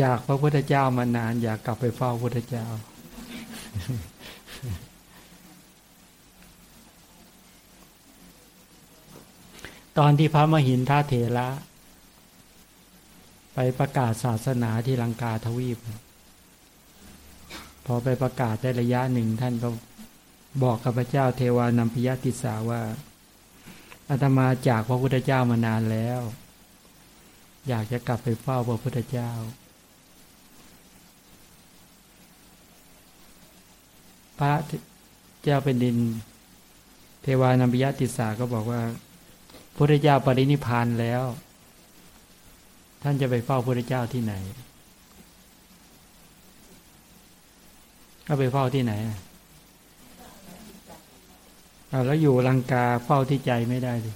จากพระพุทธเจ้ามานาน อยากกลับไปเฝ้าพระพุทธเจ้า ตอนที่พระมหินท่าเถระไปประกาศศาสนาที่ลังกาทวีป พอไปประกาศได้ระยะหนึ่งท่านก็บอกกับพระเจ้าเทวานัมพิยติสาว่าอาตมาจากพระพุทธเจ้ามานานแล้ว อยากจะกลับไปเฝ้าพระพุทธเจ้า พระเจ้าเป็นดิน เทวานัมพิยติสาก็บอกว่าพระพุทธเจ้าปรินิพานแล้ว ท่านจะไปเฝ้าพระพุทธเจ้าที่ไหนก็ไปเฝ้าที่ไหนแล้วอยู่ลังกาเฝ้าที่ใจไม่ได้ดิ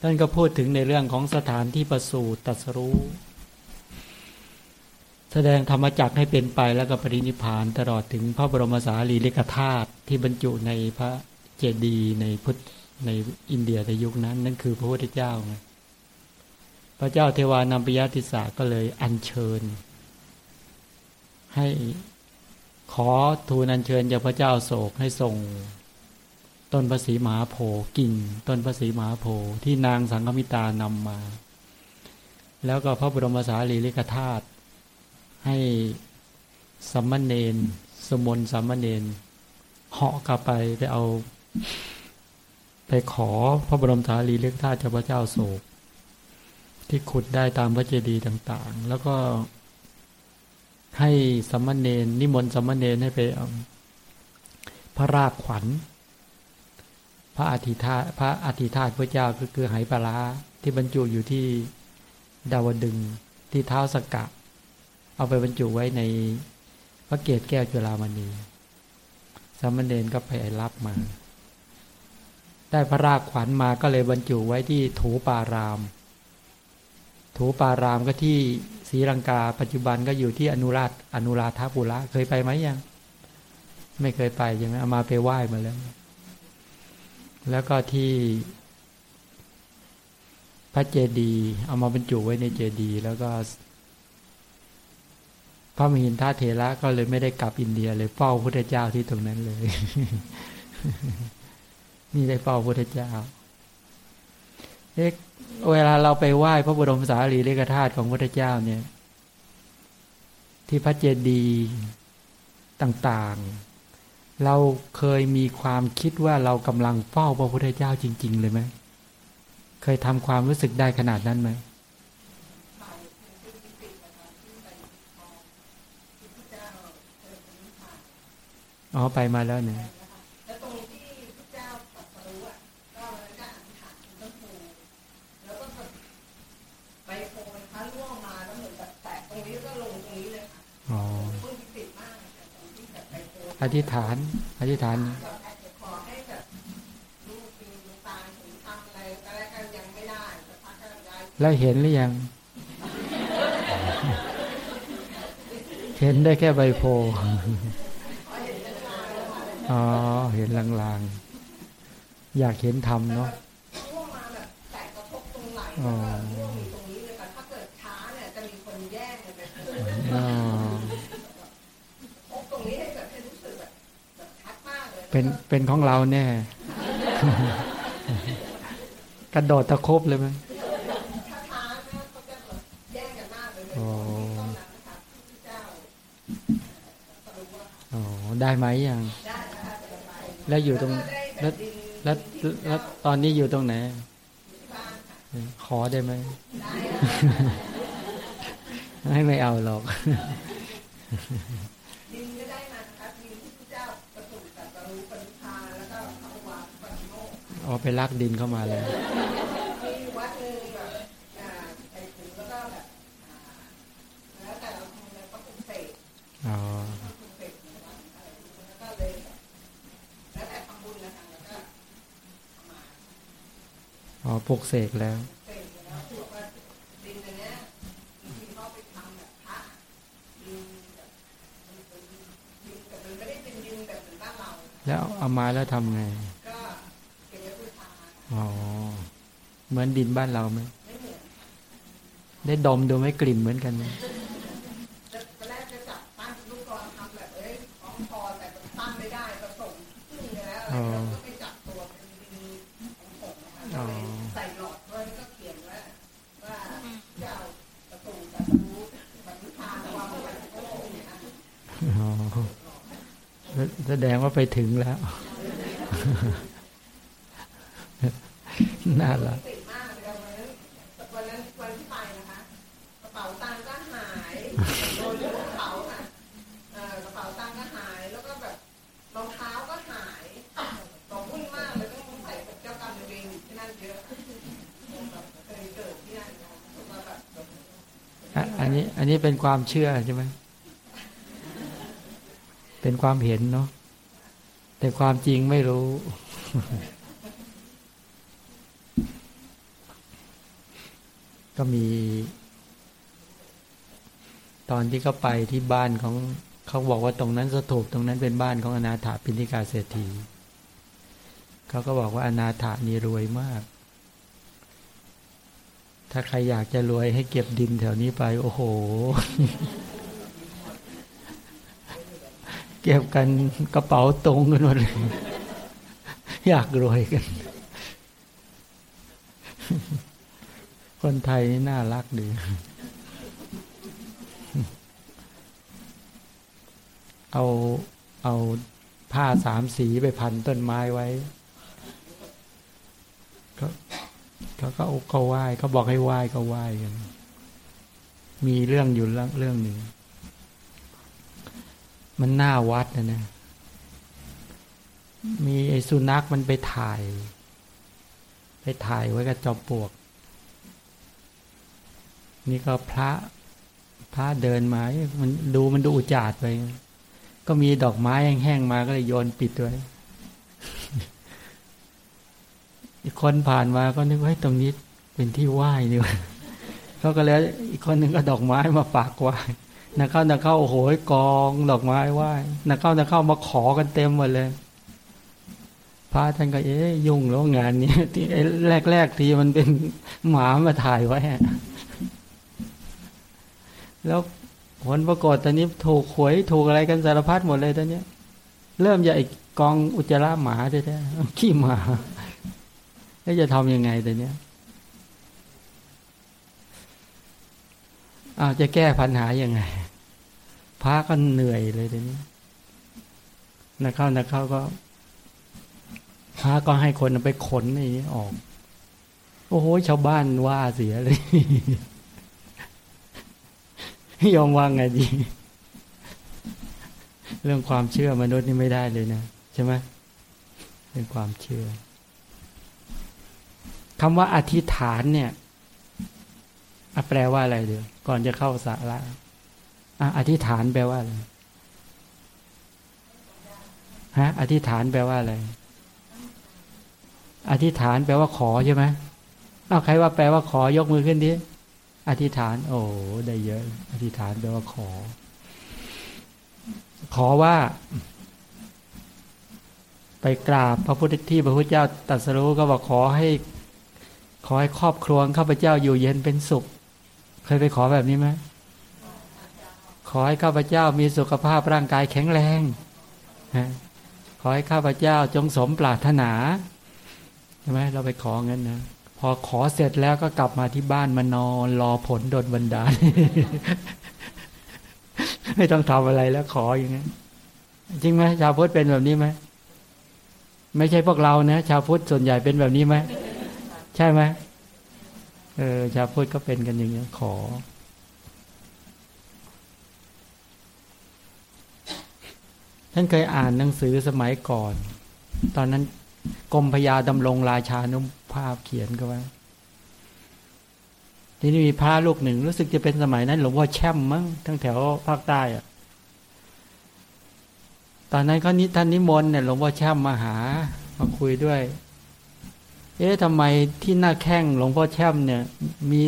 ท่านก็พูดถึงในเรื่องของสถานที่ประสูติตัสรู้ แสดงธรรมจักให้เป็นไปแล้วก็ปรินิพานตลอดถึงพระบรมสารีริกธาตุที่บรรจุในพระเจดีย์ในพุทธในอินเดียในยุคนั้น นั่นคือพระพุทธเจ้าไงพระเจ้าเทวานัมปิยติสาก็เลยอัญเชิญ ให้ขอทูลอัญเชิญจากพระเจ้าโศกให้ส่ง ต้นภาษีมหาโพกิ่ง ต้นภาษีมหาโพที่นางสังฆมิตานำมา แล้วก็พระบรมสารีริกธาตุให้สัมมเนนสมนสัมมเนนเหาะกลับไปไปเอา ไปขอพระบรมสารีริกธาตุจากพระเจ้าโศก ที่ขุดได้ตามพระเจดีย์ต่าง ๆ แล้วก็ให้สัมมเนนนิมนต์สัมมเนนให้ไปพระราขวัญ พระอธิธาพระอธิธาตพระเจ้าก็คือไหปลาที่บรรจุอยู่ที่ดาวดึงที่เท้าสกกะ เอาไปบรรจุไว้ในพระเกศแก้วจุฬามณีสมมเนนก็ไปรับมา ได้พระราขวัญมาก็เลยบรรจุไว้ที่ถูปาราม ถูปารามก็ที่ศรีลังกา ปัจจุบันก็อยู่ที่อนุราชอนุราธาปุระเคยไปไหมยัง ไม่เคยไปยังไงเอามาไปไหว้มาแล้ว แล้วก็ที่พระเจดีย์เอามาบรรจุไว้ในเจดีย์แล้วก็ พระมหินทาเถระก็เลยไม่ได้กลับอินเดียเลยเฝ้าพระเจ้าที่ตรงนั้นเลย นี่ได้เฝ้าพระเจ้าเอ๊ะเวลาเราไปไหว้พระบรมสารีริกธาตุของพระเจ้าเนี่ย ที่พระเจดีย์ต่าง ๆ เราเคยมีความคิดว่าเรากำลังเฝ้าพระพุทธเจ้าจริง ๆ เลยไหม เคยทำความรู้สึกได้ขนาดนั้นไหมอ๋อ ไปมาแล้วเนี่ย ธิษฐาน อธิษฐานแล้วเห็นหรือยัง เห็นได้แค่ใบโพอ๋อ เห็นลางๆ อยากเห็นธรรมเนาะอ๋อ เป็นเป็นของเราแน่กระโดดตะคบเลยไหมโอ้โอ้ได้ไหมยัง แล้วอยู่ตรงแล้วแล้วแล้วตอนนี้อยู่ตรงไหน ขอได้ไหม ให้ไม่เอาหรอก อ๋อไปลากดินเข้ามาเลยอ๋ออ๋อปลุกเสกแล้วแล้วเอามาแล้วทำไง อ๋อ เหมือนดินบ้านเราไหมได้ดมดูไหมกลิ่นเหมือนกันไหมแรกจะจับปั้นลูกกร ความเชื่อใช่ไหมเป็นความเห็นเนาะแต่ความจริงไม่รู้ ก็มี ตอนที่เขาไปที่บ้านของเขาบอกว่าตรงนั้นสถูปตรงนั้นเป็นบ้านของอนาถาปิณิกาเศรษฐีเขาก็บอกว่าอนาถานี่รวยมาก ถ้าใครอยากจะรวยให้เก็บดินแถวนี้ไป โอ้โห เก็บกันกระเป๋าตรงกันหมดเลยอยากรวยกัน คนไทยนี่น่ารักดี เอาเอาผ้าสามสีไปพันต้นไม้ไว้ก็ เขาก็เขาไหว้เขาบอกให้ไหว้ก็ไหว้กัน มีเรื่องอยู่เรื่องหนึ่ง มันหน้าวัดนะนะ มีไอ้สุนัขมันไปถ่าย ไปถ่ายไว้กับจอมปลวก นี่ก็พระพระเดินมา มันดูมันดูอุจาดไป ก็มีดอกไม้แห้งๆมาก็เลยโยนปิดไว้ อีกคนผ่านมาก็นึกว่าตรงนี้เป็นที่ไหว้นี่เขาก็เลยอีกคนหนึ่งก็ดอกไม้มาปากไหว้นักเข้านักเข้าโอ้โหกองดอกไม้ไหว้นักเข้านักเข้ามาขอกันเต็มหมดเลยพระท่านก็เอ๊ยยุ่งแล้วงานนี้ที่แรกๆทีมันเป็นหมามาถ่ายไว้แล้วผลปรากฏตอนนี้ถูกหวยถูกอะไรกันสารพัดหมดเลยตอนนี้เริ่มจะไอกองอุจจาระหมาแท้ๆขี้หมา แล้วจะทำยังไงแตอนนี้ยอาจะแก้ปัญหายังไงพระก็เหนื่อยเลยแตอนนี้ยนักเข้านักเข้าก็พระก็ให้คนไปขนนี่ออก โอ้โหชาวบ้านว่าเสียเลยยอมว่างไงดี เรื่องความเชื่อมนุษย์นี่ไม่ได้เลยนะ ใช่ไหมเป็นความเชื่อ คำว่าอธิษฐานเนี่ยแปลว่าอะไรเดี๋ยวก่อนจะเข้าสาระอธิษฐานแปลว่าอะไรฮะอธิษฐานแปลว่าอะไร อธิษฐานแปลว่าขอใช่ไหมเอาใครว่าแปลว่าขอยกมือขึ้นดิ อธิษฐาน โอ้ได้เยอะ อธิษฐานแปลว่าขอ ขอว่า ไปกราบพระพุทธที่พระพุทธเจ้าตรัสรู้ก็บอกขอให้ ขอให้ครอบครัวข้าพเจ้าอยู่เย็นเป็นสุข เคยไปขอแบบนี้ไหมขอให้ข้าพเจ้ามีสุขภาพร่างกายแข็งแรงขอให้ข้าพเจ้าจงสมปรารถนาใช่ไหมเราไปขอเงินนะพอขอเสร็จแล้วก็กลับมาที่บ้านมานอนรอผลโดนบันดาลไม่ต้องทำอะไรแล้วขออย่างนี้จริงไหมชาวพุทธเป็นแบบนี้ไหมไม่ใช่พวกเรานะชาวพุทธส่วนใหญ่เป็นแบบนี้ไหม ใช่ไหมเออชาวพุทธก็เป็นกันอย่างนี้ขอ ท่านเคยอ่านหนังสือสมัยก่อน ตอนนั้นกรมพยาดำรงราชานุภาพเขียนก็ว่าที่นี้มีพระลูกหนึ่ง รู้สึกจะเป็นสมัยนั้นหลวงพ่อแช่มมั้งทั้งแถวภาคใต้อะตอนนั้นเขานิท่านนิมนต์เนี่ยหลวงพ่อแช่มมาหามาคุยด้วย เอ๊ะทำไมที่หน้าแข้งหลวงพ่อแช่มเนี่ย มี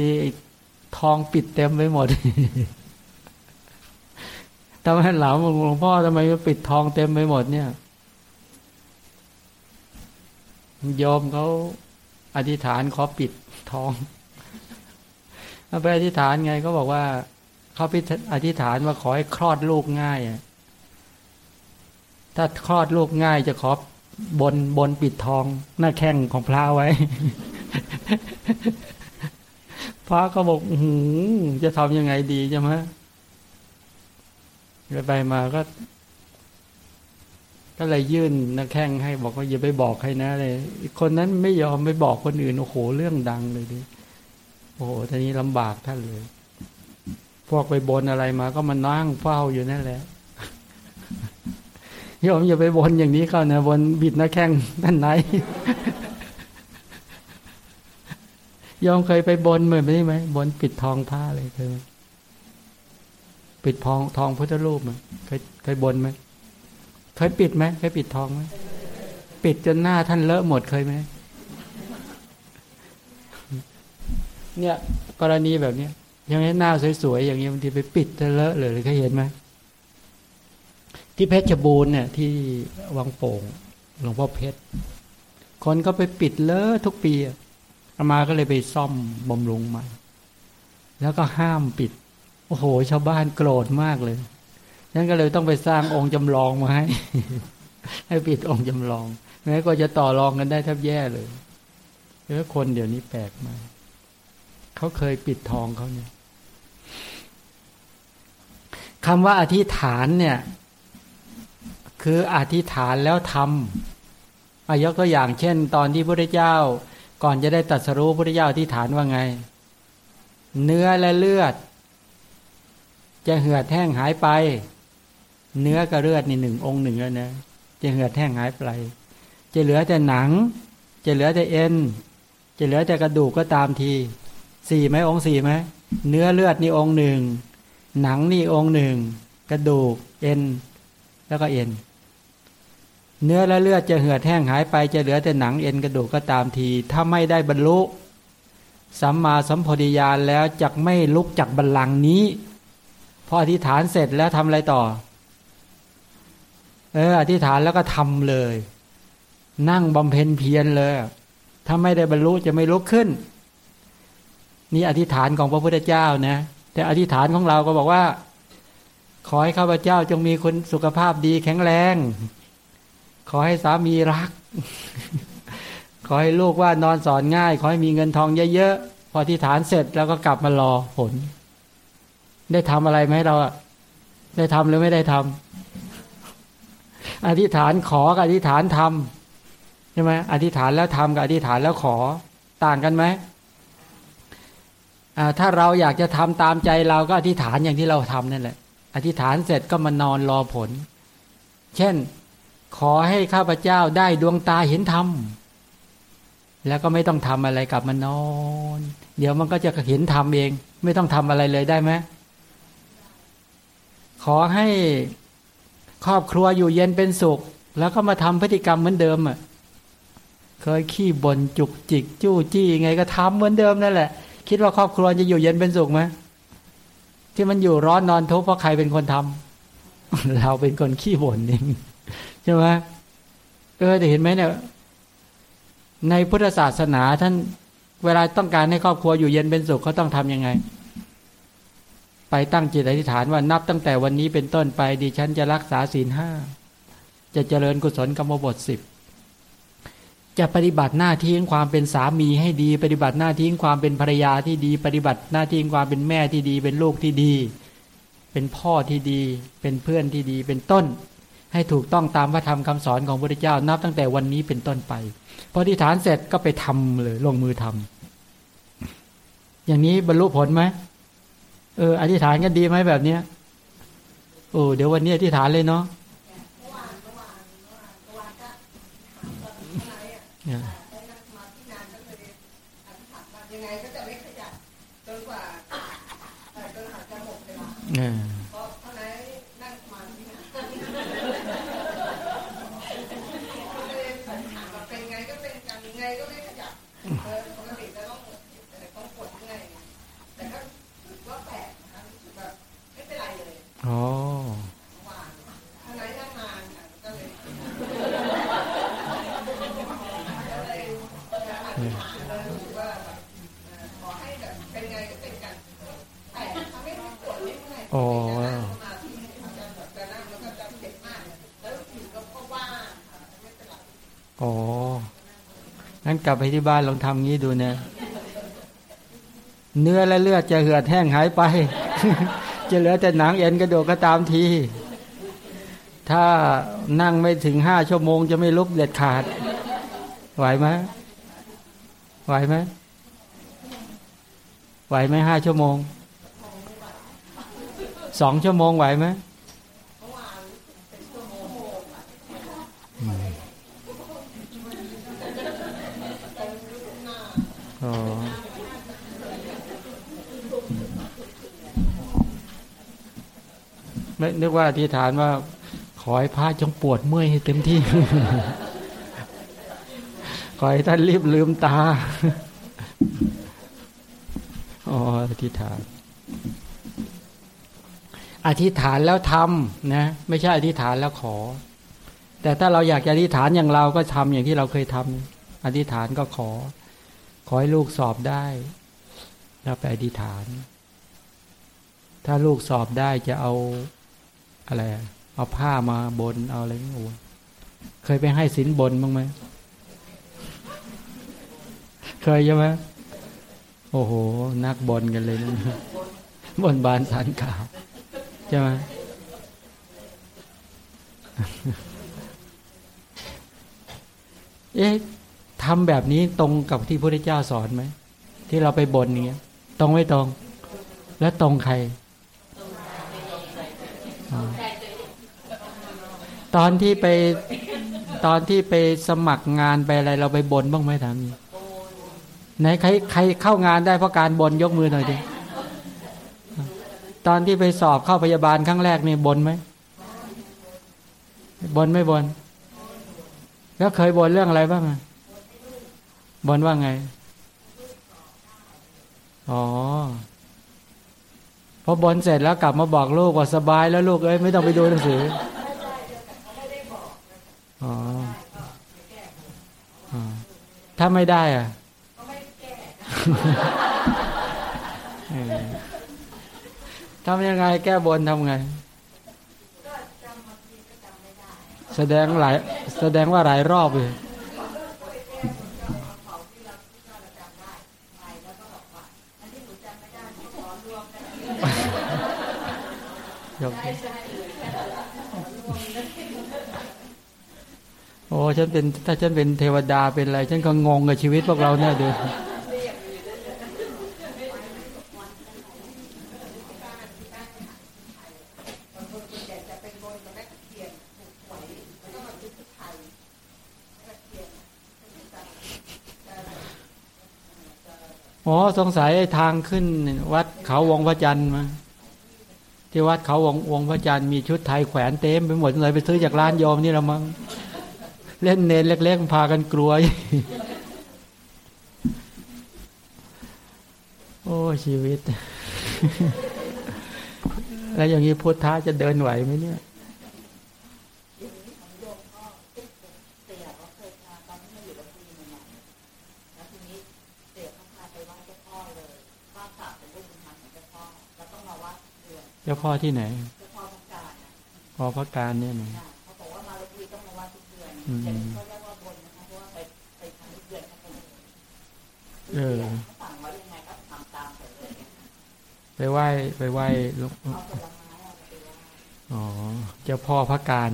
ทองปิดเต็มไปหมดทำไมหลาวหลวงพ่อทำไมปิดทองเต็มไปหมดเนี่ยยอมเขาอธิษฐานขอปิดทองเอาไปอธิษฐานไงก็บอกว่าเขาไปอธิษฐานว่าขอให้คลอดลูกง่ายถ้าคลอดลูกง่ายจะขอ บนบนปิดทอง หน้าแข้งของพระไว้ พระก็บอกหืจะทำยังไงดีใช่ไหมไปมาก็ ก็เลยยื่นหน้าแข้งให้บอกว่าอย่าไปบอกใครนะเลยคนนั้นไม่ยอมไปบอกคนอื่นโอ้โหเรื่องดังเลยดิโอ้โหทีนี้ลำบากท่านเลย พวกไปบนอะไรมา ก็มานั่งเฝ้าอยู่นั่นแหละ ยอมอย่าไปบนอย่างนี้เข้านะบนบิดหน้าแข้งด้านไหนยอมเคยไปบนเหมือนนี้ไหมบนปิดทองผ้าเลยเคยปิดทองทองพุทธรูปไหมเคยเคยบนไหมเคยปิดไหมเคยปิดทองไหมปิดจนหน้าท่านเลอะหมดเคยไหมเนี่ย กรณีแบบเนี้ยยังให้หน้าสวยๆอย่างนี้บางทีไปปิดจะเลอะเลยเคยเห็นไหม ที่เพชรบูรณ์เนี่ยที่วังโป่งหลวงพ่อเพชร คนก็ไปปิดเลอะทุกปีอามาก็เลยไปซ่อมบำรุงใหม่ แล้วก็ห้ามปิด โอ้โห ชาวบ้านโกรธมากเลยฉันก็เลยต้องไปสร้างองค์จำลองมาให้ ให้ปิดองค์จำลองแม้ก็จะต่อรองกันได้แทบแย่เลยเพราะคนเดี๋ยวนี้แปลกมากเขาเคยปิดทองเขาเนี่ยคำว่าอธิษฐานเนี่ย คืออธิษฐานแล้วทำอายกตัวอย่างเช่น ตอนที่พระเจ้า ก่อนจะได้ตัดสรู้พระเจ้าอธิษฐานว่าไง เนื้อและเลือด จะเหือดแห้งหายไป เนื้อกับเลือดนี่หนึ่งองค์หนึ่งแล้วนะจะเหือดแห้งหายไป จะเหลือแต่หนัง จะเหลือแต่เอ็น จะเหลือแต่กระดูกก็ตามทีสี่ไหมองค์สี่ไหมเนื้อเลือดนี่องค์หนึ่งหนังนี่องค์หนึ่งกระดูกเอ็น แล้วก็เอ็น เนื้อและเลือดจะเหือดแห้งหายไปจะเหลือแต่หนังเอ็นกระดูกก็ตามที ถ้าไม่ได้บรรลุ สัมมาสัมพธิญาณแล้วจะไม่ลุกจากบัลลังก์นี้ พออธิษฐานเสร็จแล้วทำอะไรต่อ เออ อธิษฐานแล้วก็ทำเลย นั่งบำเพ็ญเพียรเลย ถ้าไม่ได้บรรลุจะไม่ลุกขึ้น นี่อธิษฐานของพระพุทธเจ้านะ แต่อธิษฐานของเราก็บอกว่า ขอให้ข้าพเจ้าจงมีคนสุขภาพดีแข็งแรง ขอให้สามีรัก ขอให้ลูกว่านอนสอนง่าย ขอให้มีเงินทองเยอะๆ พออธิฐานเสร็จแล้วก็กลับมารอผล ได้ทำอะไรไหมเราอะได้ทำหรือไม่ได้ทำอธิษฐานขอกับอธิษฐานทำใช่ไหมอธิษฐานแล้วทำกับอธิษฐานแล้วขอต่างกันไหมถ้าเราอยากจะทำตามใจเราก็อธิษฐานอย่างที่เราทำนั่นแหละ อธิษฐานเสร็จก็มานอนรอผล เช่น ขอให้ข้าพเจ้าได้ดวงตาเห็นธรรม แล้วก็ไม่ต้องทำอะไรกลับมานอน เดี๋ยวมันก็จะเห็นธรรมเอง ไม่ต้องทำอะไรเลยได้ไหมขอให้ครอบครัวอยู่เย็นเป็นสุข แล้วก็มาทำพฤติกรรมเหมือนเดิมอะเคยขี้บ่นจุกจิก จู้จี้ไงก็ทำเหมือนเดิมนั่นแหละ คิดว่าครอบครัวจะอยู่เย็นเป็นสุขไหมที่มันอยู่ร้อนนอนทุกข์เพราะใครเป็นคนทำเราเป็นคนขี้บ่นเอง ช่ไหมเออแต่เห็นไหมเนี่ยในพุทธศาสนาท่านเวลาต้องการให้ครอบครัวอยู่เย็นเป็นสุขเขาต้องทํำยังไง ไปตั้งจิตอธิษฐานว่านับตั้งแต่วันนี้เป็นต้นไปดิฉันจะรักษาศีลห้าจะเจริญกุศลกรรมบทสิบจะปฏิบัติหน้าที่ความเป็นสามีให้ดี ปฏิบัติหน้าที่ความเป็นภรรยาที่ดี ปฏิบัติหน้าที่ความเป็นแม่ที่ดี เป็นลูกที่ดี เป็นพ่อที่ดี เป็นเพื่อนที่ดีเป็นต้น ให้ถูกต้องตามพระธรรมคำสอนของพระพุทธเจ้านับตั้งแต่วันนี้เป็นต้นไปพอที่ฐานเสร็จก็ไปทำเลย ลงมือทำอย่างนี้บรรลุผลไหมเอออธิษฐานกันดีไหมแบบเนี้ยโอ้เดี๋ยววันนี้อธิษฐานเลยเนาะยังไงก็จะไม่ยบจนกว่าจนหัจะหมดเวลาเพราะเท่านั้นนั่งมาที่นั่นเป็นไงก็เป็นกันยังไงก็ไม่ขยับเออปกติจะต้องต้องปวดไงแต่ก็ถือว่าแปลกนะครับถือว่าไม่เป็นไรเลยอ๋อ อ๋อ งั้นกลับไปที่บ้านลองทำงี้ดูเนะเนื้อและเลือดจะเหือดแห้งหายไป จะเหลือแต่หนังเอ็นกระดูกก็ตามที ถ้านั่งไม่ถึงห้าชั่วโมงจะไม่ลุกเด็ดขาด ไหวไหมไหวไหมไหวไหมห้าชั่วโมง สองชั่วโมงไหวไหม อ๋อไม่นึกว่าอธิษฐานว่า ขอให้พระจงปวดเมื่อยให้เต็มที่ ขอให้ท่านรีบลืมตา อ๋อ อธิษฐาน อธิษฐานแล้วทำนะ ไม่ใช่อธิษฐานแล้วขอ แต่ถ้าเราอยากจะอธิษฐานอย่างเราก็ทำอย่างที่เราเคยทำอธิษฐานก็ขอ ขอให้ลูกสอบได้แล้วไปอธิษฐาน ถ้าลูกสอบได้จะเอาอะไร เอาผ้ามาบนเอาอะไรนี่โอ้เคยไปให้สินบนบ้างไหมเคยใช่ไหมโอ้โห นักบนกันเลยนะบนบานสารขาวใช่ไหมเอ๊ะ ทำแบบนี้ตรงกับที่พระพุทธเจ้าสอนไหม ที่เราไปบนอย่างเงี้ย ตรงไม่ตรง แล้วตรงใคร ตอนที่ไปตอนที่ไปสมัครงานไปอะไร เราไปบนบ้างไหมถามนี้ไหนใครใครเข้างานได้เพราะการบนยกมือหน่อยดิตอนที่ไปสอบเข้าพยาบาลครั้งแรกนี่บนไหมบนไม่บนแล้วเคยบนเรื่องอะไรบ้างอะ บนว่าไง อ๋อ พอบนเสร็จแล้วกลับมาบอกลูกว่าสบายแล้วลูกเอ้ยไม่ต้องไปดูหนังสือ อ๋ออ๋อถ้าไม่ได้อะทำยังไงแก้บนทำไง แสดงหลาย แสดงว่าหลายรอบเลย ยกโอ้ฉันเป็น ถ้าฉันเป็นเทวดาเป็นอะไรฉันก็งงกับชีวิตพวกเราแน่ดูอ๋อสงสัยทางขึ้นวัดเขาวงพระจันทร์มา ที่วัดเขาวงวงพระจันทร์มีชุดไทยแขวนเต็มไปหมดเลยไปซื้อจากร้านโยมนี่ละมั้งเล่นเนนเล็กๆพากันกลัวโอ้ชีวิต แล้วอย่างนี้พุทธะจะเดินไหวไหมเนี่ย จ้าพ่อที่ไหนพ่อพระการเนี่ยนะอืมเออไปไหว้ไปไหว้หลวงอ๋อเจ้าพ่อพระการ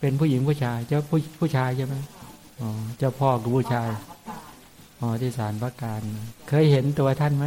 เป็นผู้หญิงผู้ชาย เจ้าผู้ผู้ชายใช่ไหมอ๋อเจ้าพ่อกับผู้ชายอ๋อที่ศาลพระการ เคยเห็นตัวท่านไหม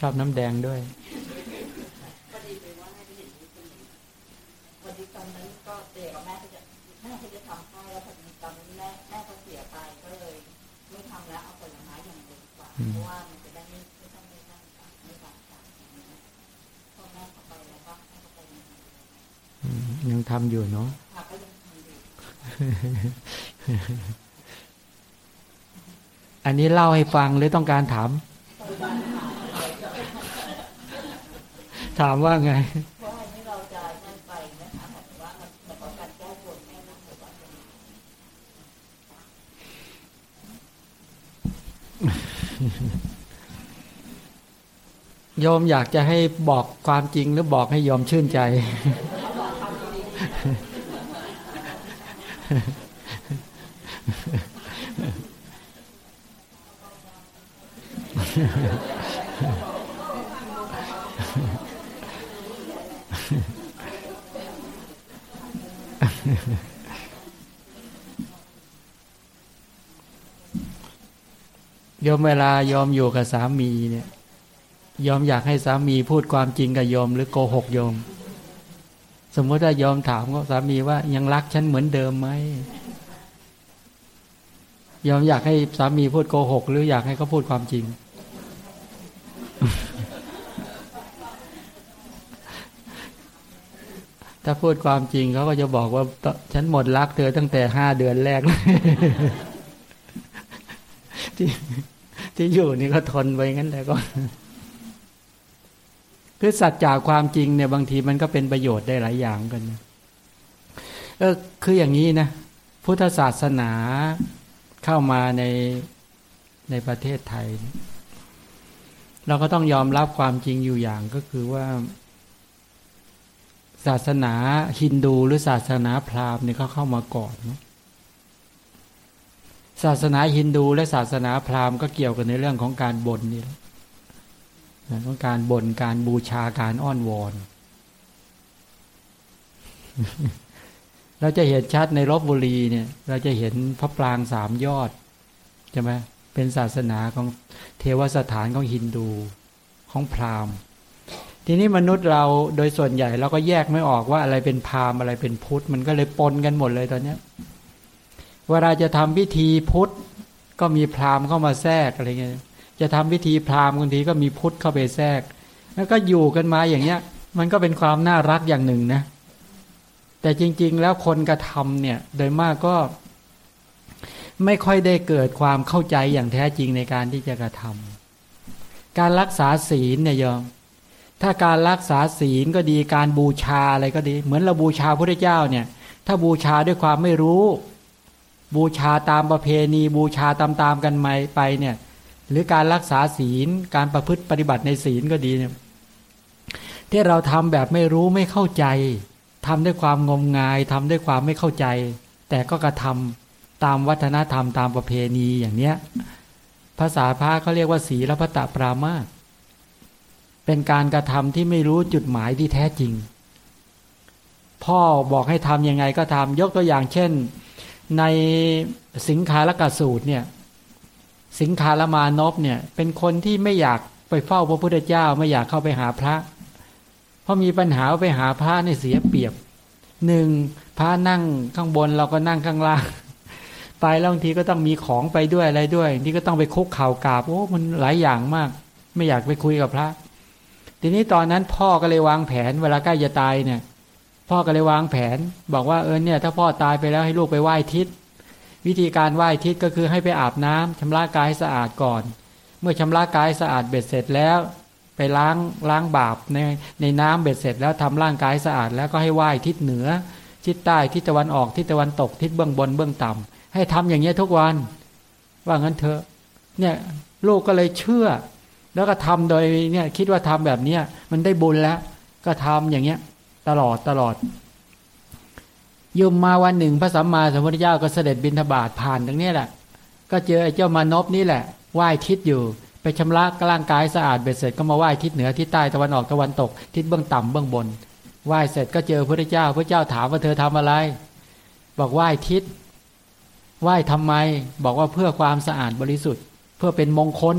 ชอบน้ำแดงด้วยวันนี้ตอนนั้นก็เด็กกับแม่ก็จะแม่เขาจะทำให้แล้วพอดีตอนนั้นแม่แม่เขาเสียไปก็เลยไม่ทำแล้วเอาผลไม้อย่างเดียวดีกว่าเพราะว่ามันจะได้ไม่ไม่ต้องไม่นั่งตักไม่บาดตักพอแม่เขาไปแล้วก็ให้เขาไปยังทำอยู่เนาะค่ะก็ยังอันนี้เล่าให้ฟังหรือต้องการถาม ถามว่าไงยอมอยากจะให้บอกความจริงหรือบอกให้ยอมชื่นใจ ยอมเวลาโยมอยู่กับสามีเนี่ย ยอมอยากให้สามีพูดความจริงกับโยมหรือโกหกโยมสมมติถ้ายอมถามก็สามีว่ายังรักฉันเหมือนเดิมไหมยอมอยากให้สามีพูดโกหก หรืออยากให้เขาพูดความจริง ถ้าพูดความจริงเขาก็จะบอกว่า ฉันหมดรักเธอตั้งแต่ห้าเดือนแรกเลย ที่ที่อยู่นี่ก็ทนไปงั้นแต่ก็คือสัจจากความจริงเนี่ยบางทีมันก็เป็นประโยชน์ได้หลายอย่างกันเออคืออย่างนี้นะ พุทธศาสนาเข้ามาในในประเทศไทย เราก็ต้องยอมรับความจริงอยู่อย่างก็คือว่า ศาสนาฮินดูหรือศาสนาพราหมณ์เนี่ยเขาเข้ามาก่อนเนาะ ศาสนาฮินดูและศาสนาพราหมณ์ก็เกี่ยวกันในเรื่องของการบ่นนี่แหละของการบ่นการบูชาการอ้อนวอน เราจะเห็นชัดในลบบุรีเนี่ย เราจะเห็นพระปรางสามยอดใช่ไหมเป็นศาสนาของเทวสถานของฮินดูของพราหมณ์ทีนี้มนุษย์เราโดยส่วนใหญ่เราก็แยกไม่ออกว่าอะไรเป็นพราหมณ์อะไรเป็นพุทธ มันก็เลยปนกันหมดเลยตอนเนี้ย เวลาจะทำพิธีพุทธก็มีพราหมณ์เข้ามาแทรกอะไรเงี้ยจะทำพิธีพราหมณ์บางทีก็มีพุทธเข้าไปแทรก แล้วก็อยู่กันมาอย่างเงี้ย มันก็เป็นความน่ารักอย่างหนึ่งนะ แต่จริง ๆ แล้วคนกระทำเนี่ย โดยมากก็ ไม่ค่อยได้เกิดความเข้าใจอย่างแท้จริงในการที่จะกระทำการรักษาศีลเนี่ยยอมถ้าการรักษาศีลก็ดีการบูชาอะไรก็ดี เหมือนเราบูชาพระเจ้าเนี่ย ถ้าบูชาด้วยความไม่รู้ บูชาตามประเพณี บูชาตามๆกันไปไปเนี่ย หรือการรักษาศีลการประพฤติปฏิบัติในศีลก็ดีเนี่ยที่เราทำแบบไม่รู้ไม่เข้าใจทำด้วยความงมงายทำด้วยความไม่เข้าใจ แต่ก็กระทำตามวัฒนธรรมตามประเพณีอย่างเนี้ยภาษาพระเขาเรียกว่าศีลพัตตปรามาสเป็นการกระทำที่ไม่รู้จุดหมายที่แท้จริง พ่อบอกให้ทำยังไงก็ทำยกตัวอย่างเช่น ในสิงคาลกสูตรเนี่ยสิงคาลมานพเนี่ยเป็นคนที่ไม่อยากไปเฝ้าพระพุทธเจ้าไม่อยากเข้าไปหาพระ เพราะมีปัญหาไปหาพระในเสียเปรียบหนึ่งพระนั่งข้างบนเราก็นั่งข้างล่างไปแล้วบางทีก็ต้องมีของไปด้วยอะไรด้วยนี่ก็ต้องไปคุกเข่ากราบโอ้มันหลายอย่างมาก ไม่อยากไปคุยกับพระ ทีนี้ตอนนั้นพ่อก็เลยวางแผนเวลาใกล้จะตายเนี่ย พ่อก็เลยวางแผน บอกว่าเออเนี่ย ถ้าพ่อตายไปแล้วให้ลูกไปไหว้ทิศ วิธีการไหว้ทิศก็คือให้ไปอาบน้ำชำระกายให้สะอาดก่อน เมื่อชำระกายสะอาดเบ็ดเสร็จแล้ว ไปล้างล้างบาปในในน้ำเบ็ดเสร็จแล้วทำร่างกายสะอาด แล้วก็ให้ไหว้ทิศเหนือ ทิศใต้ทิศตะวันออกทิศตะวันตกทิศเบื้องบนเบื้องต่ำให้ทำอย่างเงี้ยทุกวัน ว่างั้นเถอะเนี่ยลูกก็เลยเชื่อ แล้วก็ทำโดยเนี่ยคิดว่าทำแบบเนี้ยมันได้บุญแล้ว ก็ทำอย่างเงี้ย ตลอดตลอดยุมมาวันหนึ่งพระสัมมาสัมพุทธเจ้าก็เสด็จบิณฑบาตผ่านตรงนี้แหละ ก็เจอไอ้เจ้ามานพนี่แหละไหว้ทิศอยู่ ไปชำระร่างกายสะอาดเบ็ดเสร็จก็มาไหว้ทิศเหนือทิศใต้ตะวันออกตะวันตก ทิศเบื้องต่ำเบื้องบนไหว้เสร็จก็เจอพระเจ้า พระเจ้าถามว่าเธอทำอะไร บอกไหว้ทิศไหว้ทำไม บอกว่าเพื่อความสะอาดบริสุทธิ์ เพื่อเป็นมงคล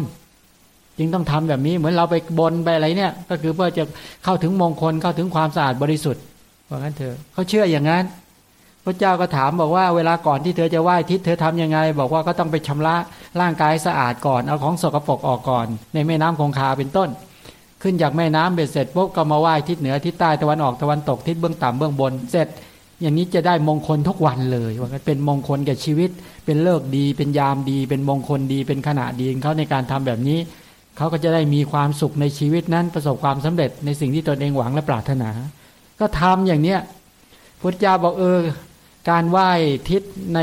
จึงต้องทำแบบนี้เหมือนเราไปบนไปอะไรเนี่ย ก็คือเพื่อจะเข้าถึงมงคลเข้าถึงความสะอาดบริสุทธิ์เพราะงั้นเธอเขาเชื่ออย่างนั้นพระเจ้าก็ถามบอกว่าเวลาก่อนที่เธอจะไหว้ทิศเธอทํำยังไง บอกว่าก็ต้องไปชำระร่างกายสะอาดก่อนเอาของสกปรกออกก่อน ในแม่น้ำคงคาเป็นต้น ขึ้นจากแม่น้ำเบ็ดเสร็จปุ๊บก็มาไหว้ทิศเหนือทิศใต้ตะวันออกตะวันตกทิศเบื้องต่ำเบื้องบนเสร็จ อย่างนี้จะได้มงคลทุกวันเลยว่าเป็นมงคลแก่ชีวิต เป็นเลิกดี เป็นยามดี เป็นมงคลดีเป็นขณะดีเขาในการทำแบบนี้ เขาก็จะได้มีความสุขในชีวิตนั้นประสบความสำเร็จในสิ่งที่ตนเองหวังและปรารถนา ก็ทำอย่างเนี้ยพุทธเจ้าบอกเออ การไหว้ทิศใน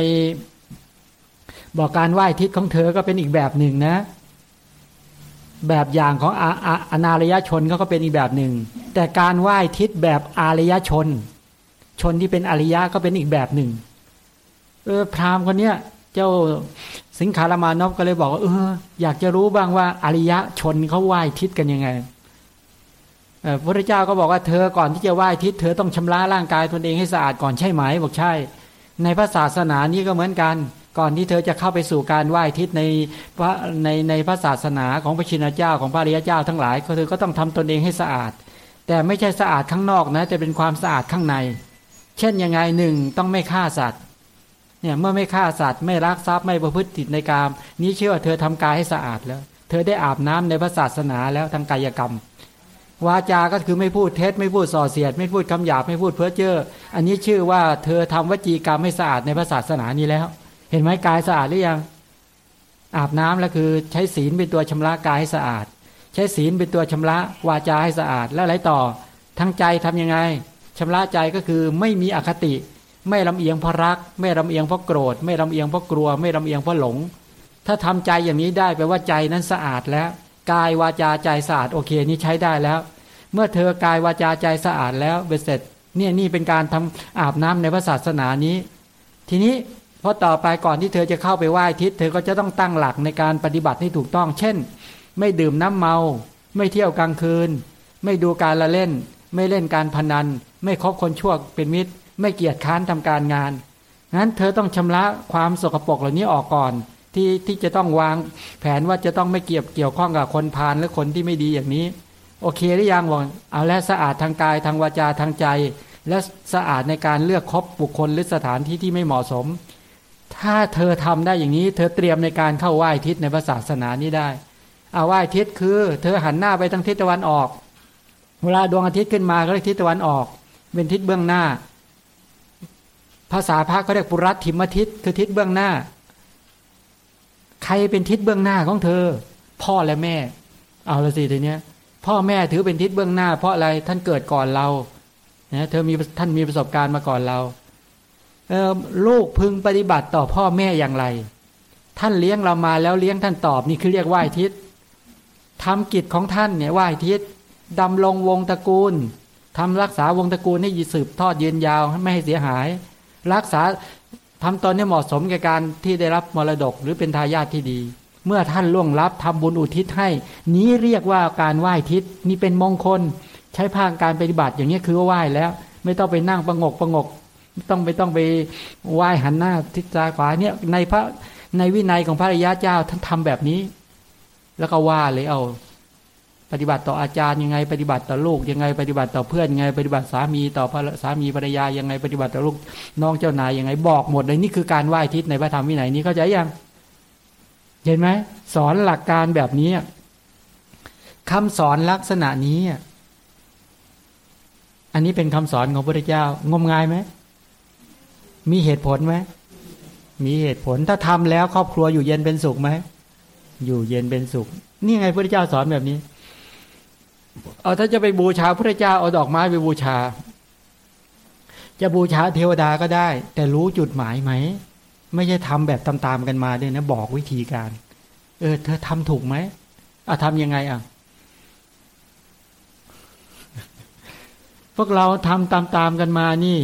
บอกการไหว้ทิศของเธอก็เป็นอีกแบบหนึ่งนะ แบบอย่างของอาอาอนารยชนเขาก็เป็นอีกแบบหนึ่ง แต่การไหว้ทิศแบบอารยชน ชนที่เป็นอริยะก็เป็นอีกแบบหนึ่งเออพราหมณ์คนเนี้ย เจ้า สิงคารามานพก็เลยบอกว่าเอออยากจะรู้บ้างว่าอริยะชนเขาไหว้ทิศกันยังไงพระพุทธเจ้าก็บอกว่าเธอก่อนที่จะไหว้ทิศเธอต้องชำระร่างกายตนเองให้สะอาดก่อนใช่ไหมบอกใช่ ในพระศาสนานี้ก็เหมือนกัน ก่อนที่เธอจะเข้าไปสู่การไหว้ทิศในพระในในพระศาสนาของพระชินเจ้าของพระริยเจ้าทั้งหลายเธอก็ต้องทำตนเองให้สะอาด แต่ไม่ใช่สะอาดข้างนอกนะแต่เป็นความสะอาดข้างใน เช่นยังไงหนึ่งต้องไม่ฆ่าสัตว์ เนี่ยเมื่อไม่ฆ่าสัตว์ไม่รักทรัพย์ไม่ประพฤติผิดในกามนี้เชื่อว่าเธอทำกายให้สะอาดแล้ว เธอได้อาบน้ำในพระศาสนาแล้วทางกายกรรม วาจาก็คือไม่พูดเท็จไม่พูดส่อเสียด ไม่พูดคำหยาบไม่พูดเพ้อเจ้ออันนี้ชื่อว่าเธอทำวจีกรรมให้สะอาดในพระศาสนานี้แล้ว เห็นไหมกายสะอาดหรือยัง อาบน้ำแล้วคือใช้ศีลเป็นตัวชำระกายให้สะอาด ใช้ศีลเป็นตัวชำระวาจาให้สะอาดแล้วอะไรต่อ ทั้งใจทํำยังไงชำระใจก็คือไม่มีอคติ ไม่ลำเอียงเพราะรัก ไม่ลำเอียงเพราะโกรธ ไม่ลำเอียงเพราะกลัว ไม่ลำเอียงเพราะหลง ถ้าทำใจอย่างนี้ได้แปลว่าใจนั้นสะอาดแล้วกายวาจาใจสะอาดโอเคนี้ใช้ได้แล้ว เมื่อเธอกายวาจาใจสะอาดแล้วเบ็ดเสร็จเนี่ยนี่เป็นการทำอาบน้ำในพระศาสนานี้ ทีนี้พอต่อไปก่อนที่เธอจะเข้าไปไหว้ทิศเธอก็จะต้องตั้งหลักในการปฏิบัติให้ถูกต้อง เช่น ไม่ดื่มน้ำเมา ไม่เที่ยวกลางคืน ไม่ดูการละเล่น ไม่เล่นการพนัน ไม่คบคนชั่วเป็นมิตร ไม่เกียจค้านทำการงานงั้นเธอต้องชำระความสกปรกเหล่านี้ออกก่อน ที่ที่จะต้องวางแผนว่าจะต้องไม่เกี่ยวเกี่ยวข้องกับคนพาลหรือคนที่ไม่ดีอย่างนี้ โอเคหรือยังบอกเอาแล้วสะอาดทางกายทางวาจาทางใจ และสะอาดในการเลือกคบบุคคลหรือสถานที่ที่ไม่เหมาะสม ถ้าเธอทำได้อย่างนี้ เธอเตรียมในการเข้าไหว้ทิศในศาสนานี้ได้เอาไหว้ทิศคือ เธอหันหน้าไปทางทิศตะวันออก เวลาดวงอาทิตย์ขึ้นมาก็เรียกทิศตะวันออก เป็นทิศเบื้องหน้า ภาษาพระเขาเรียกปุรัตถิมทิศคือทิศเบื้องหน้า ใครเป็นทิศเบื้องหน้าของเธอ พ่อและแม่ เอาละสิทีเนี้ย พ่อแม่ถือเป็นทิศเบื้องหน้า เพราะอะไรท่านเกิดก่อนเรานะเธอมีท่านมีประสบการณ์มาก่อนเราลูกพึงปฏิบัติต่อพ่อแม่อย่างไร ท่านเลี้ยงเรามาแล้วเลี้ยงท่านตอบนี่คือเรียกไหว้ทิศทำกิจของท่านเนี่ยไหว้ทิศดำลงวงตระกูลทำรักษาวงตระกูลให้สืบทอดยืนยาวไม่ให้เสียหาย รักษาทำตอนนี้เหมาะสมกับการที่ได้รับมรดกหรือเป็นทายาทที่ดี เมื่อท่านล่วงลับทำบุญอุทิศให้ นี้เรียกว่าการไหว้ทิศนี่เป็นมงคล ใช้ภาคการปฏิบัติอย่างนี้คือว่าไหว้แล้ว ไม่ต้องไปนั่งประงกประงกต้องไปต้องไปไหว้หันหน้าทิศซ้ายขวาเนี่ยในพระในวินัยของพระริยาเจ้าท่านทำแบบนี้ แล้วก็ว่าเลยเอา ปฏิบัติต่ออาจารย์ยังไง ปฏิบัติต่อลูกยังไง ปฏิบัติต่อเพื่อนยังไง ปฏิบัติสามีต่อสามีภรรยายังไง ปฏิบัติต่อลูกน้องเจ้านายยังไง บอกหมดเลยนี่คือการไหว้ทิศในพระธรรมวินัยนี้เข้าใจยัง เห็นไหมสอนหลักการแบบนี้คำสอนลักษณะนี้ อันนี้เป็นคำสอนของพระพุทธเจ้างมงายไหมมีเหตุผลไหมมีเหตุผลถ้าทำแล้วครอบครัวอยู่เย็นเป็นสุขไหมอยู่เย็นเป็นสุข นี่ไงพระพุทธเจ้าสอนแบบนี้ เอาถ้าจะไปบูชาพระเจ้าเอาดอกไม้ไปบูชา จะบูชาเทวดาก็ได้ แต่รู้จุดหมายไหม ไม่ใช่ทำแบบตามๆกันมาด้วยนะ บอกวิธีการ เออ เธอทำถูกไหมอะทำยังไงอะพวกเราทำตามๆกันมานี่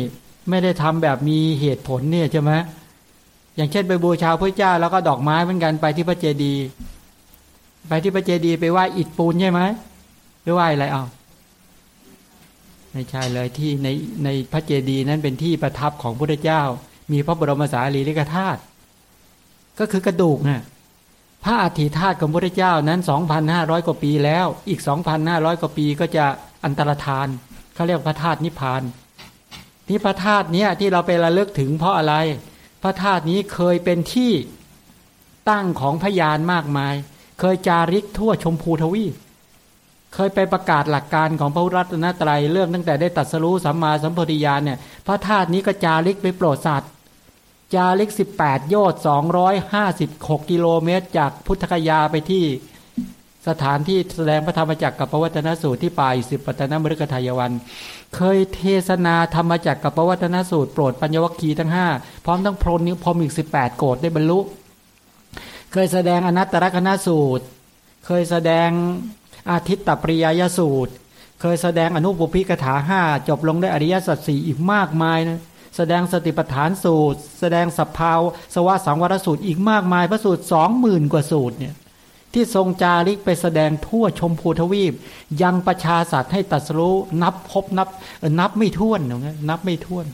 ไม่ได้ทำแบบมีเหตุผลเนี่ยใช่ไหมอย่างเช่นไปบูชาพระเจ้าแล้วก็ดอกไม้เหมือนกันไปที่พระเจดีย์ไปที่พระเจดีย์ไปไหว้อิฐปูนใช่ไหม ไปไหว้อะไรเอาไม่ใช่เลยที่ในในพระเจดีย์นั้นเป็นที่ประทับของพระเจ้า มีพระบรมสารีริกธาตุก็คือกระดูกนะ่ะพระอธิธาตุของพระเจ้านั้นสองพันห้าร้อยกว่าปีแล้ว อีกสองพันห้าร้อยกว่าปีก็จะอันตรธานเขาเรียกพระธาตุนิพพานนี่พระธาตุเนี้ยที่เราไประลึกถึงเพราะอะไร พระธาตุนี้เคยเป็นที่ตั้งของพยานมากมาย เคยจาริกทั่วชมพูทวี เคยไปประกาศหลักการของพระรัตนตรัยเรื่องตั้งแต่ได้ตัดสรู้สัมมาสัมปวิญาณเนี่ยพระธาตุนี้ก็จาริกไปโปรดสัตว์จาริกสิบแปดโยชน์สองร้อยห้าสิบหกกิโลเมตร จากพุทธคยาไปที่สถานที่แสดงพระธรรมจักรกับพระวัตนสูตรที่ป่าอิสิปตนมฤคทายวัน เคยเทศนาธรรมจักรกับพระวัตนสูตรโปรดปัญญวัคคีทั้งห้าพร้อมทั้งพรนิ้วพรมอีกสิบแปดโกดได้บรรลุ เคยแสดงอนัตตลกนสูตร เคยแสดง อาทิตตปริยยสูตร เคยแสดงอนุบุพิกถาห้าจบลงด้วยอริยสัจสี่อีกมากมายนะแสดงสติปัฏฐานสูตร แสดงสัพพาวสวะสังวรสูตรอีกมากมายพระสูตรสองหมื่นกว่าสูตรเนี่ยที่ทรงจาริกไปแสดงทั่วชมพูทวีป ยังประชาสัตว์ให้ตัดสู้นับพบนับนับไม่ถ้วนนะนับไม่ถ้วน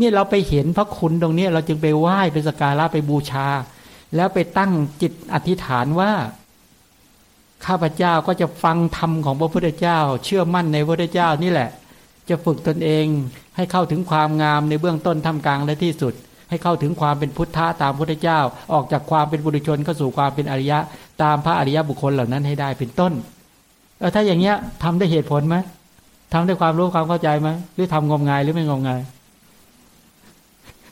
นี่เราไปเห็นพระคุณตรงนี้เราจึงไปไหว้ไปสการะไปบูชา แล้วไปตั้งจิตอธิษฐานว่า ข้าพเจ้าก็จะฟังธรรมของพระพุทธเจ้า เชื่อมั่นในพระพุทธเจ้านี่แหละ จะฝึกตนเองให้เข้าถึงความงามในเบื้องต้นทำกลางและที่สุด ให้เข้าถึงความเป็นพุทธะตามพระพุทธเจ้า ออกจากความเป็นบุรุชนเข้าสู่ความเป็นอริยะ ตามพระอริยบุคคลเหล่านั้นให้ได้เป็นต้นเออถ้าอย่างเงี้ยทำได้เหตุผลไหมทำได้ความรู้ความเข้าใจไหมหรือทำงมงายหรือไม่งมงาย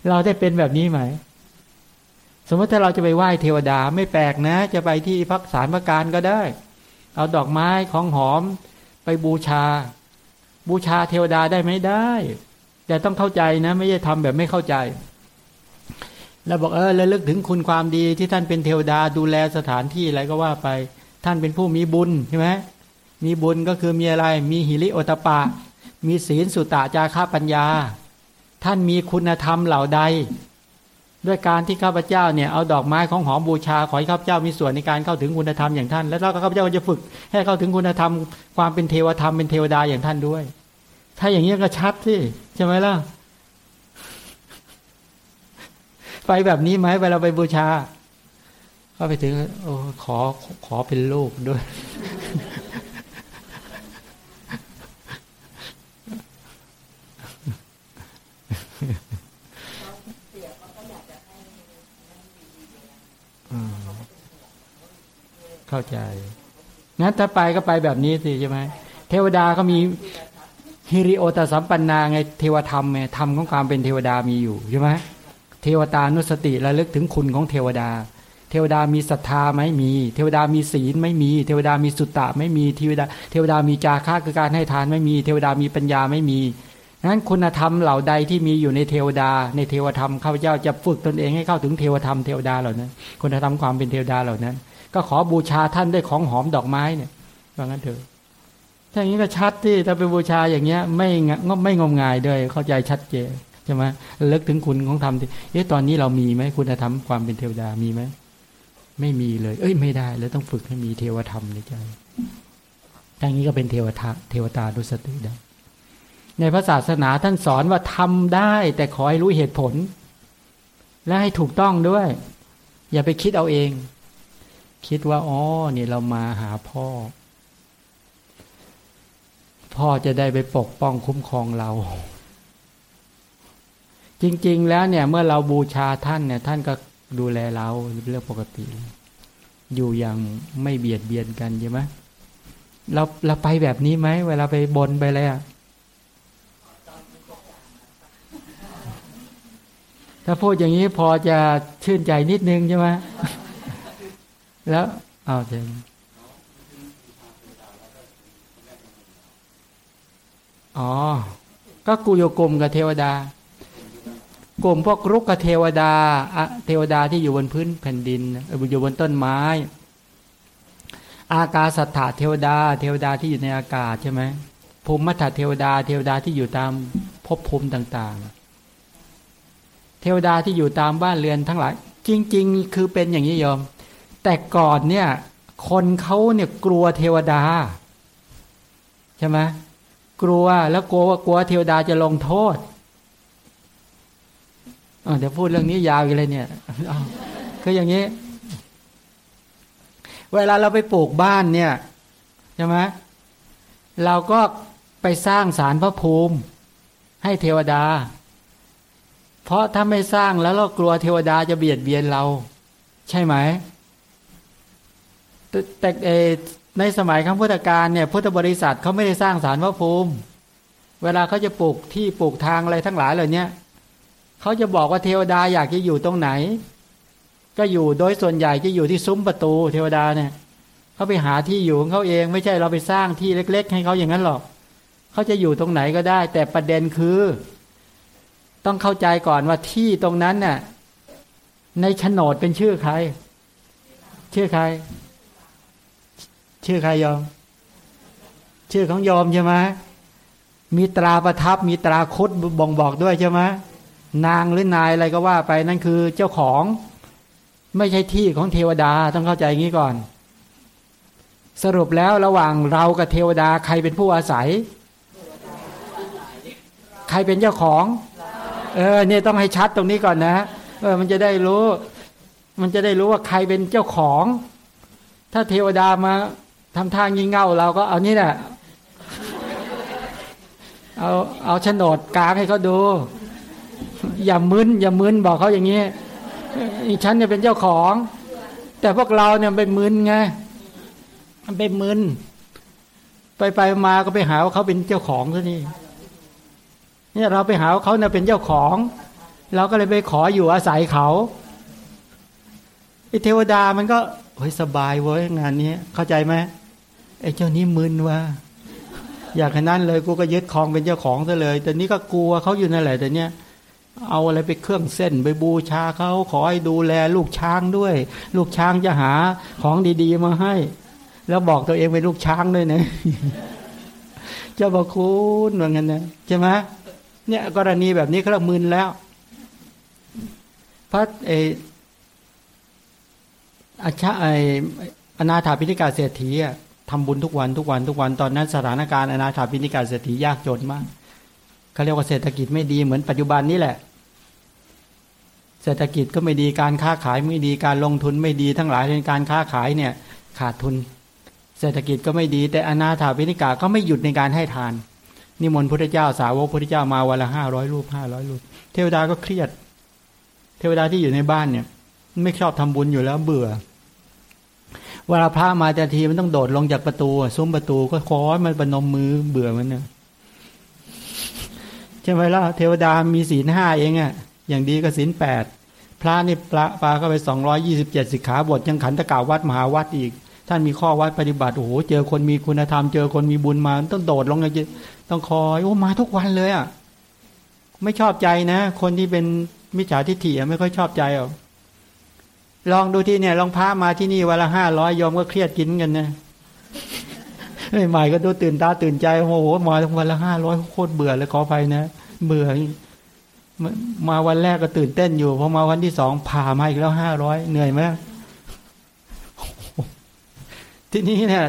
เราได้เป็นแบบนี้ไหม สมมติถ้าเราจะไปไหว้เทวดาไม่แปลกนะ จะไปที่พักสารพระการก็ได้ เอาดอกไม้ของหอมไปบูชา บูชาเทวดาได้ไม่ได้ แต่ต้องเข้าใจนะ ไม่ใช่ทำแบบไม่เข้าใจ แล้วบอกเออระลึกถึงคุณความดีที่ท่านเป็นเทวดาดูแลสถานที่อะไรก็ว่าไป ท่านเป็นผู้มีบุญใช่ไหมมีบุญก็คือมีอะไร มีหิริโอตปะ มีศีลสุตตะจาระปัญญา ท่านมีคุณธรรมเหล่าใด ด้วยการที่ข้าพเจ้าเนี่ยเอาดอกไม้ของหอมบูชาขอให้ข้าพเจ้ามีส่วนในการเข้าถึงคุณธรรมอย่างท่านแล้วข้าพเจ้าจะฝึกให้เข้าถึงคุณธรรม ความเป็นเทวธรรมเป็นเทวดาอย่างท่านด้วย ถ้าอย่างนี้ก็ชัดสิใช่ไหมล่ะไปแบบนี้ไหมเวลาไปบูชา ก็ไปถึงโอ้ขอขอเป็นลูกด้วย เสียเขาก็อยากจะให้นั่นดีๆเลย อืม เข้าใจงั้นถ้าไปก็ไปแบบนี้สิใช่ไหมเทวดาก็มีฮิริโอตสัมปันนาไงเทวธรรมไงธรรมของความเป็นเทวดามีอยู่ใช่ไหมเทวตานุสติระลึกถึงคุณของเทวดา เทวดามีศรัทธาไหมมี เทวดามีศีลไม่มี เทวดามีสุตตะไม่มีเทวดา เทวดามีจาค่าคือการให้ทานไม่มี เทวดามีปัญญาไม่มีนั้นคุณธรรมเหล่าใดที่มีอยู่ในเทวดา ในเทวธรรมข้าพเจ้าจะฝึกตนเองให้เข้าถึงเทวธรรมเทวดาเหล่านั้น คุณธรรมความเป็นเทวดาเหล่านั้น ก็ขอบูชาท่านด้วยของหอมดอกไม้เนี่ยว่างั้นเถอะถ้าอย่างนี้ก็ชัดที่ถ้าไปบูชาอย่างเงี้ย ไม่งไม่งมงายด้วยเข้าใจชัดเจนใช่ไหมเลิกถึงคุณของธรรมที่เอ๊ะตอนนี้เรามีไหมคุณธรรมความเป็นเทวดามีไหมไม่มีเลย เอ้ยไม่ได้ แล้วต้องฝึกให้มีเทวธรรมในใจอย่างนี้ก็เป็นเทวทาเทวตาดุสติได้ในพระศาสนาท่านสอนว่าทำได้ แต่ขอให้รู้เหตุผล และให้ถูกต้องด้วย อย่าไปคิดเอาเอง คิดว่าอ๋อเนี่ยเรามาหาพ่อ พ่อจะได้ไปปกป้องคุ้มครองเรา จริง ๆ แล้วเนี่ย เมื่อเราบูชาท่านเนี่ย ท่านก็ดูแลเราเรื่องปกติ อยู่อย่างไม่เบียดเบียนกันใช่ไหมเราเราไปแบบนี้ไหมเวลาไปบนไปอะไรอะถ้าพูดอย่างนี้พอจะชื่นใจนิดนึงใช่ไหม แล้วเอาเถอะอ๋อ ก็กูโยกลมกับเทวดา กลุ่มพวกรุกกับเทวดาอะเทวดาที่อยู่บนพื้นแผ่นดินอยู่บนต้นไม้ อากาสัตถะเทวดา เทวดาที่อยู่ในอากาศใช่ไหมภูมิมัทธเทวดา เทวดาที่อยู่ตามภพภูมิต่าง ๆ เทวดาที่อยู่ตามบ้านเรือนทั้งหลาย จริง ๆ คือเป็นอย่างนี้ยอม แต่ก่อนเนี่ย คนเขาเนี่ยกลัวเทวดา ใช่ไหมกลัวแล้วกลัวว่ากลัวเทวดาจะลงโทษเดี๋ยวพูดเรื่องนี้ยาวอีกเลยเนี่ยคืออย่างนี้ เวลาเราไปปลูกบ้านเนี่ยใช่ไหมเราก็ไปสร้างสารพระภูมิ ให้เทวดา เพราะถ้าไม่สร้างแล้วเรากลัวเทวดาจะเบียดเบียนเรา ใช่ไหม แต่เอในสมัยครั้งพุทธกาลเนี่ยพุทธบริษัทเขาไม่ได้สร้างสารพระภูมิ เวลาเขาจะปลูกที่ปลูกทางอะไรทั้งหลายเหล่านี้เขาจะบอกว่าเทวดาอยากจะอยู่ตรงไหน ก็อยู่โดยส่วนใหญ่จะอยู่ที่ซุ้มประตูเทวดาเนี่ยเขาไปหาที่อยู่ของเขาเองไม่ใช่เราไปสร้างที่เล็ก ๆ ให้เขาอย่างนั้นหรอกเขาจะอยู่ตรงไหนก็ได้ แต่ประเด็นคือ ต้องเข้าใจก่อนว่าที่ตรงนั้นน่ะในโฉนดเป็นชื่อใคร ชื่อใคร ชื่อใครยอม ชื่อของยอมใช่ไหมมีตราประทับมีตราคุดบ่งบอกด้วยใช่ไหมนางหรือนายอะไรก็ว่าไปนั่นคือเจ้าของ ไม่ใช่ที่ของเทวดาต้องเข้าใจอย่างนี้ก่อน สรุปแล้วระหว่างเรากับเทวดาใครเป็นผู้อาศัย ใครเป็นเจ้าของ เออเนี่ยต้องให้ชัดตรงนี้ก่อนนะเออมันจะได้รู้ มันจะได้รู้ว่าใครเป็นเจ้าของ ถ้าเทวดามา ทำทางยิงเง่าเราก็เอานี่แหละเอาเอาโฉนดกลางให้เขาดู อย่ามึนอย่ามึนบอกเขาอย่างนี้ฉันเนี่ยเป็นเจ้าของ แต่พวกเราเนี่ยไปมึนไงมันไปมึนไปไปมาก็ไปหาว่าเขาเป็นเจ้าของซะนี่เนี่ยเราไปหาว่าเขาเนี่ยเป็นเจ้าของ เราก็เลยไปขออยู่อาศัยเขาไอ้เทวดามันก็เฮ้ยสบายเว้ยงานนี้เข้าใจไหม ไอ้เจ้านี้มึนว่า อยากขนาดเลยกูก็ยึดครองเป็นเจ้าของซะเลย แต่นี้ก็กลัวเขาอยู่นั่นแหละแต่เนี้ยเอาอะไรไปเครื่องเส้นไปบูชาเขาขอให้ดูแลลูกช้างด้วย ลูกช้างจะหาของดีๆมาให้ แล้วบอกตัวเองเป็นลูกช้างด้วยนะเจ้าบาคุณว่างั้นนะใช่ไหมเนี่ยกรณีแบบนี้เขาเรียกมึนแล้วพระเออาชาไออนาถาพิธิกาเศรษฐีอะ ทำบุญทุกวันทุกวันทุกวันตอนนั้นสถานการณ์อนาถาพิธิกาเศรษฐียากจนมากเขาเรียกว่าเศรษฐกิจไม่ดีเหมือนปัจจุบันนี้แหละ เศรษฐกิจก็ไม่ดีการค้าขายไม่ดีการลงทุนไม่ดีทั้งหลายในการค้าขายเนี่ยขาดทุน เศรษฐกิจก็ไม่ดี แต่อนาถาพิธิกาก็ไม่หยุดในการให้ทาน นิมนต์พระเจ้าสาวกพระเจ้ามาวันละห้าร้อยรูปห้าร้อยรูป เทวดาก็เครียด เทวดาที่อยู่ในบ้านเนี่ย ไม่ชอบทำบุญอยู่แล้วเบื่อ เวลาพระมาแต่ทีมันต้องโดดลงจากประตูซุ้มประตูก็คอยมันปนมมือเบื่อมันเนี่ยใช่ไหมล่ะเทวดามีศีลห้าเองอะ อย่างดีก็ศีลแปดพระนี่ปลาปลาเข้าไปสองร้อยี่สิบเจ็ดสิกขาบทยังขันตะกาวัดมหาวัดอีก ท่านมีข้อวัดปฏิบัติโอ้โหเจอคนมีคุณธรรมเจอคนมีบุญมาต้องโดดลงเลยต้องคอยโอ้มาทุกวันเลยอะไม่ชอบใจนะ คนที่เป็นมิจฉาทิฏฐิไม่ค่อยชอบใจอะ ลองดูที่เนี่ยลองพามาที่นี่วันละห้าร้อยยอมก็เครียดกินกันนะใหม่ก็ดูตื่นตาตื่นใจโอ้โหมาวันละห้าร้อยโคตรเบื่อเลยขอไปนะเบื่อมาวันแรกก็ตื่นเต้นอยู่พอมาวันที่สองผ่ามาอีกแล้วห้าร้อยเหนื่อยไหมทีนี้เนี่ย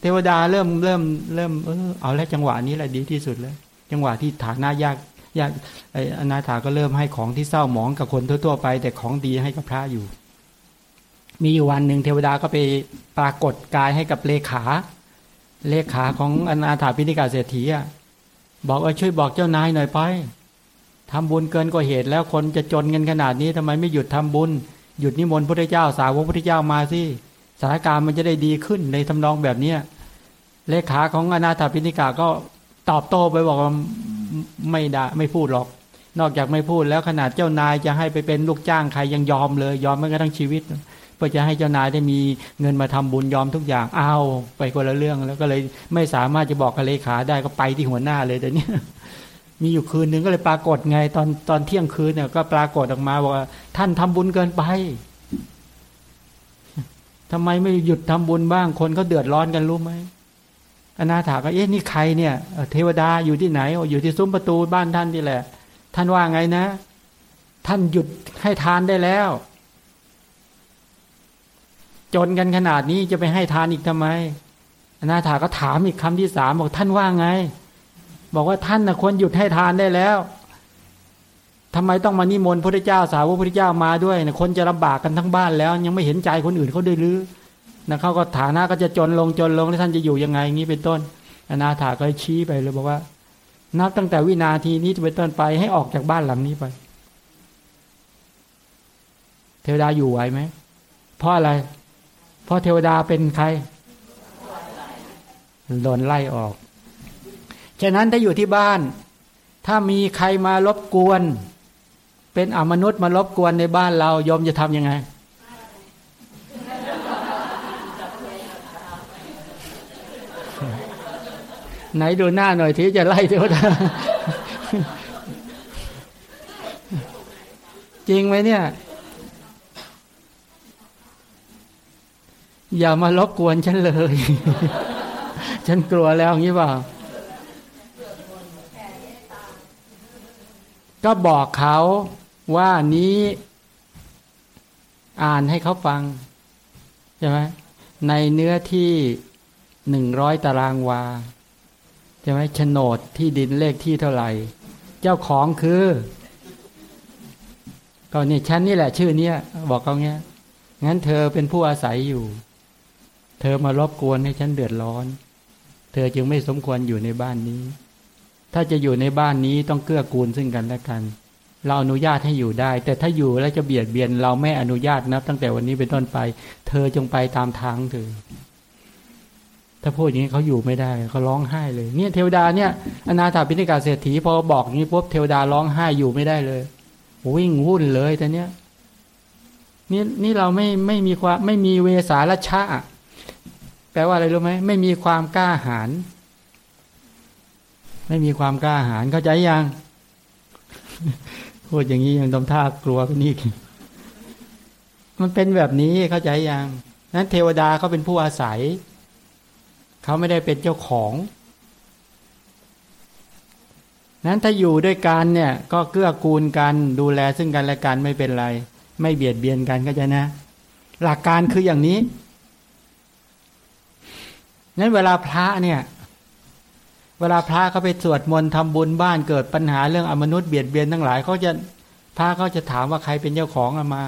เทวดาเริ่มเริ่มเริ่มเออเอาแล้วจังหวะนี้แหละดีที่สุดแล้ว จังหวะที่ฐานะยากยากไอ้อนาถาก็เริ่มให้ของที่เศร้าหมองกับคนทั่วๆไป แต่ของดีให้กับพระอยู่ มีอยู่วันหนึ่งเทวดาก็ไปปรากฏกายให้กับเลขา เลขาของอนาถาพิณิกาเศรษฐีอะบอกว่าช่วยบอกเจ้านายหน่อยไปทำบุญเกินกว่าเหตุแล้วคนจะจนเงินขนาดนี้ทำไมไม่หยุดทำบุญ หยุดนิมนต์พระเจ้าสาวกพระเจ้ามาสิสถานการณ์มันจะได้ดีขึ้นในทำนองแบบเนี้ยเลขาของอนาถาพิณิกาก็ตอบโต้ไปบอกว่าไม่ได้ไม่พูดหรอก นอกจากไม่พูดแล้วขนาดเจ้านายจะให้ไปเป็นลูกจ้างใครยังยอมเลย ยอมแม้กระทั่งชีวิต พื่อจะให้เจ้านายได้มีเงินมาทำบุญยอมทุกอย่างเอาไปคนละเรื่อง แล้วก็เลยไม่สามารถจะบอกกับเลขาได้ก็ไปที่หัวหน้าเลยแต่เนี้ยมีอยู่คืนนึงก็เลยปรากฏไงตอนตอนเที่ยงคืนเนี่ยก็ปรากฏออกมาบอกว่า ท่านทำบุญเกินไปทำไมไม่หยุดทำบุญบ้างคนเขาเดือดร้อนกันรู้ไหมอนาถาก็เอ๊ะนี่ใครเนี่ยเทวดาอยู่ที่ไหนอยู่ที่ซุ้มประตูบ้านท่านนี่แหละ ท่านว่าไงนะ ท่านหยุดให้ทานได้แล้ว จนกันขนาดนี้จะไปให้ทานอีกทำไมอนาถาก็ถามอีกคำที่สามบอกท่านว่าไง บอกว่าท่านนะควรหยุดให้ทานได้แล้วทำไมต้องมานิมนต์พระเจ้าสาวกพระเจ้ามาด้วยนะคนจะลำบากกันทั้งบ้านแล้ว ยังไม่เห็นใจคนอื่นเขาด้วยหรือนะเขาก็ฐานะก็จะจนลงจนลงแล้วท่านจะอยู่ยังไงงี้เป็นต้น อนาถาก็ชี้ไปเลยบอกว่า นับตั้งแต่วินาทีนี้เป็นต้นไปให้ออกจากบ้านหลังนี้ไป เทวดาอยู่ไหวไหมเพราะอะไร ราะเทวดาเป็นใครโดนไล่ออก ฉะนั้นถ้าอยู่ที่บ้าน ถ้ามีใครมารบกวน เป็นอมนุษย์มารบกวนในบ้านเรายอมจะทำยังไง ไหนดูหน้าหน่อยที่จะไล่เทวดาจริงไหมเนี่ย อย่ามารบกวนฉันเลย ฉันกลัวแล้วงี้เปล่า ก็บอกเขาว่านี้อ่านให้เขาฟัง ใช่ไหมในเนื้อที่หนึ่งร้อยตารางวา ใช่ไหมโฉนดที่ดินเลขที่เท่าไหร่ เจ้าของคือ ก็นี่ฉันนี่แหละ ชื่อเนี้ยบอกเขาเงี้ยงั้นเธอเป็นผู้อาศัยอยู่ เธอมารบกวนให้ฉันเดือดร้อน เธอจึงไม่สมควรอยู่ในบ้านนี้ ถ้าจะอยู่ในบ้านนี้ต้องเกื้อกูลซึ่งกันและกัน เราอนุญาตให้อยู่ได้ แต่ถ้าอยู่แล้วจะเบียดเบียน เราไม่อนุญาตนะตั้งแต่วันนี้เป็นต้นไป เธอจงไปตามทางเธอถ้าพูดอย่างนี้เขาอยู่ไม่ได้เขาร้องไห้เลย เนี่ยเทวดาเนี่ยอนาถาปิณิกาเศรษฐีพอบอกอย่างนี้ปุ๊บเทวดาร้องไห้อยู่ไม่ได้เลยวิ่งวุ่นเลยแต่เนี้ยนี่นี่เราไม่ไม่มีความไม่มีเวสาละชะ แปลว่าอะไรรู้ไหมไม่มีความกล้าหาญไม่มีความกล้าหาญเข้าใจยังพูดอย่างนี้ยังทำท่ากลัวกันนี่มันเป็นแบบนี้เข้าใจยังนั้นเทวดาเขาเป็นผู้อาศัย เขาไม่ได้เป็นเจ้าของนั้นถ้าอยู่ด้วยกันเนี่ย ก็เกื้อกูลกันดูแลซึ่งกันและกันไม่เป็นไร ไม่เบียดเบียนกันก็จะนะ หลักการคืออย่างนี้ นั้นเวลาพระเนี่ย เวลาพระเขาไปสวดมนต์ทำบุญบ้านเกิดปัญหาเรื่องอมนุษย์เบียดเบียนทั้งหลายเขาจะพระเขาจะถามว่าใครเป็นเจ้าของอามา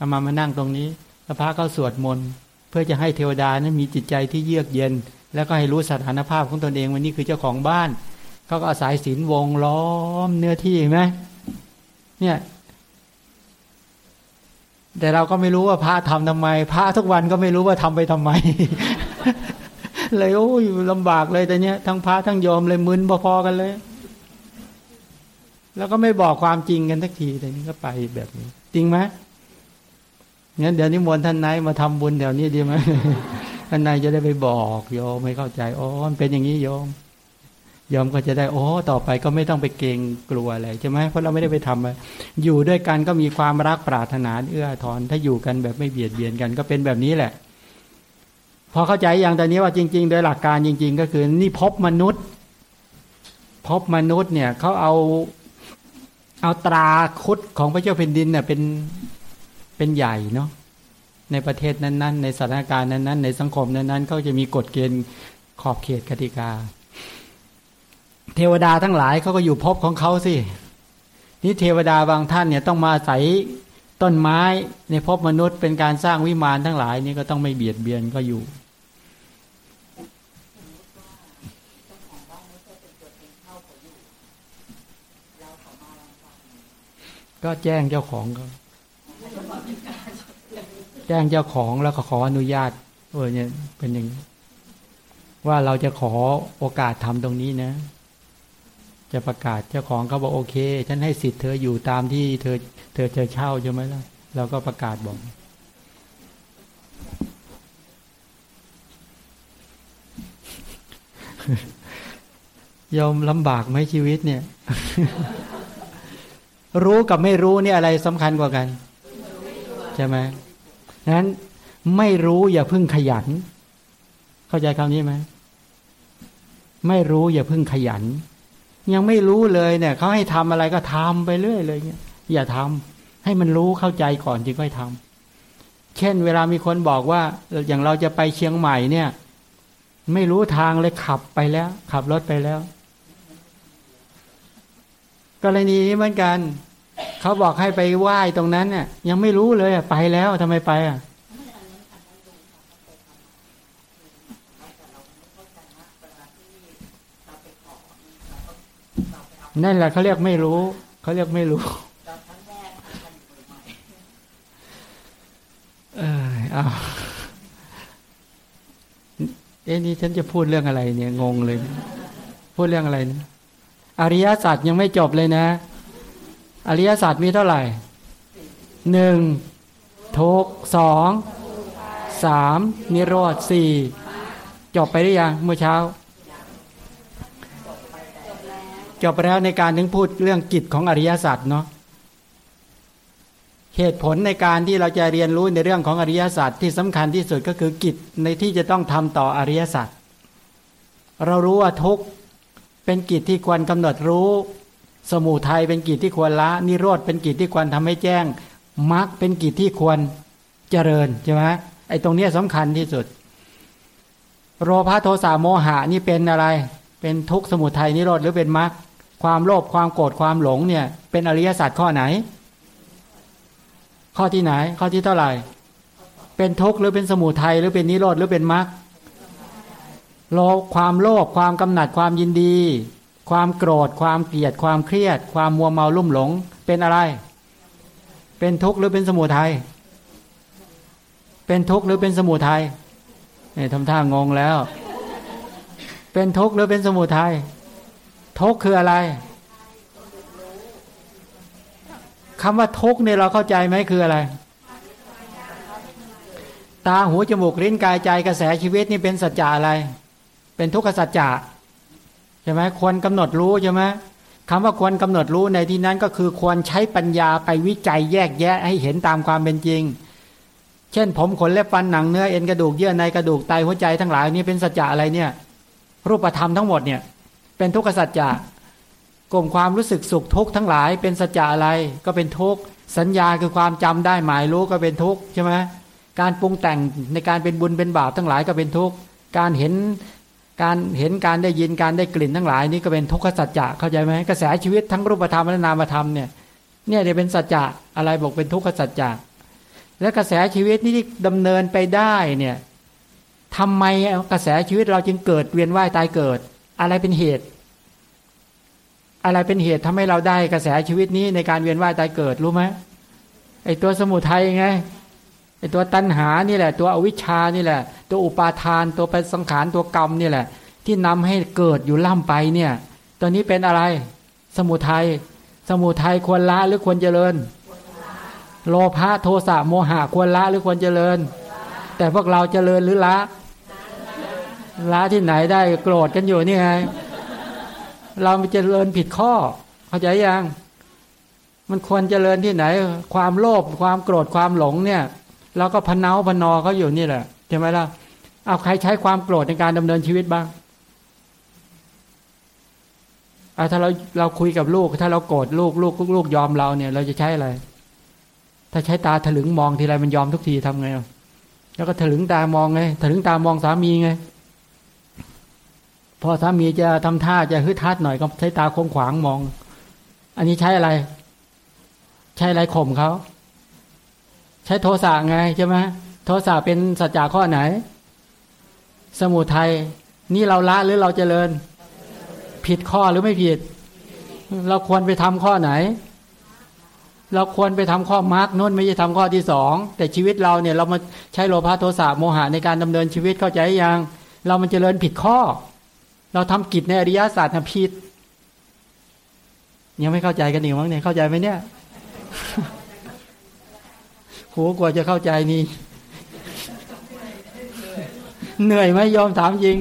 อามามานั่งตรงนี้ แล้วพระเขาสวดมนต์เพื่อจะให้เทวดานั้นมีจิตใจที่เยือกเย็น แล้วก็ให้รู้สถานภาพของตนเองวันนี้คือเจ้าของบ้านเขาก็อาศัยศีลวงล้อมเนื้อที่เห็นไหมเนี่ยแต่เราก็ไม่รู้ว่าพระทำทำไม พระทุกวันก็ไม่รู้ว่าทำไปทำไม เลยโอ้ยลำบากเลยแต่เนี้ยทั้งพระทั้งโยมเลยมึนพอๆกันเลย แล้วก็ไม่บอกความจริงกันสักทีแต่นี้ก็ไปแบบนี้ จริงไหมงั้นเดี๋ยวนี้มนท่านนายมาทำบุญแถวนี้ดีไหมท่านนายจะได้ไปบอกโยมไม่เข้าใจอ๋อมันเป็นอย่างนี้โยมโยมก็จะได้โอ้ต่อไปก็ไม่ต้องไปเกรงกลัวอะไรใช่ไหมเพราะเราไม่ได้ไปทำอะไรอยู่ด้วยกันก็มีความรักปรารถนาเอื้อทอนถ้าอยู่กันแบบไม่เบียดเบียนกัน ก็เป็นแบบนี้แหละ พอเข้าใจอย่างตอนนี้ว่าจริง ๆ โดยหลักการจริง ๆ ก็คือนี่พบมนุษย์พบมนุษย์เนี่ยเขาเอาเอาตราคุดของพระเจ้าแผ่นดินเนี่ยเป็นเป็นใหญ่เนาะในประเทศนั้น ๆ ในสถานการณ์นั้นๆ ในสังคมนั้นๆเขาจะมีกฎเกณฑ์ขอบเขตกติกา เทวดาทั้งหลายเขาก็อยู่พบของเขาสินี่เทวดาบางท่านเนี่ยต้องมาใส่ต้นไม้ในพบมนุษย์เป็นการสร้างวิมานทั้งหลายนี่ก็ต้องไม่เบียดเบียนก็อยู่ ก็แจ้งเจ้าของก็แจ้งเจ้าของแล้วก็ขออนุญาตเออเนี่ยเป็นอย่างว่าเราจะขอโอกาสทำตรงนี้นะ จะประกาศเจ้าของเขาบอกโอเค ฉันให้สิทธิ์เธออยู่ตามที่เธอ เธอจะเช่าใช่ไหมล่ะเราก็ประกาศบอกยอมลำบากไหมชีวิตเนี่ย รู้กับไม่รู้นี่อะไรสำคัญกว่ากันใช่ไหมนั้นไม่รู้อย่าพึ่งขยัน เข้าใจคำนี้ไหมไม่รู้อย่าพึ่งขยัน ยังไม่รู้เลยเนี่ยเขาให้ทำอะไรก็ทำไปเรื่อยเลยเนี่ยอย่าทำให้มันรู้เข้าใจก่อนจึงค่อยทำเช่น เวลามีคนบอกว่า อย่างเราจะไปเชียงใหม่เนี่ย ไม่รู้ทางเลยขับไปแล้ว ขับรถไปแล้ว กรณีนี้เหมือนกันเขาบอกให้ไปไหว้ตรงนั้นเนี่ยยังไม่รู้เลยไปแล้วทำไมไปอะนั่นแหละเขาเรียกไม่รู้เขาเรียกไม่รู้เออเอาเอ๊ะนี่ฉันจะพูดเรื่องอะไรเนี่ยงงเลย พูดเรื่องอะไรนะ อริยสัจยังไม่จบเลยนะ อริยสัจมีเท่าไหร่หนึ่งทุกสองสามนิโรธสี่จบไปหรือยังเมื่อเช้า จบไปแล้วในการถึงพูดเรื่องกิจของอริยสัจเนาะเหตุผลในการที่เราจะเรียนรู้ในเรื่องของอริยสัจที่สำคัญที่สุดก็คือกิจในที่จะต้องทำต่ออริยสัจเรารู้ว่าทุก เป็นกิจที่ควรกำหนดรู้ สมุทัยเป็นกิจที่ควรละ นิโรธเป็นกิจที่ควรทำให้แจ้งมรรคเป็นกิจที่ควรเจริญใช่ไหมไอ้ตรงนี้สำคัญที่สุดโรภะโทสะโมหะนี่เป็นอะไร เป็นทุกข์สมุทัยนิโรธหรือเป็นมรรคความโลภความโกรธความหลงเนี่ยเป็นอริยสัจข้อไหน ข้อที่ไหน ข้อที่เท่าไหร่ เป็นทุกข์หรือเป็นสมุทัยหรือเป็นนิโรธหรือเป็นมรรค โลความโลภความกำหนัดความยินดี ความโกรธ ความเกลียด ความเครียด ความมัวเมาลุ่มหลง เป็นอะไร เป็นทุกข์หรือเป็นสมุทัยเป็นทุกข์หรือเป็นสมุทัยเนี่ยทำท่างงแล้ว เป็นทุกข์หรือเป็นสมุทัยทุกข์คืออะไรคำว่าทุกข์เนี่ยเราเข้าใจไหมคืออะไร ตาหูจมูกลิ้นกายใจกระแสชีวิตนี่เป็นสัจจะอะไร เป็นทุกขสัจจะใช่ไหมควรกำหนดรู้ใช่ไหมคำว่าควรกำหนดรู้ในที่นั้นก็คือควรใช้ปัญญาไปวิจัยแยกแยะให้เห็นตามความเป็นจริง เช่น ผมขนเล็บฟันหนังเนื้อเอ็นกระดูกเยื่อในกระดูกไตหัวใจทั้งหลายนี่เป็นสัจจะอะไรเนี่ย รูปธรรมทั้งหมดเนี่ย เป็นทุกขสัจจะกลุ่มความรู้สึกสุขทุกข์ทั้งหลาย เป็นสัจจะอะไรก็เป็นทุกข์สัญญาคือความจำได้หมายรู้ก็เป็นทุกข์ใช่ไหมการปรุงแต่งในการเป็นบุญเป็นบาปทั้งหลายก็เป็นทุกข์การเห็น การเห็นการได้ยินการได้กลิ่นทั้งหลายนี่ก็เป็นทุกขสัจจะเข้าใจไหมกระแสชีวิตทั้งรูปธรรมและนามธรรมเนี่ยเนี่ยจะเป็นสัจจะอะไรบอกเป็นทุกขสัจจะและกระแสชีวิตนี่ที่ดำเนินไปได้เนี่ยทำไมกระแสชีวิตเราจึงเกิดเวียนว่ายตายเกิด อะไรเป็นเหตุ อะไรเป็นเหตุทำให้เราได้กระแสชีวิตนี้ในการเวียนว่ายตายเกิดรู้ไหมไอตัวสมุทัยไง ไอตัวตัณหานี่แหละ ตัวอวิชชานี่แหละ ตัวอุปาทานตัวเป็นสังขารตัวกรรมนี่แหละ ที่นำให้เกิดอยู่ล่ำไปเนี่ย ตัวนี้เป็นอะไร สมุทัยสมุทัยควรละหรือควรเจริญ โลภะโทสะโมหะควรละหรือควรเจริญ แต่พวกเราเจริญหรือละละที่ไหนได้โกรธกันอยู่นี่ไงเราไปเจริญผิดข้อ เข้าใจยังมันควรเจริญที่ไหน ความโลภความโกรธความหลงเนี่ย เราก็พเนาพนอเขาอยู่นี่แหละใช่ไหมล่ะเอาใครใช้ความโกรธในการดำเนินชีวิตบ้างเอาถ้าเราเราคุยกับลูก ถ้าเราโกรธลูกลูกลูกยอมเราเนี่ย เราจะใช้อะไร ถ้าใช้ตาถลึงมองทีไรมันยอมทุกทีทำไงแล้วก็ถลึงตามองไงถลึงตามองสามีไง พอสามีจะทำท่าจะฮึดทัดหน่อยก็ใช้ตาคงขวางมอง อันนี้ใช้อะไร ใช้อะไรข่มเขา ใช้โทสะไงใช่ไหมโทสะเป็นสัจจะข้อไหน สมุทัยนี่เราละหรือเราเจริญ ผิดข้อหรือไม่ผิด เราควรไปทำข้อไหน เราควรไปทำข้อมาร์กนู่นไม่ใช่ทำข้อที่สองแต่ชีวิตเราเนี่ยเรามาใช้โลภะโทสะโมหะในการดำเนินชีวิตเข้าใจยังเรามันเจริญผิดข้อ เราทำกิจในอริยศาสตร์นะผิดยังไม่เข้าใจกันอีกมั้งเนี่ยเข้าใจไหมเนี่ย โหกว่าจะเข้าใจนี่เหนื่อยไหมยอมถามจริง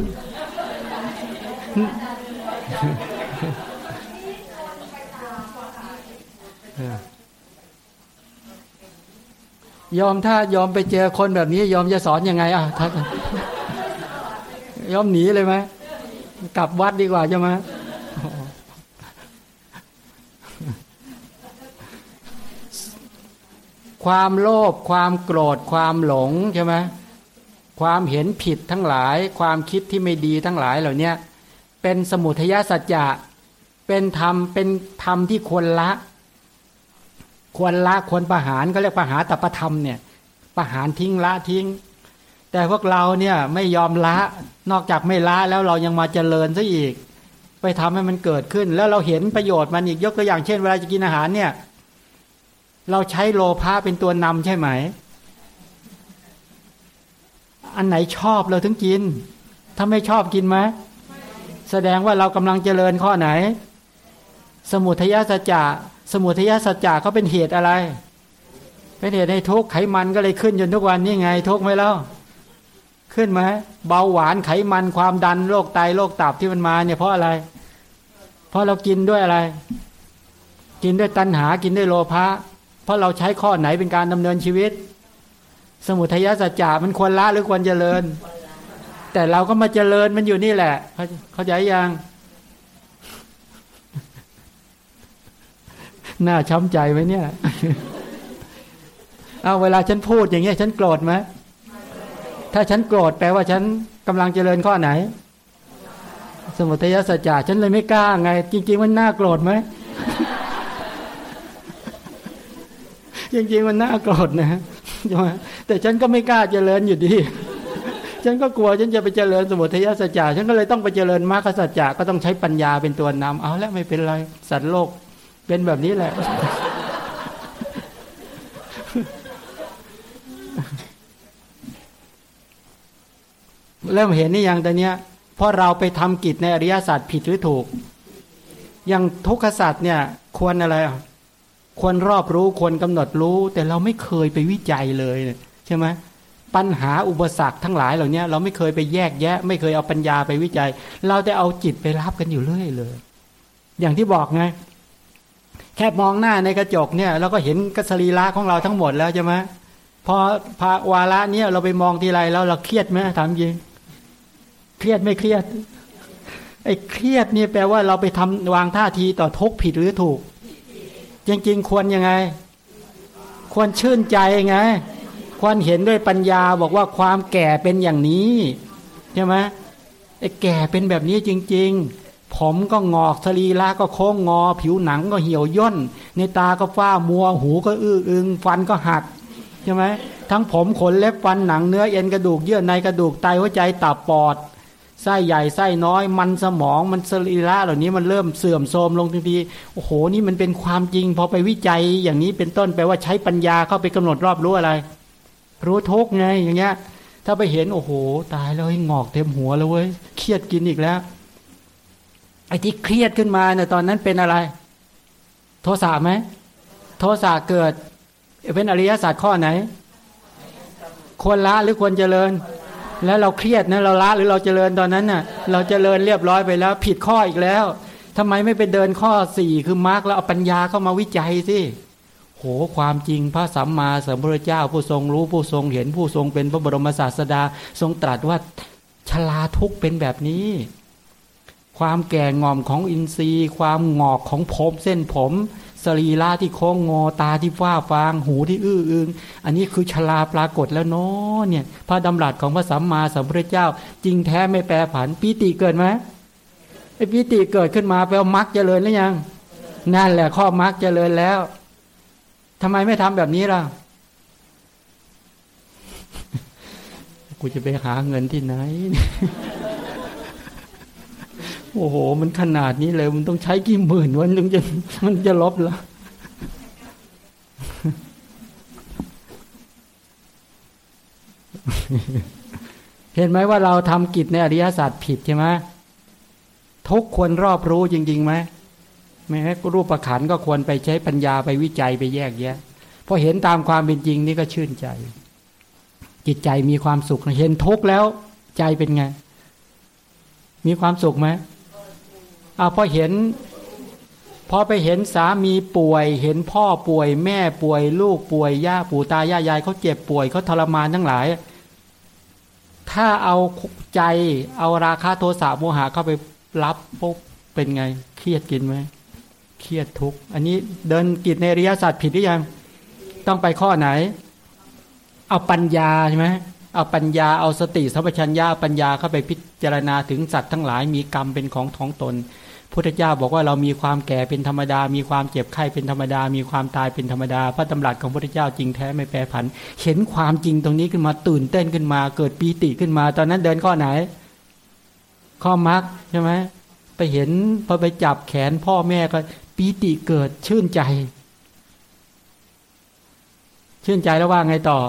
ยอมถ้ายอมไปเจอคนแบบนี้ ยอมจะสอนยังไงอะท่านยอมหนีเลยไหมกลับวัดดีกว่าใช่ไหม ความโลภความโกรธความหลงใช่ไหมความเห็นผิดทั้งหลาย ความคิดที่ไม่ดีทั้งหลายเหล่านี้เป็นสมุทยสัจจะเป็นธรรมเป็นธรรมที่ควรละ ควรละควรประหารก็เรียกประหารตประธรรมเนี่ยประหารทิ้งละทิ้ง แต่พวกเราเนี่ยไม่ยอมละนอกจากไม่ละแล้วเรายังมาเจริญซะอีก ไปทำให้มันเกิดขึ้น แล้วเราเห็นประโยชน์มันอีกยกตัวอย่างเช่น เวลาจะกินอาหารเนี่ย เราใช้โลภะเป็นตัวนำใช่ไหม อันไหนชอบเราถึงกิน ถ้าไม่ชอบกินไหม แสดงว่าเรากำลังเจริญข้อไหน สมุทัยสัจจะ สมุทัยสัจจะเขาเป็นเหตุอะไร เป็นเหตุให้ทุกข์ไขมันก็เลยขึ้นจนทุกวันนี่ไง ทุกข์ไหมเล่า ขึ้นไหมเบาหวานไขมันความดันโรคไตโรคตับที่มันมาเนี่ยเพราะอะไร เพราะเรากินด้วยอะไร กินด้วยตัณหา กินด้วยโลภะ ราะเราใช้ข้อไหนเป็นการดำเนินชีวิต สมุทัยสัจจะมันควรละหรือควรเจริญ แต่เราก็มาเจริญมันอยู่นี่แหละ เขาเขาใจยังน่าช้ำใจไหมเนี่ย เอาเวลาฉันพูดอย่างเงี้ย ฉันโกรธไหม ถ้าฉันโกรธแปลว่าฉันกำลังเจริญข้อไหน สมุทัยสัจจะฉันเลยไม่กล้าไง จริง ๆ มันน่าโกรธไหม จริงๆมันน่าโกรธนะแต่ฉันก็ไม่กล้าเจริญอยู่ดี ฉันก็กลัวฉันจะไปเจริญสมุทัยสัจจะฉันก็เลยต้องไปเจริญมรรคสัจจะก็ต้องใช้ปัญญาเป็นตัวนำเอาแล้วไม่เป็นไรสัตว์โลกเป็นแบบนี้แหละเริ่มเห็นนี่ยังแต่เนี้ยเพราะเราไปทำกิจในอริยศาสตร์ผิดหรือถูก อย่างทุกขศาสตร์เนี่ย ควรอะไรอะ ควรรอบรู้ควรกำหนดรู้ แต่เราไม่เคยไปวิจัยเลยใช่ไหมปัญหาอุปสรรคทั้งหลายเหล่านี้เราไม่เคยไปแยกแยะ ไม่เคยเอาปัญญาไปวิจัย เราจะเอาจิตไปรับกันอยู่เรื่อยเลย อย่างที่บอกไงแค่มองหน้าในกระจกเนี่ยเราก็เห็นกสรีระของเราทั้งหมดแล้วใช่ไหมพอพาวาระเนี่ยเราไปมองทีไรแล้วเราเครียดไหมถามจริงเครียดไม่เครียดไอ้เครียดนี่แปลว่าเราไปทำวางท่าทีต่อทุกผิดหรือถูก จริง ๆ ควรยังไง ควรชื่นใจไง ควรเห็นด้วยปัญญาบอกว่าความแก่เป็นอย่างนี้ใช่ไหมไอ้แก่เป็นแบบนี้จริง ๆผมก็งอกสรีระก็โค้งงอ ผิวหนังก็เหี่ยวย่น ในตาก็ฝ้ามัวหูก็อื้ออึง ฟันก็หักใช่ไหมทั้งผมขนเล็บฟันหนังเนื้อเอ็นกระดูกเยื่อในกระดูกไตหัวใจตับปอด ไส้ใหญ่ไส้น้อยมันสมองมันสรีระเหล่านี้มันเริ่มเสื่อมโทรมลงทันทีโอ้โหนี่มันเป็นความจริง พอไปวิจัยอย่างนี้เป็นต้นแปลว่าใช้ปัญญาเข้าไปกำหนดรอบรู้อะไร รู้ทุกไงอย่างเงี้ย ถ้าไปเห็นโอ้โห ตายแล้วงอกเต็มหัวแล้วเว้ยเครียดกินอีกแล้วไอ้ที่เครียดขึ้นมาเนี่ยตอนนั้นเป็นอะไร โทสะไหมโทสะเกิด เป็นอริยศาสตร์ข้อไหนควรละหรือควรเจริญ แล้วเราเครียดนะเราละหรือเราเจริญตอนนั้นน่ะ เราเจริญเรียบร้อยไปแล้ว ผิดข้ออีกแล้วทำไมไม่ไปเดินข้อสี่คือมารรคแล้วเอาปัญญาเข้ามาวิจัยสิโหความจริงพระสัมมาสัมพุทธเจ้า ผู้ทรงรู้ผู้ทรงเห็นผู้ทรงเป็นพระบรมศาสดา ทรงตรัสว่าชลาทุกเป็นแบบนี้ ความแก่งอมของอินทรีย์ ความงอกของผมเส้นผม สรีระที่โค้งงอตาที่ฟ้าฟาง หูที่อื้ออึงอันนี้คือชลาปรากฏแล้วเนาะเนี่ย พระดำรัสของพระสัมมาสัมพุทธเจ้า จริงแท้ไม่แปรผันปีติเกิดไหมไอ้ปีติเกิดขึ้นมาแปลว่ามักเจริญหรือยัง นั่นแหละข้อมักเจริญแล้วทำไมไม่ทำแบบนี้ล่ะกูจะไปหาเงินที่ไหน โอ้โห มันขนาดนี้เลย มันต้องใช้กี่หมื่นวันถึงจะมันจะลบแล้วเห็นไหมว่าเราทำกิจในอริยศาสตร์ผิดใช่ไหมทุกควรรอบรู้จริงๆไหมแม้รูปประขันก็ควรไปใช้ปัญญาไปวิจัยไปแยกแยะพอเห็นตามความเป็นจริงนี่ก็ชื่นใจ จิตใจมีความสุขเห็นทุกข์แล้ว ใจเป็นไง มีความสุขไหม เอาพอเห็นพอไปเห็นสามีป่วย เห็นพ่อป่วย แม่ป่วย ลูกป่วยย่าปู่ตายายยายเขาเจ็บป่วยเขาทรมานทั้งหลาย ถ้าเอาใจเอาราคาโทสะโมหะเข้าไปรับปุ๊บเป็นไงเครียดกินไหมเครียดทุกอันนี้เดินกิจในริยศาสัจผิดหรือยัง ต้องไปข้อไหน เอาปัญญาใช่ไหมเอาปัญญาเอาสติสัมปชัญญะปัญญาเข้าไปพิจารณาถึงสัตว์ทั้งหลายมีกรรมเป็นของท้องตน พุทธเจ้าบอกว่าเรามีความแก่เป็นธรรมดา มีความเจ็บไข้เป็นธรรมดา มีความตายเป็นธรรมดา พระตำรัสของพุทธเจ้าจริงแท้ไม่แปรผัน เห็นความจริงตรงนี้ขึ้นมาตื่นเต้นขึ้นมา เกิดปีติขึ้นมา ตอนนั้นเดินข้อไหน ข้อมรรคใช่ไหมไปเห็นพอไปจับแขนพ่อแม่ก็ปีติเกิดชื่นใจ ชื่นใจแล้วว่าไงต่อ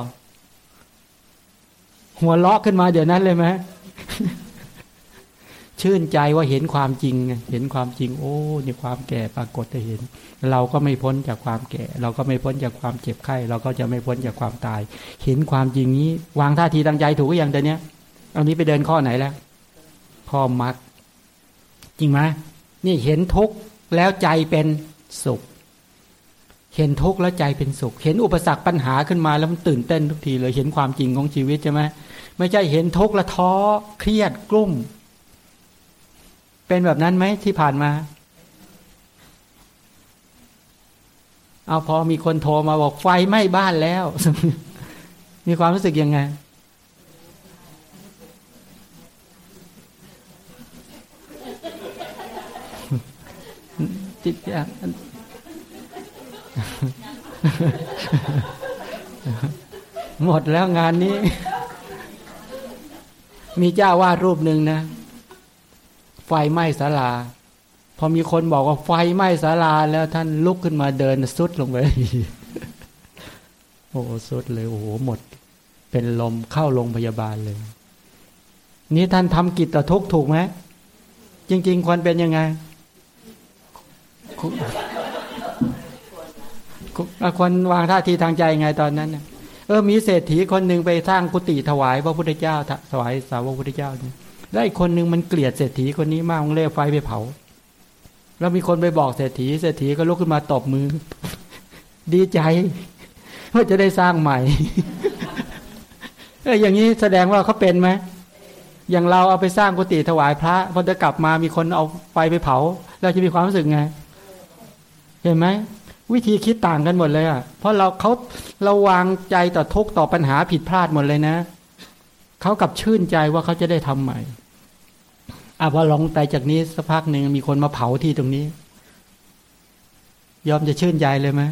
หัวเลาะขึ้นมาเดี๋ยวนั้นเลยไหม ชื่นใจว่าเห็นความจริง เห็นความจริง โอ้นี่ความแก่ปรากฏจะเห็น เราก็ไม่พ้นจากความแก่ เราก็ไม่พ้นจากความเจ็บไข้ เราก็จะไม่พ้นจากความตาย เห็นความจริงนี้ วางท่าทีตั้งใจถูกก็ย่างเดียวนี้เอันนี้ไปเดินข้อไหนแล้วข้อมัดจริงไหมนี่เห็นทุกข์แล้วใจเป็นสุข เห็นทุกข์แล้วใจเป็นสุข เห็นอุปสรรคปัญหาขึ้นมาแล้วมันตื่นเต้นทุกทีเลยเห็นความจริงของชีวิตใช่ไหมไม่ใช่เห็นทุกข์แล้วท้อเครียดกลุ้ม เป็นแบบนั้นไหมที่ผ่านมา เอาพอมีคนโทรมาบอกไฟไหม้บ้านแล้ว มีความรู้สึกยังไง จิตหมดแล้วงานนี้ มีเจ้าวาดรูปหนึ่งนะ ฟไหม้ศาลา พอมีคนบอกว่าไฟไหม้ศาลา แล้วท่านลุกขึ้นมาเดินสุดลงไปโอ้สุดเลยโอ้โหหมด เป็นลมเข้าโรงพยาบาลเลย นี่ท่านทำกิจต่อทุกถูกไหมจริง ๆควรเป็นยังไงควรวางท่าทีทางใจไงตอนนั้นเออมีเศรษฐีคนหนึ่งไปสร้างกุฏิถวายพระพุทธเจ้าถวายสาวกพุทธเจ้านี่ แล้วอีกคนหนึ่งมันเกลียดเศรษฐีคนนี้มากมันเล่ไฟไปเผา แล้วมีคนไปบอกเศรษฐีเศรษฐีก็ลุกขึ้นมาตบมือ ดีใจว่าจะได้สร้างใหม่เอออย่างนี้แสดงว่าเขาเป็นไหมอย่างเราเอาไปสร้างกุฏิถวายพระพอจะกลับมามีคนเอาไฟไปเผา เราจะมีความรู้สึกไง เห็นไหมวิธีคิดต่างกันหมดเลยอะเพราะเราเขาเราวางใจต่อทุกต่อปัญหาผิดพลาดหมดเลยนะเขากับชื่นใจว่าเขาจะได้ทำใหม่ อะพอลงไปจากนี้สักพักหนึ่งมีคนมาเผาที่ตรงนี้ ยอมจะชื่นใจเลยไหม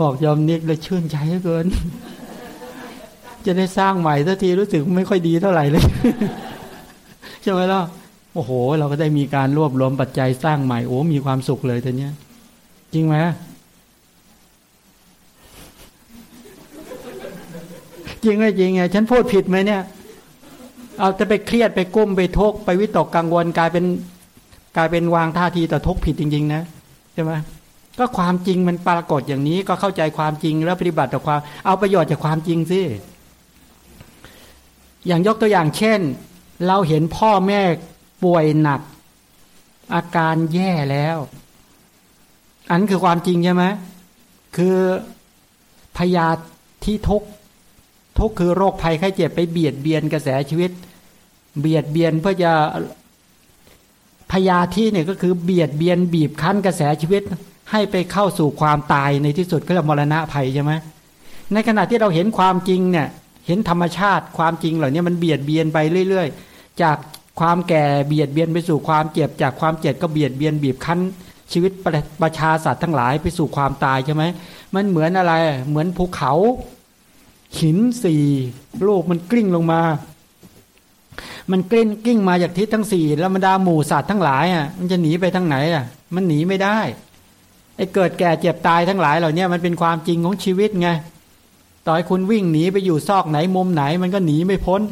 บอกยอมนิกเลยชื่นใจเกิน จะได้สร้างใหม่สักทีรู้สึกไม่ค่อยดีเท่าไหร่เลยใช่ไหมล่ะโอ้โห เราก็ได้มีการรวบรวมปัจจัยสร้างใหม่โอ้มีความสุขเลยทีเนี้ย จริงไหมจริงไหมจริงไงฉันพูดผิดไหมเนี่ย เอาจะไปเครียดไปกุ้มไปทุกไปวิตกกังวลกลายเป็นกลายเป็นวางท่าทีแต่ทุกผิดจริง ๆ นะใช่ไหมก็ความจริงมันปรากฏอย่างนี้ก็เข้าใจความจริงแล้วปฏิบัติต่อความ เอาประโยชน์จากความจริงสิอย่างยกตัวอย่างเช่น เราเห็นพ่อแม่ป่วยหนัก อาการแย่แล้ว อันคือความจริงใช่ไหมคือพยาธิทุก ทุกคือโรคภัยไข้เจ็บไปเบียดเบียนกระแสชีวิต เบียดเบียนเพื่อจะพยาธิเนี่ยก็คือเบียดเบียนบีบคั้นกระแสชีวิต ให้ไปเข้าสู่ความตายในที่สุดก็เรียกมรณะภัยใช่ไหมในขณะที่เราเห็นความจริงเนี่ยเห็นธรรมชาติความจริงเหล่านี้มันเบียดเบียนไปเรื่อย ๆ จากความแก่เบียดเบียนไปสู่ความเจ็บ จากความเจ็บก็เบียดเบียนบีบคั้น ชีวิตประชาสัตว์ทั้งหลายไปสู่ความตายใช่ไหมมันเหมือนอะไรเหมือนภูเขา หินสี่โลกมันกลิ้งลงมา มันกลิ้งกลิ้งมาจากทิศทั้งสี่แล้วบรรดาหมู่สัตว์ทั้งหลายอะมันจะหนีไปทางไหนอะ มันหนีไม่ได้ไอ้เกิดแก่เจ็บตายทั้งหลายเหล่านี้มันเป็นความจริงของชีวิตไงต่อให้คุณวิ่งหนีไปอยู่ซอกไหนมุมไหน มันก็หนีไม่พ้น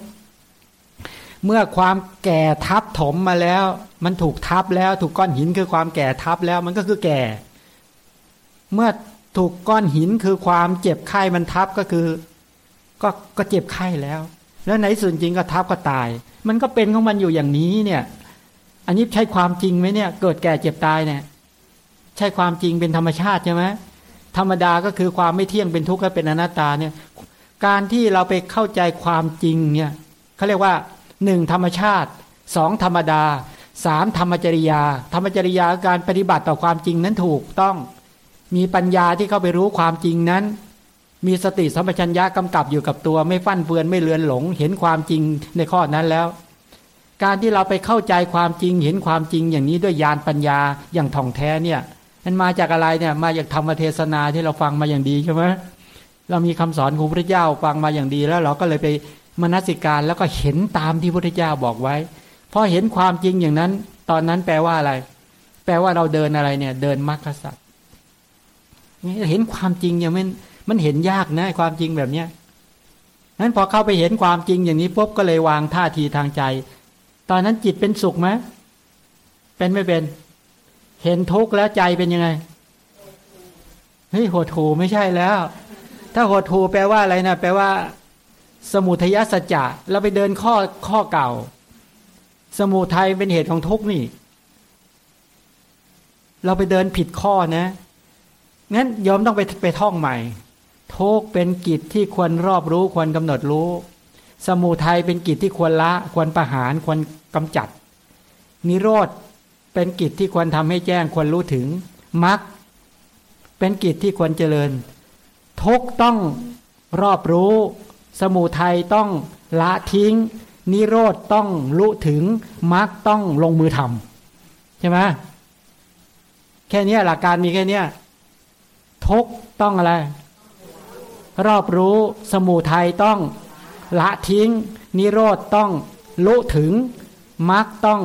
เมื่อความแก่ทับถมมาแล้ว มันถูกทับแล้ว ถูกก้อนหินคือความแก่ทับแล้ว มันก็คือแก่ เมื่อถูกก้อนหินคือความเจ็บไข้มันทับก็คือ ก็ก็เจ็บไข้แล้ว แล้วไหนส่วนจริงก็ทับก็ตาย มันก็เป็นของมันอยู่อย่างนี้เนี่ย อันนี้ใช่ความจริงไหมเนี่ย เกิดแก่เจ็บตายเนี่ย ใช่ความจริงเป็นธรรมชาติใช่ไหมธรรมดาก็คือความไม่เที่ยงเป็นทุกข์และเป็นอนัตตาเนี่ย การที่เราไปเข้าใจความจริงเนี่ยเขาเรียกว่าหนึ่งธรรมชาติสองธรรมดาสามธรรมจริยา ธรรมจริยาการปฏิบัติต่อความจริงนั้นถูกต้องมีปัญญาที่เข้าไปรู้ความจริงนั้น มีสติสัมปชัญญะกำกับอยู่กับตัวไม่ฟั่นเฟือนไม่เลือนหลง เห็นความจริงในข้อนั้นแล้ว การที่เราไปเข้าใจความจริง เห็นความจริงอย่างนี้ด้วยญาณปัญญาอย่างท่องแท้เนี่ยมันมาจากอะไรเนี่ยมาจากธรรมเทศนาที่เราฟังมาอย่างดีใช่ไหมเรามีคำสอนของพระเจ้าฟังมาอย่างดีแล้ว เราก็เลยไปมนสิการแล้วก็เห็นตามที่พระเจ้าบอกไว้พอเห็นความจริงอย่างนั้น ตอนนั้นแปลว่าอะไร แปลว่าเราเดินอะไรเนี่ย เดินมรรคสัตว์เห็นความจริงอย่างมัน มันเห็นยากนะความจริงแบบเนี้ยนั้นพอเข้าไปเห็นความจริงอย่างนี้ปุ๊บก็เลยวางท่าทีทางใจ ตอนนั้นจิตเป็นสุขไหมเป็นไม่เป็น เห็นทุกข์แล้วใจเป็นยังไงเฮ้ยหดหูไม่ใช่แล้ว ถ้าหดหูแปลว่าอะไรนะแปลว่า สมุทัยสัจจะเราไปเดินข้อข้อเก่า สมุทัยเป็นเหตุของทุกข์นี่ เราไปเดินผิดข้อนะงั้นยอมต้องไปไปท่องใหม่ ทุกเป็นกิจที่ควรรอบรู้ควรกำหนดรู้ สมุทัยเป็นกิจที่ควรละควรประหารควรกำจัด นิโรธเป็นกิจที่ควรทำให้แจ้งควรรู้ถึงมรรคเป็นกิจที่ควรเจริญ ทุกต้องรอบรู้ สมุทัยต้องละทิ้ง นิโรธต้องรู้ถึงมรรคต้องลงมือทำใช่ไหมแค่นี้หลักการมีแค่นี้ทุกต้องอะไร รอบรู้สมุทัยต้องละทิ้ง นิโรธต้องรู้ถึงมรรคต้อง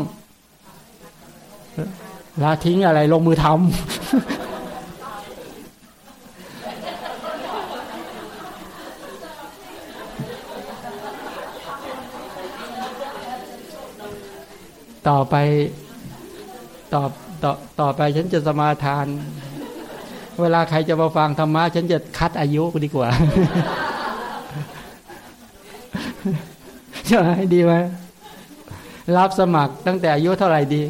ละทิ้งอะไรลงมือทำต่อไปต่อต่อต่อไปฉันจะสมาทาน เวลาใครจะมาฟังธรรมะฉันจะคัดอายุดีกว่าใช่ไหมดีไหมรับสมัครตั้งแต่อายุเท่าไหร่ดี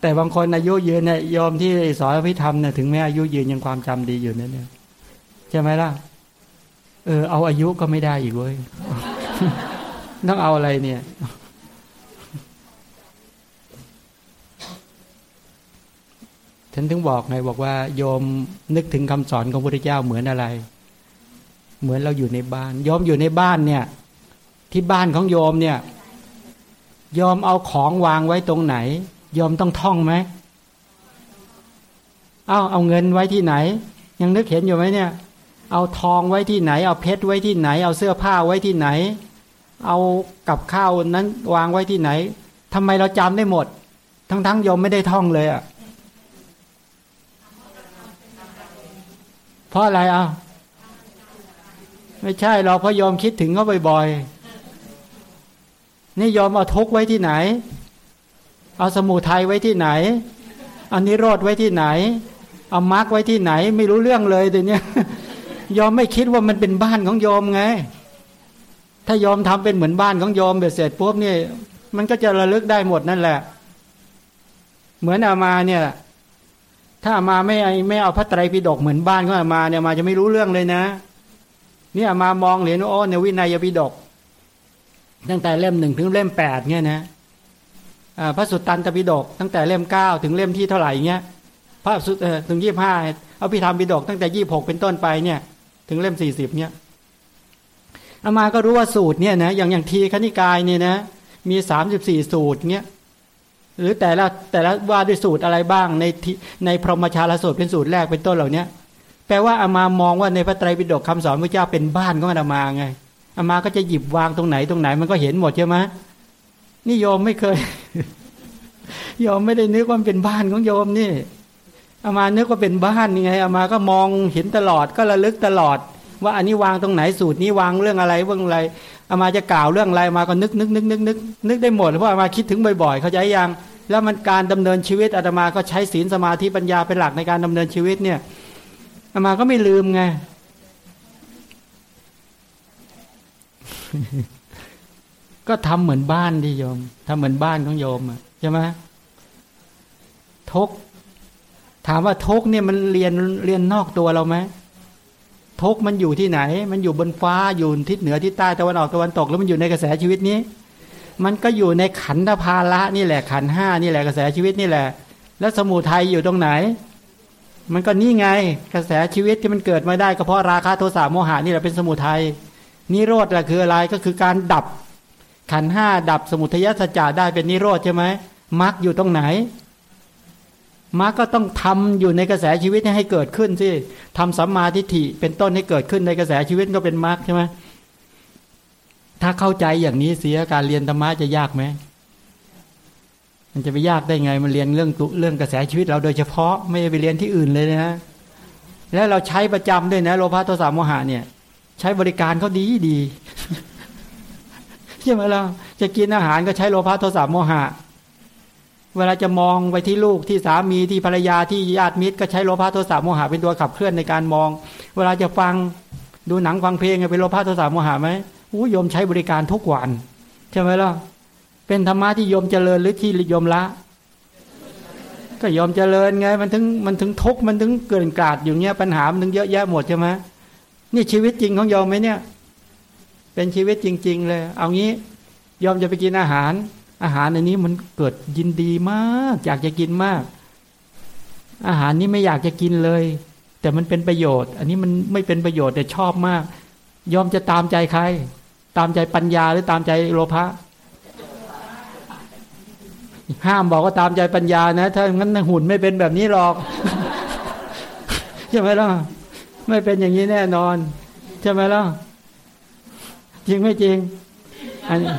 แต่บางคนอายุยืนเนี่ยยอมที่สอนพิธรรมเนี่ยถึงแม้อายุยืนยังความจำดีอยู่นั่นเนี่ยใช่ไหมล่ะ เออ เอาอายุก็ไม่ได้อีกเว้ยต้องเอาอะไรเนี่ย ฉันถึงบอกไงบอกว่าโยมนึกถึงคำสอนของพระพุทธเจ้าเหมือนอะไร เหมือนเราอยู่ในบ้านโยมอยู่ในบ้านเนี่ย ที่บ้านของโยมเนี่ยโยมเอาของวางไว้ตรงไหนโยมต้องท่องไหมเอาเอาเงินไว้ที่ไหน ยังนึกเห็นอยู่ไหมเนี่ย เอาทองไว้ที่ไหน เอาเพชรไว้ที่ไหน เอาเสื้อผ้าไว้ที่ไหน เอากับข้าวนั้นวางไว้ที่ไหนทำไมเราจำได้หมด ทั้งๆงโยมไม่ได้ท่องเลยอะ่ะ เพราะอะไรอะไม่ใช่เราพยอมคิดถึงเขาบ่อยๆนี่ยอมเอาทุกไว้ที่ไหน เอาสมุทัยไว้ที่ไหนอานิโรธไว้ที่ไหน เอามารรคไว้ที่ไหน ไม่รู้เรื่องเลยเดี๋ยวนี้ยอมไม่คิดว่ามันเป็นบ้านของยอมไง ถ้ายอมทำเป็นเหมือนบ้านของยอมเบ็ดเสร็จปุ๊บนี่มันก็จะระลึกได้หมดนั่นแหละ เหมือนอามาเนี่ย ถ้ามาไม่ไม่เอาพระไตรปิฎกเหมือนบ้านของอามาเนี่ยมาจะไม่รู้เรื่องเลยนะ เนี่อามามองเห็นว่าโอ้ในวินัยปิฎกตั้งแต่เล่มหนึ่งถึงเล่มแปดเนี่ยนะพระสุตตันตปิฎกตั้งแต่เล่มเก้าถึงเล่มที่เท่าไหร่เงี้ยพระสุตถึงยี่ห้าเอาพิธรรมปิฎกตั้งแต่ยี่หกเป็นต้นไปเนี่ย ถึงเล่มสี่สิบเนี่ยอามาก็รู้ว่าสูตรเนี่ยนะอย่างอย่างทีคณิกายเนี่ยนะมีสามสิบสี่สูตรเนี่ย หรือแต่ละแต่ละว่าด้วยสูตรอะไรบ้างในในพรหมชาลสูตรเป็นสูตรแรกเป็นต้นเหล่านี้แปลว่าอามามองว่าในพระไตรปิฎกคำสอนพระเจ้าเป็นบ้านของอามาไงอามาก็จะหยิบวางตรงไหนตรงไหน มันก็เห็นหมดใช่ไหมนี่โยมไม่เคยโยมไม่ได้นึกว่าเป็นบ้านของโยมนี่อามานึกว่าเป็นบ้านยังไงอามาก็มองเห็นตลอดก็ระลึกตลอด ว่าอันนี้วางตรงไหนสูตรนี้วางเรื่องอะไรเรื่องอะไร อามาจะกล่าวเรื่องอะไรมาก็นึกนึกนึกนึกนึกนึกได้หมดเพราะอามาคิดถึงบ่อยๆ เขาใจยังแล้วมันการดำเนินชีวิตอาตมาก็ใช้ศีลสมาธิปัญญาเป็นหลักในการดำเนินชีวิตเนี่ยอามาก็ไม่ลืมไงก็ทำเหมือนบ้านที่โยมทำเหมือนบ้านของโยมอะใช่ไหมทก ถามว่าทกเนี่ยมันเรียนเรียนนอกตัวเราไหม ทุกมันอยู่ที่ไหน มันอยู่บนฟ้าอยู่ทิศเหนือทิศใต้ตะวันออกตะวันตกแล้วมันอยู่ในกระแสชีวิตนี้ มันก็อยู่ในขันธภาระนี่แหละขันห้านี่แหละกระแสชีวิตนี่แหละ แล้วสมุทัยอยู่ตรงไหน มันก็นี่ไงกระแสชีวิตที่มันเกิดมาได้ก็เพราะราคะโทสะโมหะนี่แหละเป็นสมุทัยนิโรธแหละคืออะไรก็คือการดับขันห้าดับสมุทัยสัจจะได้เป็นนิโรธใช่ไหมมรรคอยู่ตรงไหน มรรคก็ต้องทำอยู่ในกระแสชีวิตให้เกิดขึ้นสิทำสัมมาทิฏฐิเป็นต้นให้เกิดขึ้นในกระแสชีวิตก็เป็นมรรคใช่ไหมถ้าเข้าใจอย่างนี้เสียการเรียนธรรมะจะยากไหมมันจะไปยากได้ไง มันเรียนเรื่องเรื่องกระแสชีวิตเราโดยเฉพาะไม่ไปเรียนที่อื่นเลยนะแล้วเราใช้ประจำด้วยนะโลภะโทสะโมหะเนี่ย ใช้บริการเขาดีดีใช่ไหมล่ะจะกินอาหารก็ใช้โลภะโทสะโมหะ เวลาจะมองไปที่ลูกที่สามีที่ภรรยาที่ญาติมิตรก็ใช้โลภะโทสะโมหะเป็นตัวขับเคลื่อนในการมอง เวลาจะฟังดูหนังฟังเพลงเป็นโลภะโทสะโมหะไหมอู้ยมใช้บริการทุกวันใช่ไหมล่ะเป็นธรรมะที่ยมเจริญหรือที่ยมละ ก็ยอมเจริญไง มันถึงมันถึงทุกข์มันถึงเกินกาดอยู่เนี้ยปัญหามันถึงเยอะแยะหมดใช่ไหมนี่ชีวิตจริงของโยมไหมเนี่ย เป็นชีวิตจริง ๆ เลย เอางี้ยอมจะไปกินอาหาร อาหารในนี้มันเกิดยินดีมาก อยากจะกินมาก อาหารนี้ไม่อยากจะกินเลย แต่มันเป็นประโยชน์ อันนี้มันไม่เป็นประโยชน์แต่ชอบมาก ยอมจะตามใจใคร ตามใจปัญญาหรือตามใจโลภะห้ามบอกว่าตามใจปัญญานะ ถ้างั้นหุ่นไม่เป็นแบบนี้หรอกใช่ไหมล่ะไม่เป็นอย่างนี้แน่นอน ใช่ไหมล่ะจริงไม่จริงอันนี้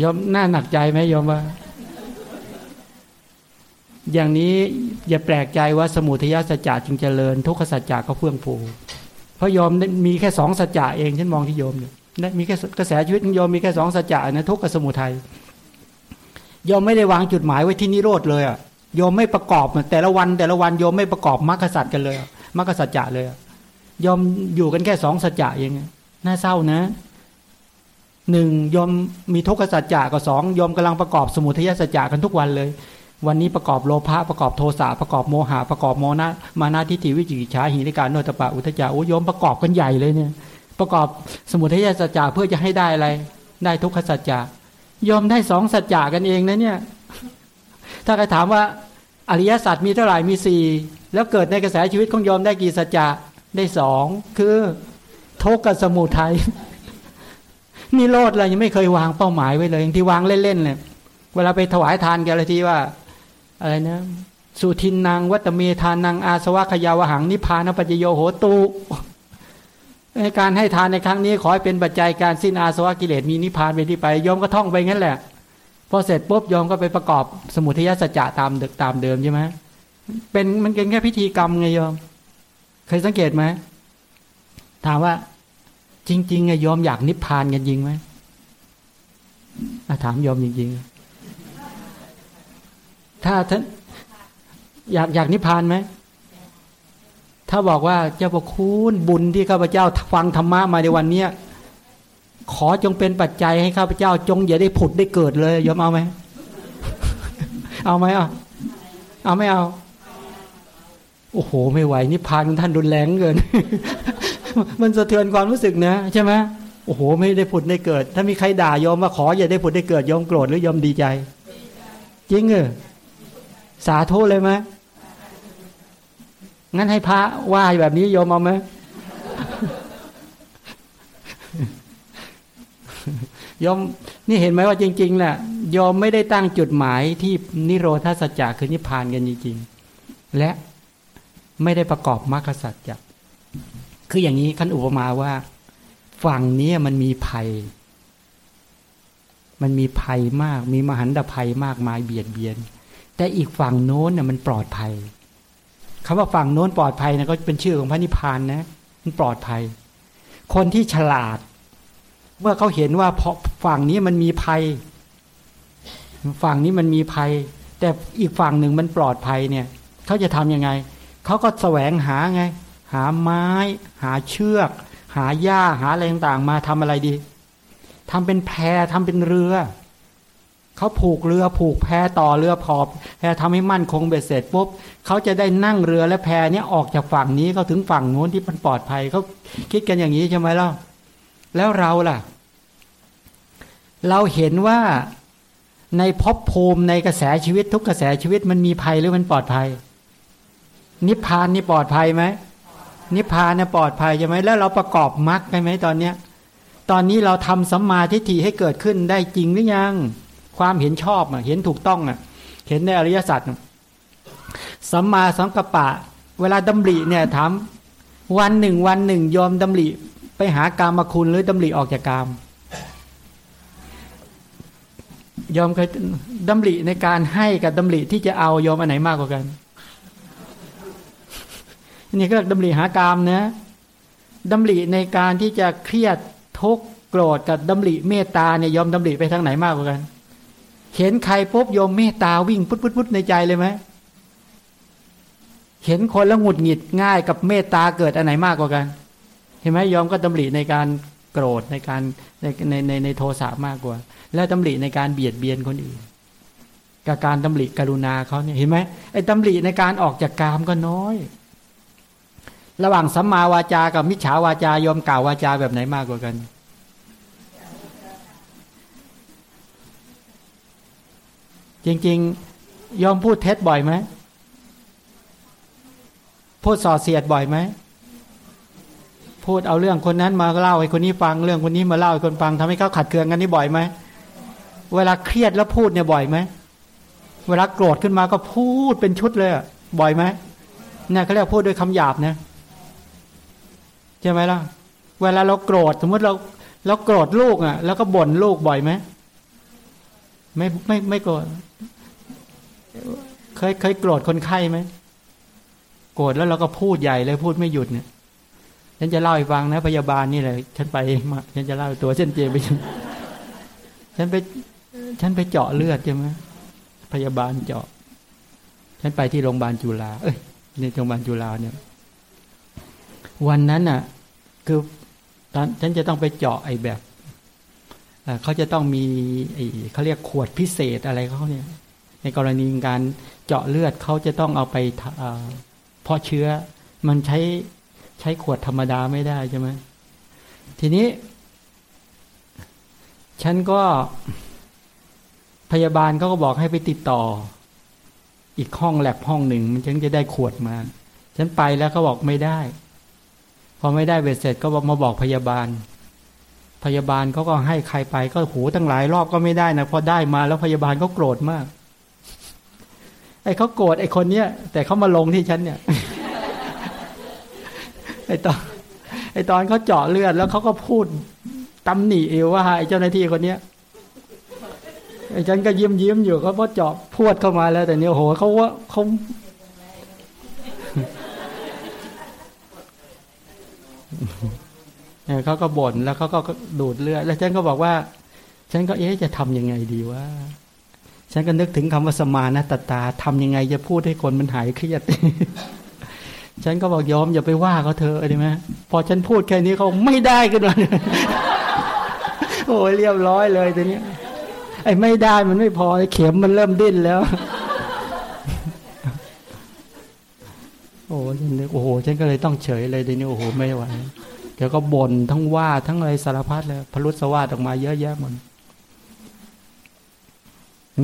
ยอมน่าหนักใจไหมยอมว่า อย่างนี้อย่าแปลกใจว่าสมุทัยสัจจะจึงเจริญ ทุกขสัจจะก็เฟื่องฟูเพราะยอมมีแค่สองสัจจะเองฉันมองที่โยมเนี่ยมีแค่กระแสชีวิตขอมมีแค่สองสัจจะนะทุกขสมุทัยยอมไม่ได้วางจุดหมายไว้ที่นิโรธเลยอะโยมไม่ประกอบแต่ละวัน แต่ละวันโยมไม่ประกอบมรรคสัจกันเลยมรรคสัจจะเลยยอมอยู่กันแค่สองสัจจะเองน่าเศร้านะ หนึ่งยอมมีทุกขสัจจะกับสองยอมกำลังประกอบสมุทัยสัจจะกันทุกวันเลย วันนี้ประกอบโลภะประกอบโทสะประกอบโมหะประกอบโมนะมานาทิฏฐิวิจิกิจฉาหิริการโนตปะอุทจาโอ้ยมประกอบกันใหญ่เลยเนี่ย ประกอบสมุทัยสัจจะเพื่อจะให้ได้อะไร ได้ทุกขสัจจะยอมได้สองสัจจะกันเองนะเนี่ย ถ้าใครถามว่าอริยสัจมีเท่าไหร่มีสี่แล้วเกิดในกระแสชีวิตของยอมได้กี่สัจจะได้สองคือทุกขกับสมุทัย นี่โลดอะไรยังไม่เคยวางเป้าหมายไว้เลยที่วางเล่นๆเนี่ยเวลาไปถวายทานแกเลยทีว่า อะไรนะสุทินนางวัตเมทานนางอาสวะขยาวหังนิพานปัจโยโหตุในการให้ทานในครั้งนี้ขอให้เป็นปัจจัยการสิ้นอาสวะกิเลสมีนิพานไปที่ไปยอมก็ท่องไปงั้นแหละพอเสร็จปุ๊บยอมก็ไปประกอบสมุทัยสัจจะตามเดิมตามเดิมใช่ไหมเป็นมันเป็นแค่พิธีกรรมไงยอม เคยสังเกตไหมถามว่า จริงๆไงยอมอยากนิพพานกันจริงไหมถามยอมจริงๆ ถ้าท่านอยากอยากนิพพานไหม ถ้าบอกว่าเจ้าประคุณบุญที่ข้าพเจ้าฟังธรรมะมาในวันเนี้ยขอจงเป็นปัจจัยให้ข้าพเจ้า จงอย่าได้ผุดได้เกิดเลยยอมเอาไหม เอาไหมอะเอาไม่เอา โอ้โห ไม่ไหวนิพพานท่านรุนแรงเกิน มันสะเทือนความรู้สึกนะใช่ไหมโอ้โห ไม่ได้ผุดได้เกิด ถ้ามีใครด่ายอมว่าขออย่าได้ผุดได้เกิดยอมโกรธหรือยอมดีใจ จริงเหรอสาธุเลยไหมงั้นให้พระไหวแบบนี้โยมเอาไหมยอมนี่เห็นไหมว่าจริงๆแหละยอมไม่ได้ตั้งจุดหมายที่นิโรธาสัจจะคือนิพพานกันจริงๆและไม่ได้ประกอบมรรคสัจจะ คืออย่างนี้ขั้นอุปมาว่า ฝั่งนี้มันมีภัย มันมีภัยมาก มีมหันตภัยมากมายเบียดเบียน แต่อีกฝั่งโน้นเนี่ยมันปลอดภัยคำว่าฝั่งโน้นปลอดภัยนะก็เป็นชื่อของพระนิพพานนะ มันปลอดภัย คนที่ฉลาด เมื่อเขาเห็นว่าเพราะฝั่งนี้มันมีภัย ฝั่งนี้มันมีภัย แต่อีกฝั่งหนึ่งมันปลอดภัยเนี่ยเขาจะทํำยังไงเขาก็แสวงหาไง หาไม้ หาเชือก หาหญ้าหาอะไรต่างๆมาทำอะไรดีทำเป็นแพทำเป็นเรือเขาผูกเรือผูกแพต่อเรือพอบแพทำให้มั่นคงเบ็ดเสร็จปุ๊บเขาจะได้นั่งเรือและแพเนี้ยออกจากฝั่งนี้เขาถึงฝั่งโน้นที่มันปลอดภัยเขาคิดกันอย่างนี้ใช่ไหมล่ะแล้วเราล่ะ เราเห็นว่าในภพภูมิในกระแสชีวิตทุกกระแสชีวิตมันมีภัยหรือมันปลอดภัย นิพพานนี่ปลอดภัยไหม นิพพานเนี่ยปลอดภัยใช่ไหมแล้วเราประกอบมรรคไหมตอนเนี้ยตอนนี้เราทำสัมมาทิฏฐิให้เกิดขึ้นได้จริงหรือยัง ความเห็นชอบอะเห็นถูกต้องอะเห็นในอริยสัจสัมมาสังกัปปะ เวลาดำริเนี่ยถามวันหนึ่งวันหนึ่งยอมดำริไปหากามาคุณหรือดำริออกจากกามยอมเคยดำริในการให้กับดำริที่จะเอายอมอันไหนมากกว่ากัน นี่ก็เรียกดำริหากามนะดำริในการที่จะเครียดทุกข์โกรธกับดำริเมตตาเนี่ยยอมดำริไปทางไหนมากกว่ากัน เห็นใครปุ๊บยอมเมตตาวิ่งพุทธพุทธในใจเลยไหมเห็นคนแล้วหงุดหงิดง่ายกับเมตตาเกิดอันไหนมากกว่ากัน เห็นไหมยอมก็ดำริในการโกรธในการในในในในโทสะมากกว่า แล้วดำริในการเบียดเบียนคนอื่นกับการดำริกรุณาเขาเนี่ยเห็นไหมไอ้ดำริในการออกจากกามก็น้อย ระหว่างสัมมาวาจา กับมิจฉาวาจายอมกล่าววาจาแบบไหนมากกว่ากัน จริง ๆ ยอมพูดเท็จบ่อยไหมพูดส่อเสียดบ่อยไหมพูดเอาเรื่องคนนั้นมาเล่าให้คนนี้ฟังเรื่องคนนี้มาเล่าให้คนฟังทำให้เขาขัดเคืองกันนี่บ่อยไหมเวลาเครียดแล้วพูดเนี่ยบ่อยไหมเวลาโกรธขึ้นมาก็พูดเป็นชุดเลยบ่อยไหมเนี่ยเขาเรียกพูดด้วยคำหยาบนะ ใช่ไหมล่ะ เวลาเราโกรธสมมติเราเราโกรธลูกอะ แล้วก็บ่นลูกบ่อยไหมไม่ไม่ไม่โกรธเคยเคยโกรธคนไข้ไหมโกรธแล้วเราก็พูดใหญ่เลยพูดไม่หยุดเนี่ยฉันจะเล่าให้ฟังนะ พยาบาลนี่แหละฉันไปมาฉันจะเล่าตัวเช่นเจไปฉันไป ฉันไปเจาะเลือดใช่ไหมพยาบาลเจาะ ฉันไปที่โรงพยาบาลจุฬาเอ้ยในโรงพยาบาลจุฬาเนี่ย วันนั้นอะ คือตอนฉันจะต้องไปเจาะไอ้แบบเขาจะต้องมีไอ้เขาเรียกขวดพิเศษอะไรเขาเนี่ย ในกรณีการเจาะเลือดเขาจะต้องเอาไปเพาะเชื้อ มันใช้ใช้ขวดธรรมดาไม่ได้ใช่ไหมทีนี้ ฉันก็พยาบาลเขาก็บอกให้ไปติดต่อ อีกห้องแลบห้องหนึ่ง มันจะได้ขวดมา ฉันไปแล้วเขาบอกไม่ได้ พอไม่ได้เบ็ดเสร็จก็มาบอกพยาบาล พยาบาลเขาก็ให้ใครไปก็หูตั้งหลายรอบก็ไม่ได้นะพอได้มาแล้วพยาบาลก็โกรธมาก ไอ้เขาโกรธไอ้คนเนี้ยแต่เขามาลงที่ฉันเนี่ยไอ้ตอนไอ้ตอนเขาเจาะเลือดแล้วเขาก็พูดตำหนิเอวว่าไอ้เจ้าหน้าที่คนเนี้ยไอ้ฉันก็ยิ้มยิ้มอยู่เขาพอเจาะพวดเข้ามาแล้วแต่เนี้ยโหเขาว่าเขา เขาก็บ่นแล้วเขาก็ดูดเลือดแล้วฉันก็บอกว่า ฉันก็เอ๊ะจะทํำยังไงดีว่าฉันก็นึกถึงคำว่าสมานะตตาทำยังไงจะพูดให้คนมันหายเครียด ฉันก็บอกยอมอย่าไปว่าเขาเธอใช่ไหมพอฉันพูดแค่นี้เขาไม่ได้กันเลยโอ้ยเรียบร้อยเลยทีนี้ไอ้ไม่ได้มันไม่พอเข็มมันเริ่มดิ้นแล้ว อ้ฉันโอ้โหฉันก็เลยต้องเฉยเลยทีนี้โอ้โหไม่ไหวเดี๋ยวก็บ่นทั้งว่าทั้งอะไรสารพัดเลยพลุสวาดออกมาเยอะแยะหมด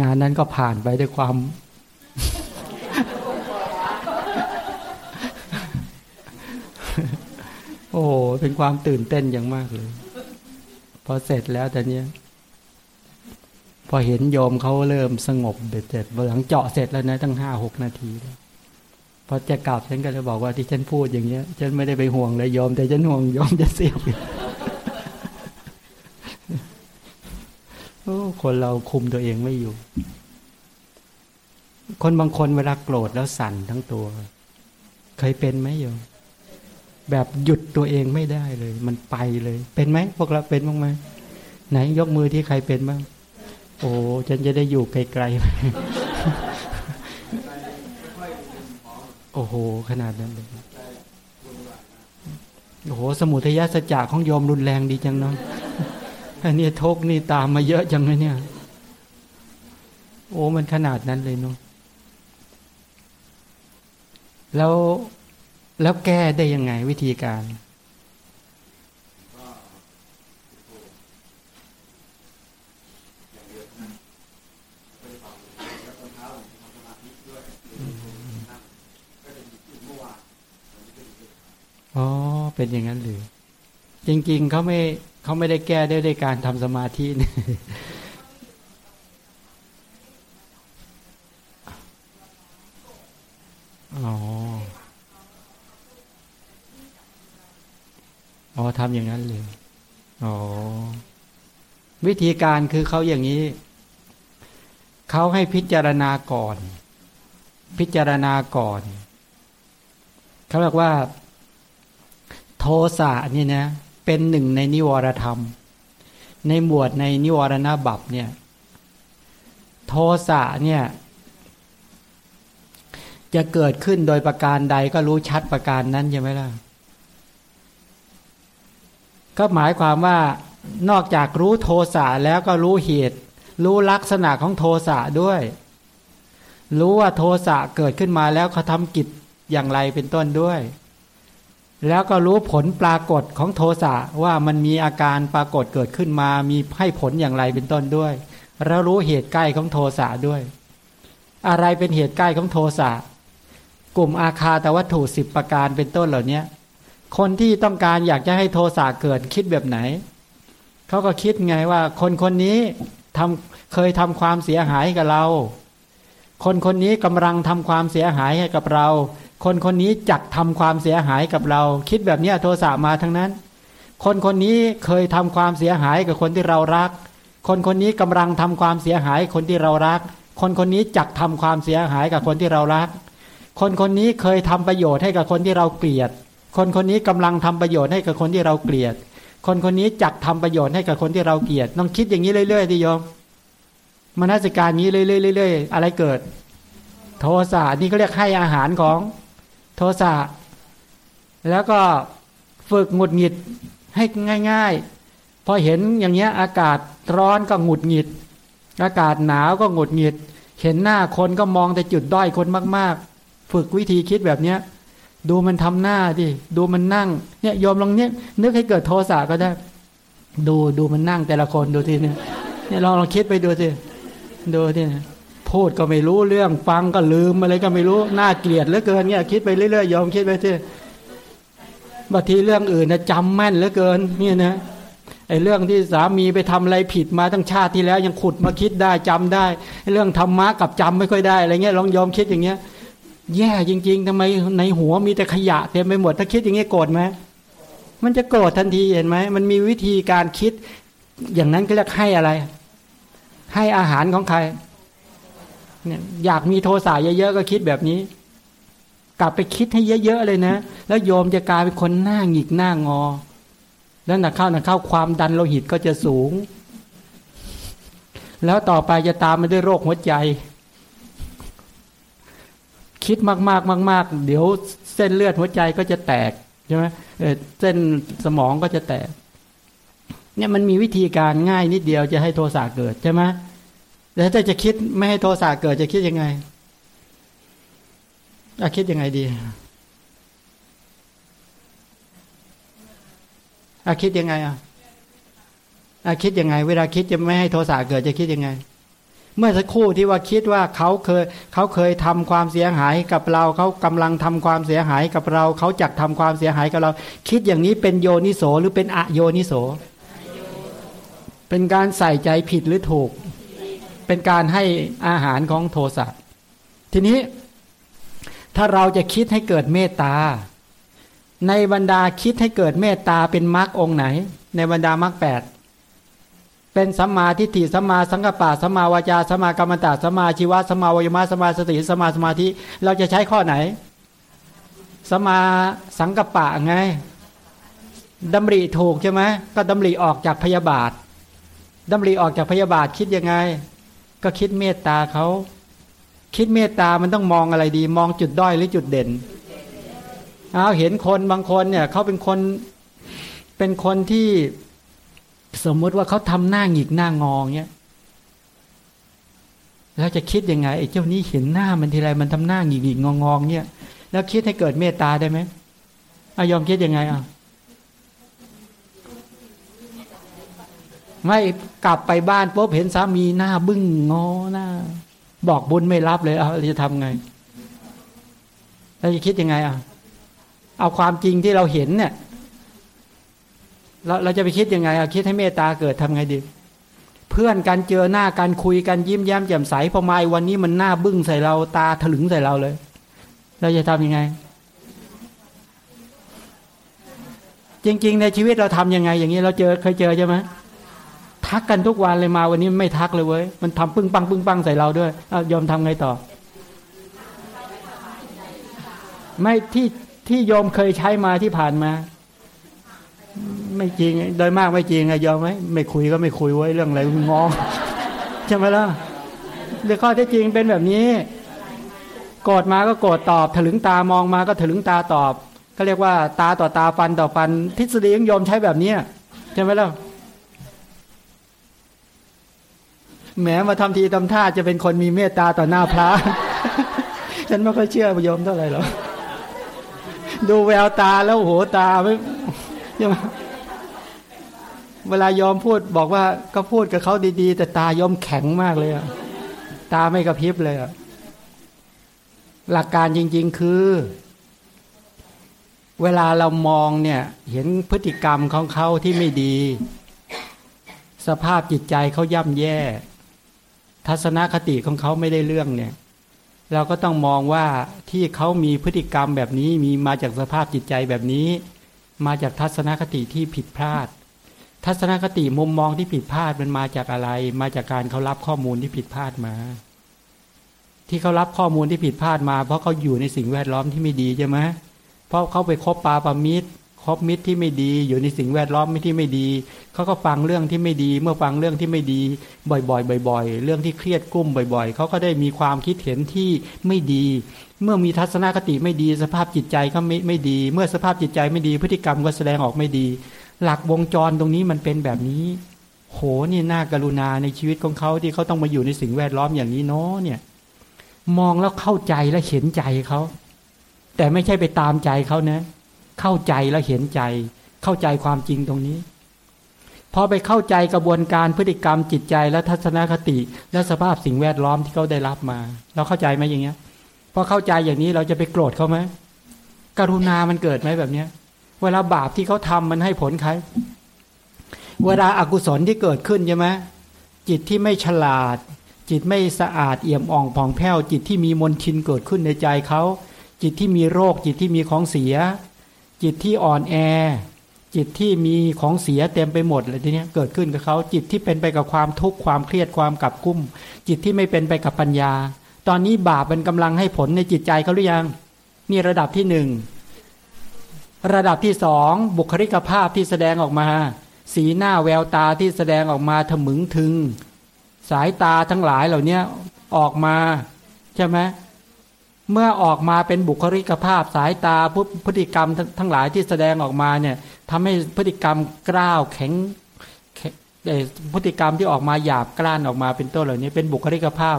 งานนั้นก็ผ่านไปด้วยความ โอ้โหเป็นความตื่นเต้นอย่างมากเลย พอเสร็จแล้วแต่เนี้ยพอเห็นโยมเขาเริ่มสงบเด็ดเด็ดหลังเจาะเสร็จแล้วนะตั้งห้าหกนาที พอจะกลับฉันก็เลยบอกว่าที่ฉันพูดอย่างเงี้ย ฉันไม่ได้ไปห่วงเลยยอม แต่ฉันห่วงยอมจะเสียบคนเราคุมตัวเองไม่อยู่ คนบางคนเวลาโกรธแล้วสั่นทั้งตัว เคยเป็นไหมโยมแบบหยุดตัวเองไม่ได้เลย มันไปเลย เป็นไหมพวกเราเป็นบ้างไหมไหนยกมือที่ใครเป็นบ้าง โอ้ฉันจะได้อยู่ไกลๆ อ้โห ขนาดนั้นเลยโอ้โห สมุทัยสัจจะของโยมรุนแรงดีจังเนาะอันนี้ทุกนี่ตามมาเยอะจังเลยเนี่ย โอ้มันขนาดนั้นเลยเนาะแล้วแล้วแก้ได้ยังไงวิธีการ อ๋อเป็นอย่างนั้นหรือ จริง ๆเขาไม่เขาไม่ได้แก้ได้ด้วยการทำสมาธินี่อ๋ออ๋อทำอย่างนั้นเลยอ๋อวิธีการคือเขาอย่างนี้ เขาให้พิจารณาก่อน พิจารณาก่อน เขาบอกว่า สะนี่นะเป็นหนึ่งในนิวรธรรม ในหมวดในนิวรณบับเนี่ยโทสะเนี่ยจะเกิดขึ้นโดยประการใดก็รู้ชัดประการนั้นใช่ไหมล่ะ ก็หมายความว่านอกจากรู้โทสะแล้วก็รู้เหตุ รู้ลักษณะของโทสะด้วย รู้ว่าโทสะเกิดขึ้นมาแล้วเขาทำกิจอย่างไรเป็นต้นด้วย แล้วก็รู้ผลปรากฏของโทสะว่ามันมีอาการปรากฏเกิดขึ้นมา มีให้ผลอย่างไรเป็นต้นด้วย แล้วรู้เหตุใกล้ของโทสะด้วย อะไรเป็นเหตุใกล้ของโทสะกลุ่มอาคาแต่วัตถุสิบประการเป็นต้นเหล่านี้คนที่ต้องการอยากจะให้โทสะเกิดคิดแบบไหนเขาก็คิดไงว่า คนคนนี้ทำเคยทำความเสียหายกับเรา คนคนนี้กำลังทำความเสียหายให้กับเรา คนคนนี้จักทำความเสียหายกับเรา คิดแบบนี้โทสะมาทั้งนั้น คนคนนี้เคยทำความเสียหายกับคนที่เรารัก คนคนนี้กำลังทำความเสียหายคนที่เรารัก คนคนนี้จักทำความเสียหายกับคนที่เรารัก คนคนนี้เคยทำประโยชน์ให้กับคนที่เราเกลียด คนคนนี้กำลังทำประโยชน์ให้กับคนที่เราเกลียด คนคนนี้จักทำประโยชน์ให้กับคนที่เราเกลียดต้องคิดอย่างนี้เรื่อยๆดิโยมมนสิการนี้เรื่อยๆอะไรเกิด โทสะนี่เขาเรียกให้อาหารของ โทสะแล้วก็ฝึกหงุดหงิดให้ง่ายๆ พอเห็นอย่างเงี้ยอากาศร้อนก็หงุดหงิด อากาศหนาวก็หงุดหงิด เห็นหน้าคนก็มองแต่จุดด้อยคนมากๆ ฝึกวิธีคิดแบบเนี้ยดูมันทำหน้าดิดูมันนั่งเนี่ยยอมลองเนี้ยนึกให้เกิดโทสะก็ได้ ดูดูมันนั่งแต่ละคนดูทีเนี่ยเนี่ยลองลองคิดไปดูสิดูที พูดก็ไม่รู้เรื่องฟังก็ลืมอะไรก็ไม่รู้น่าเกลียดเหลือเกินเนี่ยคิดไปเรื่อยๆยอมคิดไปสิบางทีเรื่องอื่นนะจำแม่นเหลือเกินเนี่ยนะไอ้เรื่องที่สามีไปทำอะไรผิดมาตั้งชาติที่แล้ว ยังขุดมาคิดได้จำได้เรื่องธรรมะกับจำไม่ค่อยได้อะไรเงี้ยลองยอมคิดอย่างเงี้ย แย่จริง ๆทำไมในหัวมีแต่ขยะเต็มไปหมดถ้าคิดอย่างเงี้ยโกรธไหมมันจะโกรธทันทีเห็นไหมมันมีวิธีการคิด อย่างนั้นก็เรียกให้อะไร ให้อาหารของใคร เนี่ยอยากมีโทสะเยอะๆก็คิดแบบนี้ กลับไปคิดให้เยอะๆเลยนะ แล้วโยมจะกลายเป็นคนหน้าหงิกหน้างอ แล้วหนักเข้าหนักเข้าความดันโลหิตก็จะสูง แล้วต่อไปจะตามมาด้วยโรคหัวใจ คิดมากๆมาก ๆ เดี๋ยวเส้นเลือดหัวใจก็จะแตกใช่ไหมเส้นสมองก็จะแตกเนี่ยมันมีวิธีการง่ายนิดเดียวจะให้โทสะเกิดใช่ไหม แล้วถ้าจะคิดไม่ให้โทสะเกิดจะคิดยังไงอะคิดยังไงดีอะคิดยังไงอะอะคิดยังไง เวลาคิดจะไม่ให้โทสะเกิดจะคิดยังไง เมื่อสักครู่ที่ว่าคิดว่าเขาเคยเขาเคยทำความเสียหายกับเราเขากำลังทำความเสียหายกับเราเขาจักทำความเสียหายกับเรา คิดอย่างนี้เป็นโยนิโสหรือเป็นอโยนิโส เป็นการใส่ใจผิดหรือถูก เป็นการให้อาหารของโทสะทีนี้ถ้าเราจะคิดให้เกิดเมตตา ในบรรดาคิดให้เกิดเมตตาเป็นมรรคองค์ไหน ในบรรดามรรคแปดเป็นสัมมาทิฏฐิสัมมาสังกปะสัมมาวาจาสัมมากรรมตะสัมมาชีวะสัมมาวิมาสัมมาสติสัมมาสมาธิ เราจะใช้ข้อไหนสัมมาสังกปะไงดำริถูกใช่ไหมก็ดำริออกจากพยาบาทดำริออกจากพยาบาทคิดยังไง ก็คิดเมตตาเขาคิดเมตตามันต้องมองอะไรดี มองจุดด้อยหรือจุดเด่นเอาเห็นคนบางคนเนี่ยเขาเป็นคนเป็นคนที่สมมติว่าเขาทำหน้าหงิกหน้างองเนี้ยแล้วจะคิดยังไงไอ้เจ้านี้เห็นหน้ามันทีไรมันทำหน้าหงิกหงิกงององเนี้ยแล้วคิดให้เกิดเมตตาได้ไหมอายอมคิดยังไงอะ ไม่กลับไปบ้านปุ๊บเห็นสามีหน้าบึ้งงอหน้า บอกบุญไม่รับเลยเอาจะทำไงเราจะคิดยังไงอะเอาความจริงที่เราเห็นเนี่ยเราเราจะไปคิดยังไงอะคิดให้เมตตาเกิดทำไงดี เพื่อนกันเจอหน้ากันคุยกันยิ้มแย้มแจ่มใสพอมาวันนี้มันหน้าบึ้งใส่เราตาถลึงใส่เราเลย เราจะทำยังไง จริง ๆ ในชีวิตเราทํำยังไง อย่างนี้เราเจอเคยเจอใช่ไหม ทักกันทุกวันเลยมาวันนี้ไม่ทักเลยเว้ยมันทำปึ้งปังปึ้งปังใส่เราด้วยอยอมทำไงต่อ ไม่ที่ที่โยมเคยใช้มาที่ผ่านมา ไม่จริง โดยมากไม่จริงไงยอมไหมไม่คุยก็ไม่คุยไว้ยเรื่องอะไรงองใช่ไหมล่ะเรื่องข้อท็จจริงเป็นแบบนี้โกรธมาก็โกรธตอบ ถลึงตามองมาก็ถลึงตาตอบก็เรียกว่า ตาต่อตาฟันต่อฟัน ทฤษฎีของโยมใช้แบบนี้ใช่ไหมล่ะ แหมมาทำทีทำท่าจะเป็นคนมีเมตตาต่อหน้าพระ ฉันไม่ค่อยเชื่อโยมเท่าไหร่หรอกดูแววตาแล้วโหตาไม่ยังเวลายอมพูดบอกว่าก็พูดกับเขาดีๆ แต่ตายอมแข็งมากเลยอะตาไม่กระพริบเลยอะหลักการจริง ๆ คือ เวลาเรามองเนี่ย เห็นพฤติกรรมของเขาที่ไม่ดี สภาพจิตใจเขาย่ำแย่ ทัศนคติของเขาไม่ได้เรื่องเนี่ย เราก็ต้องมองว่าที่เขามีพฤติกรรมแบบนี้มีมาจากสภาพจิตใจแบบนี้ มาจากทัศนคติที่ผิดพลาด ทัศนคติมุมมองที่ผิดพลาดมันมาจากอะไร มาจากการเขารับข้อมูลที่ผิดพลาดมา ที่เขารับข้อมูลที่ผิดพลาดมา เพราะเขาอยู่ในสิ่งแวดล้อมที่ไม่ดีใช่ไหมเพราะเขาไปคบปาปามิตร คบมิตรที่ไม่ดีอยู่ในสิ่งแวดล้อมที่ไม่ดีเขาก็ฟังเรื่องที่ไม่ดี เมื่อฟังเรื่องที่ไม่ดี บ่อยๆ บ่อย ๆ เรื่องที่เครียดกุ้มบ่อย ๆเขาก็ได้มีความคิดเห็นที่ไม่ดี เมื่อมีทัศนคติไม่ดี สภาพจิตใจก็ไม่ไม่ดี เมื่อสภาพจิตใจไม่ดี พฤติกรรมก็แสดงออกไม่ดี หลักวงจรตรงนี้มันเป็นแบบนี้ โหนี่น่ากรุณาในชีวิตของเขาที่เขาต้องมาอยู่ในสิ่งแวดล้อมอย่างนี้เนาะเนี่ย มองแล้วเข้าใจและเห็นใจเขาแต่ไม่ใช่ไปตามใจเขานะ เข้าใจแล้วเห็นใจ เข้าใจความจริงตรงนี้พอไปเข้าใจกระบวนการพฤติกรรมจิตใจและทัศนคติ และสภาพสิ่งแวดล้อมที่เขาได้รับมา เราเข้าใจไหมอย่างเงี้ยพอเข้าใจอย่างนี้เราจะไปโกรธเขาไหมกรุณามันเกิดไหมแบบเนี้ย เวลาบาปที่เขาทำมันให้ผลใคร เวลาอากุศลที่เกิดขึ้นใช่ไหมจิตที่ไม่ฉลาด จิตไม่สะอาดเอี่ยมอ่องผ่องแผ้วจิตที่มีมนทินเกิดขึ้นในใจเขาจิตที่มีโรคจิตที่มีของเสีย จิตที่อ่อนแอ จิตที่มีของเสียเต็มไปหมดเลยทีนี้เกิดขึ้นกับเขาจิตที่เป็นไปกับความทุกข์ความเครียดความกับกุ้ม จิตที่ไม่เป็นไปกับปัญญา ตอนนี้บาปเป็นกำลังให้ผลในจิตใจเขาหรือยัง นี่ระดับที่หนึ่งระดับที่สองบุคลิกภาพที่แสดงออกมา สีหน้าแววตาที่แสดงออกมาถมึงถึง สายตาทั้งหลายเหล่านี้ออกมา ใช่ไหม เมื่อออกมาเป็นบุคลิกภาพสายตาพฤติกรรมทั้งหลายที่แสดงออกมาเนี่ยทำให้พฤติกรรมกล้าวแข็งพฤติกรรมที่ออกมาหยาบกล้านออกมาเป็นต้นเหล่านี้เป็นบุคลิกภาพ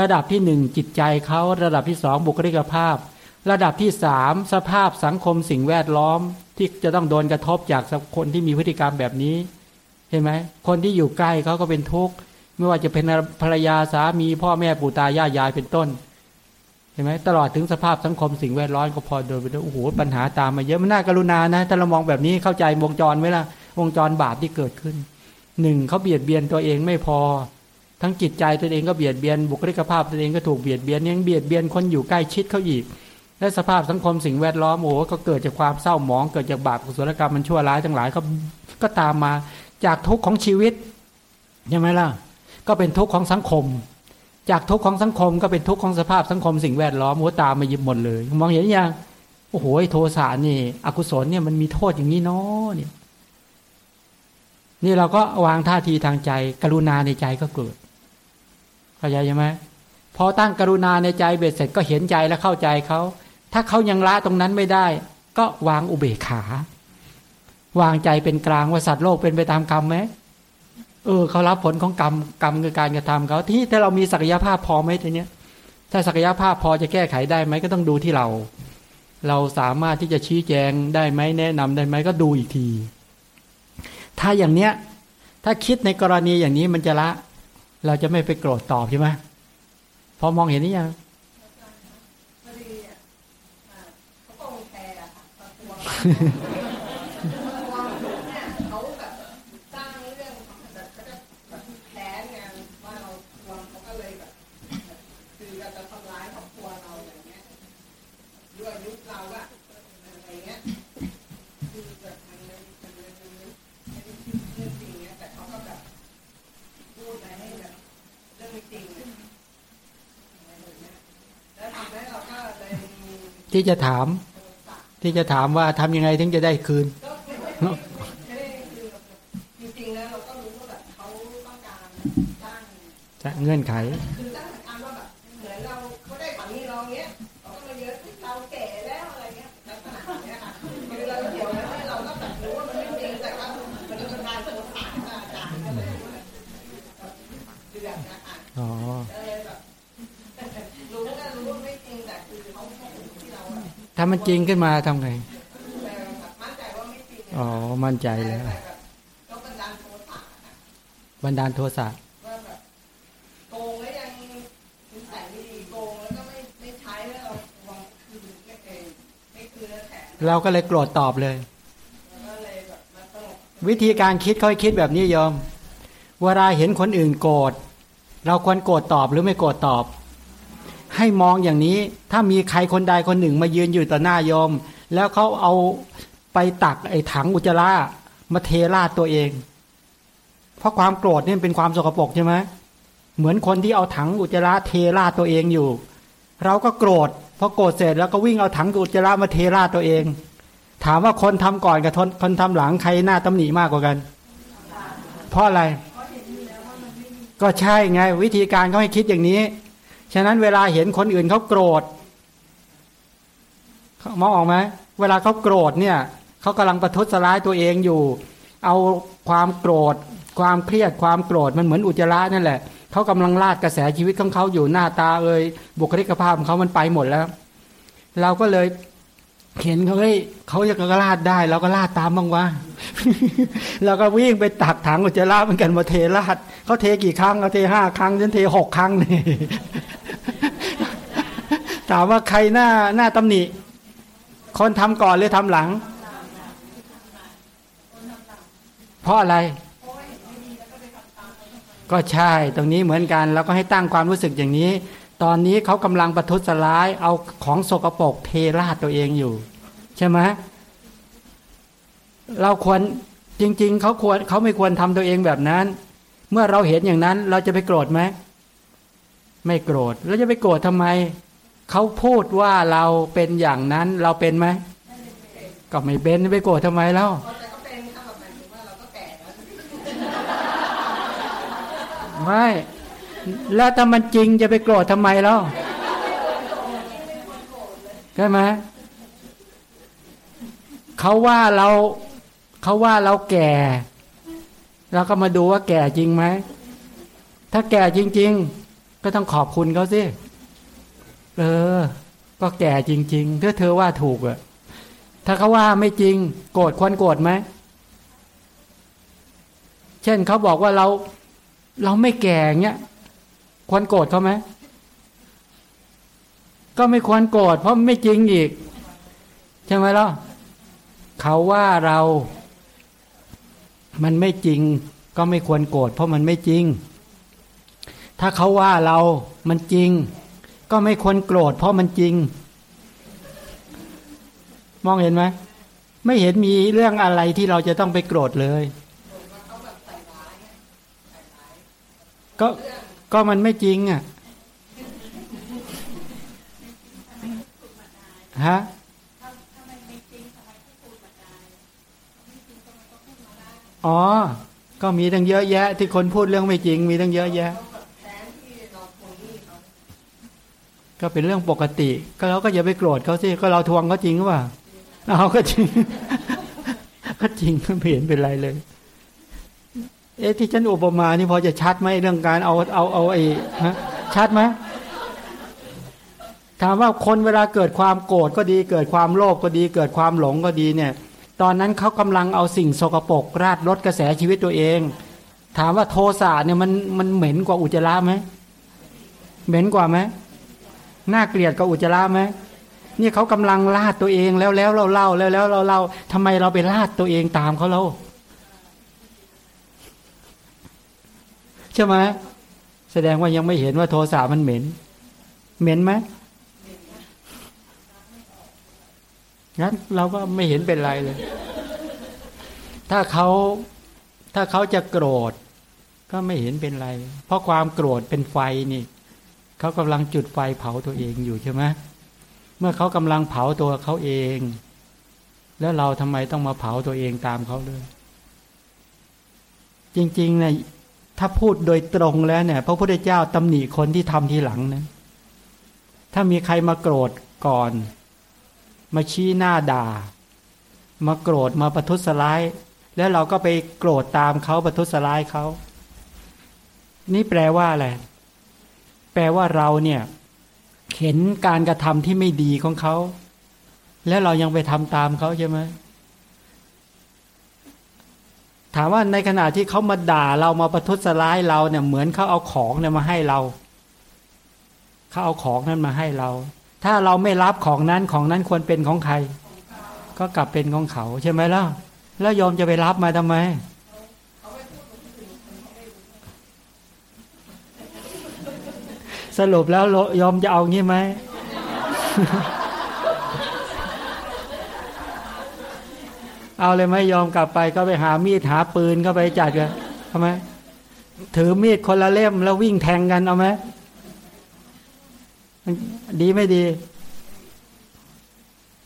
ระดับที่หนึ่งจิตใจเขาระดับที่สองบุคลิกภาพ ระดับที่สามสภาพสังคมสิ่งแวดล้อมที่จะต้องโดนกระทบจากคนที่มีพฤติกรรมแบบนี้เห็นไหมคนที่อยู่ใกล้เขาก็เป็นทุกข์ไม่ว่าจะเป็นภรรยาสามีพ่อแม่ปู่ตายายยายเป็นต้น ห็นไหมตลอดถึงสภาพสังคมสิ่งแวดล้อมก็พอโดนไปด้วยโอ้โหปัญหาตามมาเยอะมันน่ากรุณานะถ้าเรามองแบบนี้เข้าใจวงจรไหมล่ะวงจรบาปที่เกิดขึ้นหนึ่งเขาเบียดเบียนตัวเองไม่พอ ทั้งจิตใจตัวเองก็เบียดเบียนบุคลิกภาพตัวเองก็ถูกเบียดเบียนยังเบียดเบียนคนอยู่ใกล้ชิดเขาอีก และสภาพสังคมสิ่งแวดล้อมโอ้โหก็เกิดจากความเศร้าหมองเกิดจากบาปกุศลกรรมมันชั่วร้ายทั้งหลายก็ก็ตามมาจากทุกข์ของชีวิตใช่ไหมล่ะ ก็เป็นทุกข์ของสังคม จากทุกข์ของสังคมก็เป็นทุกข์ของสภาพสังคมสิ่งแวดล้อมหัวตามมายิบหมดเลย มองเห็นยังโอ้โหโทสะนี่ อกุศลเนี่ยมันมีโทษอย่างนี้เนาะเนี่ยนี่เราก็วางท่าทีทางใจ กรุณาในใจก็เกิดเข้าใจใช่ไหมพอตั้งกรุณาในใจเบ็ดเสร็จก็เห็นใจและเข้าใจเขาถ้าเขายังละตรงนั้นไม่ได้ ก็วางอุเบกขา วางใจเป็นกลางว่าสัตว์โลกเป็นไปตามกรรมไหม เออเขารับผลของกรรมกรรมคือการกระทำเขาที่ถ้าเรามีศักยภาพพอไหมทีเนี้ย ถ้าศักยภาพพอจะแก้ไขได้ไหมก็ต้องดูที่เรา เราสามารถที่จะชี้แจงได้ไหมแนะนำได้ไหมก็ดูอีกที ถ้าอย่างเนี้ย ถ้าคิดในกรณีอย่างนี้มันจะละ เราจะไม่ไปโกรธตอบใช่ไหมพอมองเห็นนี่ยังพอดีเขาตรงแพรอะค่ะตัวเนี่ยเขาแบบสร้างเรื่องแบบเขาจะแบบแค้นไงว่าเราทวงเขาก็เลยแบบคือจะทำร้ายครอบครัวเราอย่างเงี้ยด้วยยุคเราอะอะไรเงี้ยคือแบบมันมันมันมันไม่ได้เรื่องจริงเงี้ยแต่เขาก็แบบ ที่จะถาม ที่จะถามว่าทำยังไงถึงจะได้คืนก็ไม่ไม่ไม่ไม่ได้คือจริงๆแล้วเถ้ามันจริงขึ้นมาทำไงแบบมั่นใจว่าไม่จริงอ๋อ มั่นใจแล้วแบบก็บันดาลโทสะบันดาลโทสะว่าแบบโกงแล้วยังนิสัยไม่ดีโกงแล้วก็ไม่ไม่ใช้แล้วเราวางคืนไม่เองไม่คืนแล้วแถมเราก็เลยโกรธตอบเลยแล้วก็เลยแบบมาสงบวิธีการคิดเขาให้คิดแบบนี้โยมเวลาเห็นคนอื่นโกรธเราควรโกรธตอบหรือไม่โกรธตอบ ให้มองอย่างนี้ ถ้ามีใครคนใดคนหนึ่งมายืนอยู่ต่อหน้ายม แล้วเขาเอาไปตักไอ้ถังอุจจาระมาเทราดตัวเอง เพราะความโกรธนี่เป็นความสกปรกใช่ไหมเหมือนคนที่เอาถังอุจจาระเทราดตัวเองอยู่ เราก็โกรธพอโกรธเสร็จแล้วก็วิ่งเอาถังอุจจาระมาเทราดตัวเอง ถามว่าคนทำก่อนกับคนทำหลังใครหน้าตำหนิมากกว่ากัน เพราะอะไร ก็ใช่ไง วิธีการเขาให้คิดอย่างนี้ ฉะนั้นเวลาเห็นคนอื่นเขาโกรธมองออกไหมเวลาเขาโกรธเนี่ยเขากำลังประทุษร้ายตัวเองอยู่ เอาความโกรธ ความเครียดความโกรธมันเหมือนอุจจาระนั่นแหละเขากำลังลาดกระแสชีวิตของเขาอยู่หน้าตาเอ่ยบุคลิกภาพของเขามันไปหมดแล้ว เราก็เลยเห็นเขาเฮ้ยเขาจะกระลาดได้เราก็ลาดตามบ้างวะเราก็วิ่งไปตักถังอุจจาระเหมือนกันมาเทราดเขาเทกี่ครั้งเขาเทห้าครั้งฉันเทหกครั้งนี่ ถามว่าใครหน้าหน้าตำหนิ คนทำก่อนหรือทำหลัง เพราะอะไร ก็ใช่ตรงนี้เหมือนกันแล้วก็ให้ตั้งความรู้สึกอย่างนี้ ตอนนี้เขากำลังประทุษร้าย เอาของโสกโปกเทราดตัวเองอยู่ ใช่ไหมเราควรจริง ๆ เขาควรเขาไม่ควรทำตัวเองแบบนั้น เมื่อเราเห็นอย่างนั้น เราจะไปโกรธไหมไม่โกรธแล้วจะไปโกรธทำไม เขาพูดว่าเราเป็นอย่างนั้นเราเป็นไหมก็ไม่เป็นไปโกรธทำไมแล้วแต่ก็เป็นถ้าไม่แล้วถ้ามันจริงจะไปโกรธทำไมแล้วใช่ไหมเขาว่าเราเขาว่าเราแก่เราก็มาดูว่าแก่จริงไหม ถ้าแก่จริง ๆ ก็ต้องขอบคุณเขาสิ เออ ก็แก่จริงๆถ้าเธอว่าถูกอะถ้าเขาว่าไม่จริง โกรธควรโกรธไหมเช่นเขาบอกว่าเรา เราไม่แก่เงี้ยควรโกรธเขาไหมก็ไม่ควรโกรธเพราะไม่จริงอีก ใช่ไหมล่ะเขาว่าเรา มันไม่จริง ก็ไม่ควรโกรธเพราะมันไม่จริง ถ้าเขาว่าเรา มันจริง ก็ไม่ควรโกรธ เพราะมันจริง มองเห็นไหมไม่เห็นมีเรื่องอะไรที่เราจะต้องไปโกรธเลย ก็ก็มันไม่จริงอะฮะอ๋อ ก็มีตั้งเยอะแยะ ที่คนพูดเรื่องไม่จริง มีตั้งเยอะแยะ ก็เป็นเรื่องปกติ ก็เราก็อย่าไปโกรธเขาสิก็เราทวงเขาจริงหรือเปล่าเอาก็จริง ก็จริงไม่เห็นเป็นไรเลย เอ๊ะที่ฉันอุปมานี่พอจะชัดไหมเรื่องการเอาเอาเอาไอ้ฮะชัดไหมถามว่าคนเวลาเกิดความโกรธก็ดี เกิดความโลภก็ดี เกิดความหลงก็ดีเนี่ย ตอนนั้นเขากำลังเอาสิ่งโสกปรกราดลดกระแสชีวิตตัวเอง ถามว่าโทสะเนี่ยมันมันเหม็นกว่าอุจจาระไหมเหม็นกว่าไหม น่าเกลียดกว่าอุจจาระไหมนี่เขากำลังลาดตัวเองแล้วแล้วเราเล่าแล้วแล้วเราเล่าทำไมเราไปลาดตัวเองตามเขาแล้วใช่ไหมแสดงว่ายังไม่เห็นว่าโทสะมันเหม็น เหม็นไหมงั้นเราก็ไม่เห็นเป็นไรเลย ถ้าเขาถ้าเขาจะโกรธ ก็ไม่เห็นเป็นไร เพราะความโกรธเป็นไฟนี่ เขากำลังจุดไฟเผาตัวเองอยู่ใช่ไหมเมื่อเขากำลังเผาตัวเขาเอง แล้วเราทำไมต้องมาเผาตัวเองตามเขาเลยจริงๆเนี่ยถ้าพูดโดยตรงแล้วเนี่ย พระพุทธเจ้าตำหนิคนที่ทำทีหลังนะถ้ามีใครมาโกรธก่อน มาชี้หน้าด่า มาโกรธมาประทุษร้าย แล้วเราก็ไปโกรธตามเขาประทุษร้ายเขา นี่แปลว่าอะไร แปลว่าเราเนี่ยเห็นการกระทำที่ไม่ดีของเขา แล้วเรายังไปทำตามเขาใช่ไหมถามว่าในขณะที่เขามาด่าเรามาประทุษร้ายเราเนี่ยเหมือนเขาเอาของเนี่ยมาให้เราเขาเอาของนั้นมาให้เรา ถ้าเราไม่รับของนั้นของนั้นควรเป็นของใคร ก็กลับเป็นของเขาใช่ไหมล่ะแล้วยอมจะไปรับมาทำไม สรุปแล้วยอมจะเอางี้ไหมเอาเลยไหมยอมกลับไปก็ไปหามีดหาปืนก็ไปจัดกันทำไมถือมีดคนละเล่มแล้ววิ่งแทงกันเอาไหมดีไม่ดี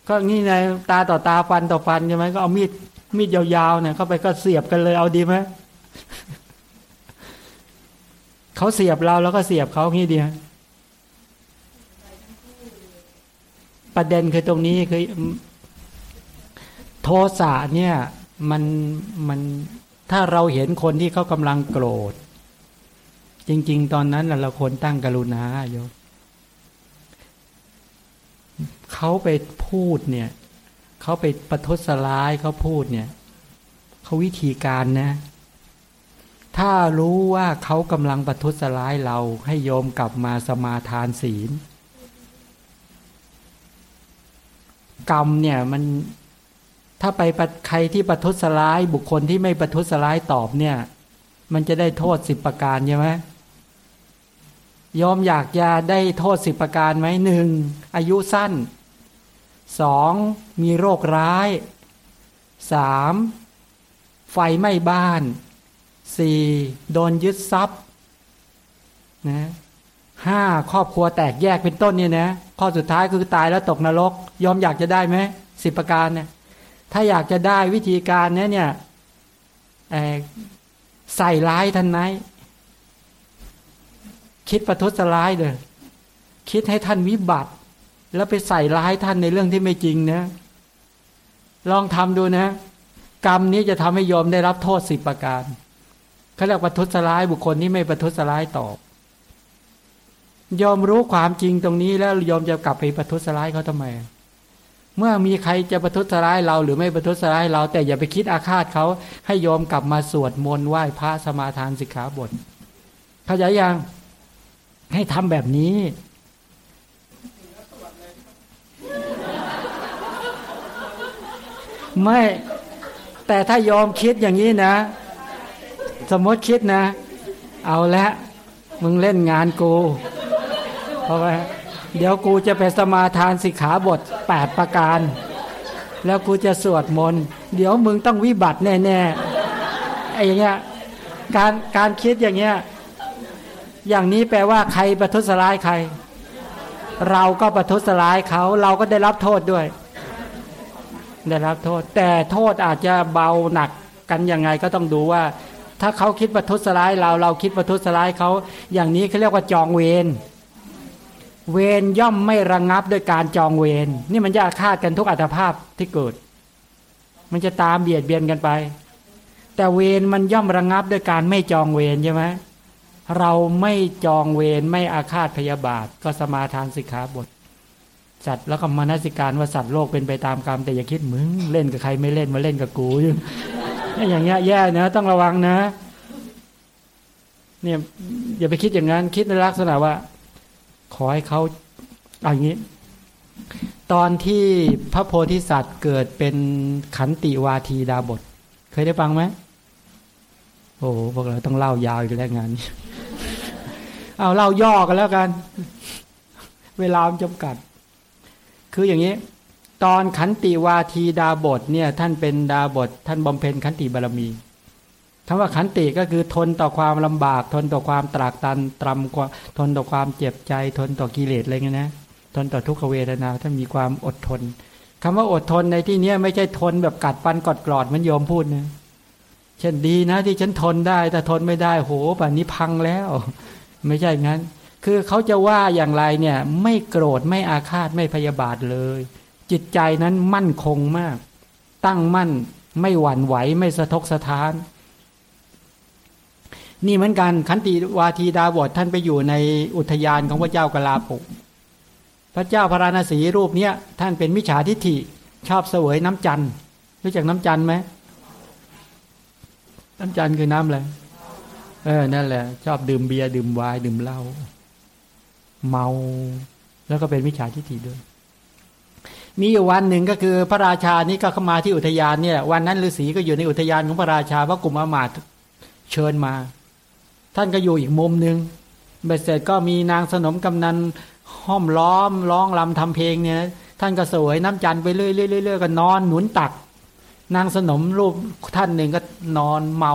ก็งี้ไงตาต่อตาฟันต่อฟันใช่ไหมก็เอามีดมีดยาวๆเนี่ยเข้าไปก็เสียบกันเลยเอาดีไหม เขาเสียบเราแล้วก็เสียบเขางี้ดียวประเด็นคือตรงนี้คือโทสะเนี่ยมันมันถ้าเราเห็นคนที่เขากำลังโกรธ จริง ๆ ตอนนั้นเราควรตั้งกรุณาโยมเขาไปพูดเนี่ยเขาไปประทุษร้ายเขาพูดเนี่ยเขาวิธีการนะ ถ้ารู้ว่าเขากำลังประทุษร้ายเราให้โยมกลับมาสมาทานศีล กรรมเนี่ยมันถ้าไปใครที่ประทุษร้ายบุคคลที่ไม่ประทุษร้ายตอบเนี่ย มันจะได้โทษสิบประการใช่ไหมยอมอยากจะได้โทษสิบประการไหมหนึ่งอายุสั้นสองมีโรคร้ายสามไฟไหม้บ้าน สี่โดนยึดทรัพย์นะห้าครอบครัวแตกแยกเป็นต้นเนี่ยนะข้อสุดท้ายคือตายแล้วตกนรก ยอมอยากจะได้ไหมสิบประการเนี่ยถ้าอยากจะได้วิธีการเนี้เนี่ยใส่ร้ายท่านไหนคิดประทุษร้ายเลยคิดให้ท่านวิบัติ แล้วไปใส่ร้ายท่านในเรื่องที่ไม่จริงนะ ลองทำดูนะ กรรมนี้จะทำให้ยอมได้รับโทษสิบประการ เขาเรียกประทุษร้ายบุคคลที่ไม่ประทุษร้ายตอบ ยอมรู้ความจริงตรงนี้แล้วยอมจะกลับไปประทุษร้ายเขาทำไม เมื่อมีใครจะประทุษร้ายเราหรือไม่ประทุษร้ายเรา แต่อย่าไปคิดอาฆาตเขาให้ยอมกลับมาสวดมนต์ไหว้พระสมาทานสิกขาบทเข้าใจยังให้ทำแบบนี้ไม่ แต่ถ้ายอมคิดอย่างนี้นะ สมมติคิดนะ เอาละมึงเล่นงานกู เพราะว่าเดี๋ยวกูจะไปสมาทานสิกขาบทแปดประการ แล้วกูจะสวดมนต์เดี๋ยวมึงต้องวิบัติแน่ๆไอ้อย่างเงี้ยการการคิดอย่างเงี้ยอย่างนี้แปลว่าใครประทุษร้ายใคร เราก็ประทุษร้ายเขา เราก็ได้รับโทษด้วย ได้รับโทษ แต่โทษอาจจะเบาหนักกันยังไงก็ต้องดูว่า ถ้าเขาคิดประทุษร้ายเราเราคิดประทุษร้ายเขาอย่างนี้เขาเรียกว่าจองเวรเวรย่อมไม่ระงงับด้วยการจองเวรนี่มันจะอาฆาตกันทุกอัตภาพที่เกิด มันจะตามเบียดเบียนกันไป แต่เวรมันย่อมระงงับด้วยการไม่จองเวรใช่ไหมเราไม่จองเวรไม่อาฆาตพยาบาท ก็สมาทานสิกขาบทสัตว์แล้วก็มานสิการว่าสัตว์โลกเป็นไปตามกรรมแต่อย่าคิดมึงเล่นกับใครไม่เล่นมาเล่นกับกูอย่ ถ้างเงี้ยแย่นะต้องระวังนะ เนี่ยอย่าไปคิดอย่างนั้น คิดในลักษณะว่า ขอให้เขาอย่างนี้ ตอนที่พระโพธิสัตว์เกิดเป็นขันติวาทีดาบท เคยได้ฟังไหมโอ้พวกเราต้องเล่ายาวอีกแล้วงานเอาเล่าย่อกันแล้วกัน เวลาจำกัด คืออย่างนี้ ตอนขันติวาทีดาบทเนี่ยท่านเป็นดาบทท่านบำเพ็ญขันติบารมีคำว่าขันติก็คือทนต่อความลำบาก ทนต่อความตรากตันตรำกว่าทนต่อความเจ็บใจ ทนต่อกิเลสอะไรเงี้ยนะทนต่อทุกขเวทนาท่านมีความอดทนคำว่าอดทนในที่นี้ไม่ใช่ทนแบบกัดฟันกอดกรอดมันโยมพูดนะเช่นดีนะที่ฉันทนได้แต่ทนไม่ได้โหป่านนี้พังแล้ว ไม่ใช่งั้น คือเขาจะว่าอย่างไรเนี่ย ไม่โกรธไม่อาฆาตไม่พยาบาทเลย จิตใจนั้นมั่นคงมาก ตั้งมั่นไม่หวั่นไหวไม่สะทกสะท้าน นี่เหมือนกันขันติวาทีดาบทท่านไปอยู่ในอุทยานของพระเจ้ากลาปุกพระเจ้าพระราณสีรูปเนี้ยท่านเป็นมิจฉาทิฐิชอบเสวยน้ำจันทร์รู้จักน้ำจันทร์ไหมน้ำจันทร์คือน้ำอะไร เออ นั่นแหละ ชอบดื่มเบียร์ดื่มไวน์ดื่มเหล้า เมา แล้วก็เป็นมิจฉาทิฏฐิด้วย มีอยู่วันหนึ่งก็คือพระราชานี่ก็เข้ามาที่อุทยานเนี่ยวันนั้นฤาษีก็อยู่ในอุทยานของพระราชาพระกลุ่มอมาตเชิญมา ท่านก็อยู่อีกมุมหนึ่งเบ็ดเสร็จก็มีนางสนมกำนันห้อมล้อมร้องลำทำเพลงเนี่ยท่านก็สวยน้ำจันไปเรื่อยๆก็นอนหนุนตัก นางสนมรูปท่านหนึ่งก็นอนเมา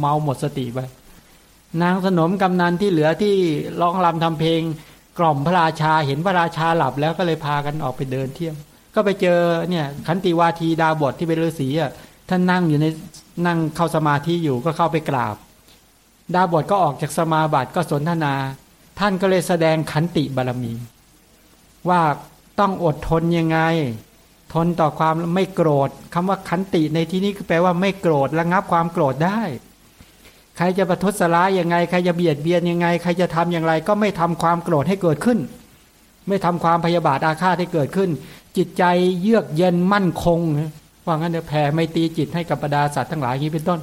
เมาหมดสติไปนางสนมกำนันที่เหลือที่ร้องลำทำเพลง กล่อมพระราชาเห็นพระราชาหลับแล้วก็เลยพากันออกไปเดินเที่ยว ก็ไปเจอเนี่ยขันติวาทีดาบทที่เป็นฤาษีอะท่านนั่งอยู่ในนั่งเข้าสมาธิอยู่ก็เข้าไปกราบ ดาบทก็ออกจากสมาบัติก็สนทนา ท่านก็เลยแสดงขันติบารมี ว่าต้องอดทนยังไง ทนต่อความไม่โกรธคำว่าขันติในที่นี้คือแปลว่าไม่โกรธระงับความโกรธได้ ใครจะประทุษร้ายยังไง ใครจะเบียดเบียนยังไง ใครจะทำอย่างไร ก็ไม่ทำความโกรธให้เกิดขึ้น ไม่ทำความพยาบาทอาฆาตให้เกิดขึ้น จิตใจเยือกเย็นมั่นคงว่างั้นเดี๋ยแผ่ไม่ตีจิตให้กับบรรดาสัตว์ทั้งหลายนี้เป็นต้น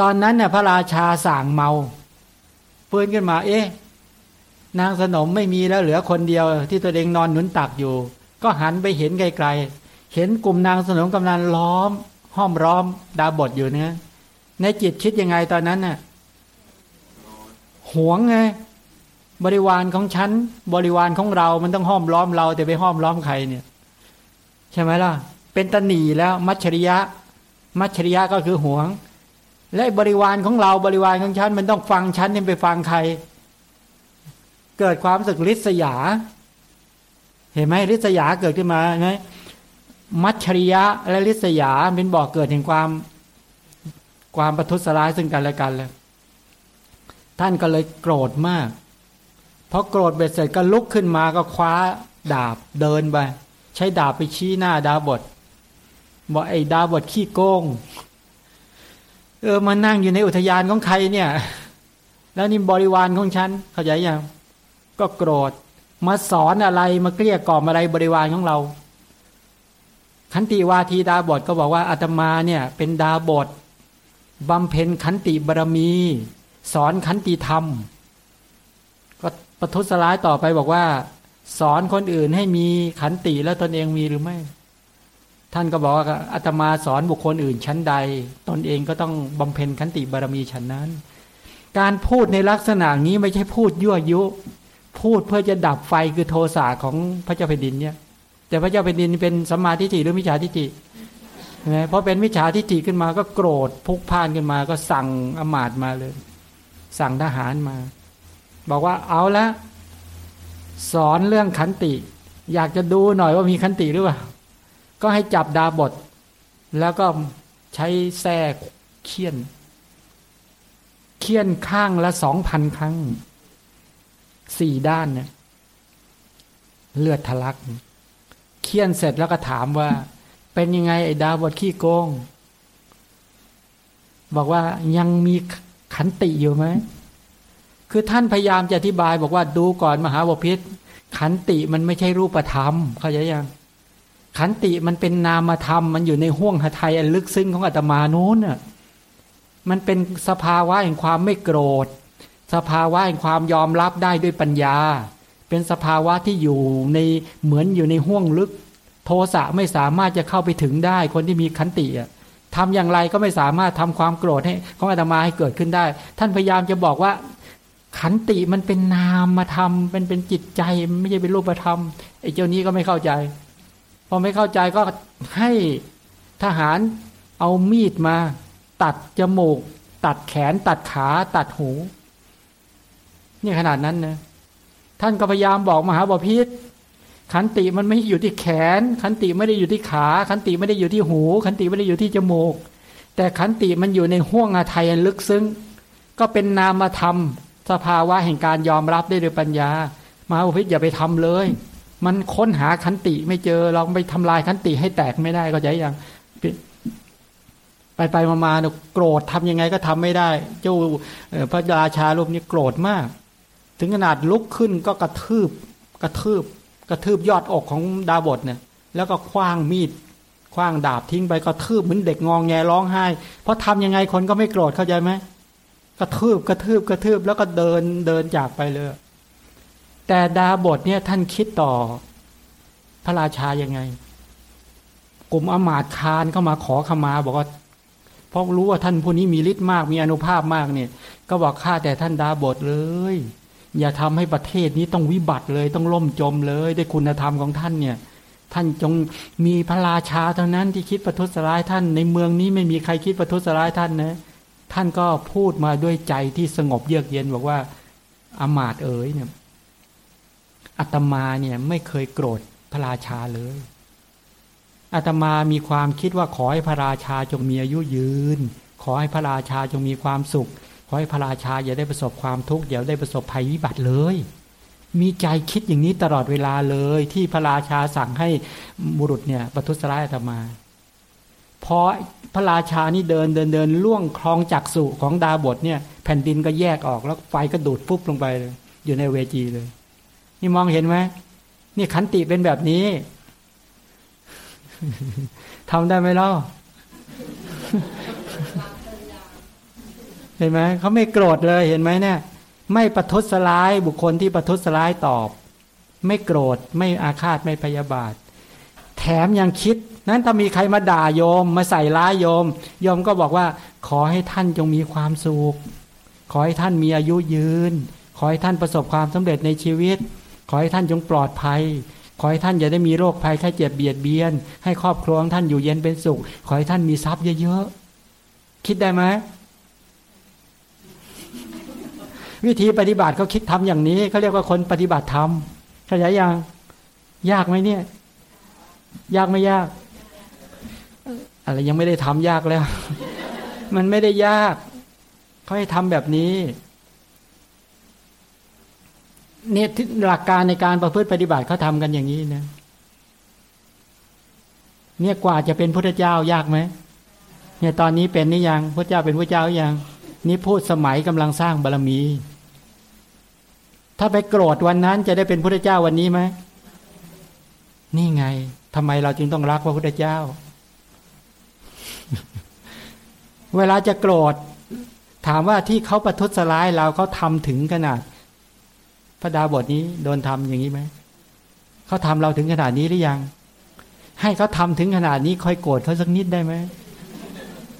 ตอนนั้นเนี่ยพระราชาสั่งเมาฟื้นขึ้นมา เอ๊ะนางสนมไม่มีแล้วเหลือคนเดียวที่ตัวเองนอนหนุนตักอยู่ ก็หันไปเห็นไกลๆ เห็นกลุ่มนางสนมกำนันล้อม ห้อมร้อม ดาบทอยู่เนี่ยในจิตคิดยังไงตอนนั้นน่ะหวงไง บริวารของฉันบริวารของเรามันต้องห้อมล้อมเรา แต่ไปห้อมล้อมใครเนี่ย ใช่ไหมล่ะ เป็นตนีแล้ว มัชชริยะ มัชชริยะก็คือห่วง และบริวารของเราบริวารของฉันมันต้องฟังฉันเนี่ยไปฟังใคร เกิดความสึกริษยา เห็นไหมริษยาเกิดขึ้นมาไหมมัชชริยะและริษยาเป็นบอกเกิดแห่งความ ความประทุษร้ายซึ่งกันและกันเลยท่านก็เลยโกรธมาก พราะโกรธเบ็ดเสร็จก็ลุกขึ้นมาก็คว้าดาบเดินไป ใช้ดาบไปชี้หน้าดาบทบอกไอ้ดาบทขี้โกง เออมานั่งอยู่ในอุทยานของใครเนี่ย แล้วนี่บริวารของฉันเข้าใจยังก็โกรธ มาสอนอะไรมาเกลี้ยกล่อมอะไรบริวารของเราขันติวาทีดาบทก็บอกว่าอาตมาเนี่ย เป็นดาบทบำเพ็ญขันติบารมี สอนขันติธรรม ประทุษร้ายต่อไปบอกว่า สอนคนอื่นให้มีขันติแล้วตนเองมีหรือไม่ ท่านก็บอกว่าอาตมาสอนบุคคลอื่นชั้นใด ตนเองก็ต้องบำเพ็ญขันติบารมีชั้นนั้น การพูดในลักษณะนี้ไม่ใช่พูดยั่วยุ พูดเพื่อจะดับไฟคือโทสะของพระเจ้าแผ่นดินเนี่ย แต่พระเจ้าแผ่นดินเป็นสัมมาทิฏฐิหรือมิจฉาทิฏฐิเพราะเป็นมิจฉาทิฏฐิขึ้นมาก็โกรธพุกพ่านขึ้นมาก็สั่งอมาตมาเลย สั่งทหารมา บอกว่าเอาละสอนเรื่องขันติ อยากจะดูหน่อยว่ามีขันติหรือเปล่า ก็ให้จับดาบท แล้วก็ใช้แส้เคี่ยน เคี่ยนข้างละสองพันครั้งสี่ด้านเนี่ย เลือดทะลัก เคี่ยนเสร็จแล้วก็ถามว่า เป็นยังไงไอ้ดาบทขี้โกง บอกว่ายังมีขันติอยู่ไหม คือท่านพยายามจะอธิบายบอกว่าดูก่อนมหาบพิษขันติมันไม่ใช่รูปธรรม เข้าใจยัง ขันติมันเป็นนามธรรม มันอยู่ในห่วงหทัยอันลึกซึ้งของอาตมานู้นน่ะมันเป็นสภาวะแห่งความไม่โกรธ สภาวะแห่งความยอมรับได้ด้วยปัญญา เป็นสภาวะที่อยู่ในเหมือนอยู่ในห่วงลึก โทสะไม่สามารถจะเข้าไปถึงได้ คนที่มีขันติอะทำอย่างไรก็ไม่สามารถทำความโกรธให้ของอาตมาให้เกิดขึ้นได้ ท่านพยายามจะบอกว่า ขันติมันเป็นนามมาทำเป็นเป็นจิตใจไม่ใช่เป็นรูปธรรมไอ้เจ้านี้ก็ไม่เข้าใจ พอไม่เข้าใจก็ให้ทหารเอามีดมา ตัดจมูก ตัดแขน ตัดขา ตัดหู นี่ขนาดนั้นนะท่านก็พยายามบอกมหาบาพิษขันติมันไม่อยู่ที่แขน ขันติไม่ได้อยู่ที่ขา ขันติไม่ได้อยู่ที่หู ขันติไม่ได้อยู่ที่จมูก แต่ขันติมันอยู่ในห้วงอาทัยลึกซึ้งก็เป็นนามธรรม สภาวะแห่งการยอมรับได้ด้วยปัญญา มาบาพิษอย่าไปทำเลย มันค้นหาขันติไม่เจอลองไปทำลายขันติให้แตกไม่ได้ก็ใจยังไปไปมามาโกรธทำยังไงก็ทำไม่ได้เจ้าพระราชารูปนี้โกรธมาก ถึงขนาดลุกขึ้นก็กระทืบกระทืบ กระทืบยอดอกของดาบทเนี่ย แล้วก็คว้างมีดคว้างดาบทิ้งไปกระทืบเหมือนเด็กงองแงร้องไห้ เพราะทำยังไงคนก็ไม่โกรธเข้าใจไหม กระทืบกระทืบกระทืบแล้วก็เดินเดินจากไปเลย แต่ดาบทเนี่ยท่านคิดต่อ พระราชายังไง กลุ่มอมาตคารเข้ามาขอขมาบอกว่าเพราะรู้ว่าท่านผู้นี้มีฤทธิ์มากมีอนุภาพมากเนี่ย ก็บอกข้าแต่ท่านดาบทเลย อย่าทำให้ประเทศนี้ต้องวิบัติเลยต้องล่มจมเลยด้วยคุณธรรมของท่านเนี่ยท่านจงมีพระราชาเท่านั้นที่คิดประทุษร้ายท่านในเมืองนี้ไม่มีใครคิดประทุษร้ายท่านนะ ท่านก็พูดมาด้วยใจที่สงบเยือกเย็นบอกว่าอามาตเอ๋ยเนี่ยอาตมาเนี่ยไม่เคยโกรธพระราชาเลยอาตมามีความคิดว่าขอให้พระราชาจงมีอายุยืน ขอให้พระราชาจงมีความสุข ขอให้พระราชาอย่าได้ประสบความทุกข์อย่าได้ประสบภัยวิบัติเลย มีใจคิดอย่างนี้ตลอดเวลาเลย ที่พระราชาสั่งให้บุรุษเนี่ยประทุษร้ายอาตมาพอ พระราชานี่เดินเดินเดินล่วงคลองจักสุของดาบทเนี่ย แผ่นดินก็แยกออกแล้วไฟก็ดูดปุ๊บลงไปเลยอยู่ในเวจีเลย นี่มองเห็นไหมนี่ขันติเป็นแบบนี้ทำได้ไหมเล่าเห็นไหมเขาไม่โกรธเลยเห็นไหมเนี่ย ไม่ประทุษร้ายบุคคลที่ประทุษร้ายตอบ ไม่โกรธไม่อาฆาตไม่พยาบาท แถมยังคิด นั้นถ้ามีใครมาด่าโยมมาใส่ร้ายโยมโยมก็บอกว่า ขอให้ท่านจงมีความสุข ขอให้ท่านมีอายุยืน ขอให้ท่านประสบความสำเร็จในชีวิต ขอให้ท่านจงปลอดภัย ขอให้ท่านอย่าได้มีโรคภัยแค่เจ็บเบียดเบียน ให้ครอบครัวของท่านอยู่เย็นเป็นสุข ขอให้ท่านมีทรัพย์เยอะๆคิดได้ไหมวิธีปฏิบัติเขาคิดทำอย่างนี้เขาเรียกว่าคนปฏิบัติธรรมขยายยังยากไหมเนี่ย ยากไม่ยาก อะไรยังไม่ได้ทำยากแล้ว มันไม่ได้ยากเขาให้ทำแบบนี้เนี่ยหลักการในการประพฤติปฏิบัติเขาทากันอย่างนี้นะเนี่ยกว่าจะเป็นพระเจ้ายากไหมเนี่ยตอนนี้เป็นนี่ยังพระเจ้าเป็นพระเจ้ายังนี่พูดสมัยกำลังสร้างบารรมี ถ้าไปโกรธวันนั้นจะได้เป็นพระเจ้าวันนี้ไหมนี่ไงทำไมเราจึงต้องรักพระพุทธเจ้า เวลาจะโกรธ ถามว่าที่เขาประทุษร้ายเราเขาทำถึงขนาด พระดาบทนี้โดนทำอย่างนี้ไหมเขาทำเราถึงขนาดนี้หรือยัง ให้เขาทำถึงขนาดนี้ค่อยโกรธเขาสักนิดได้ไหม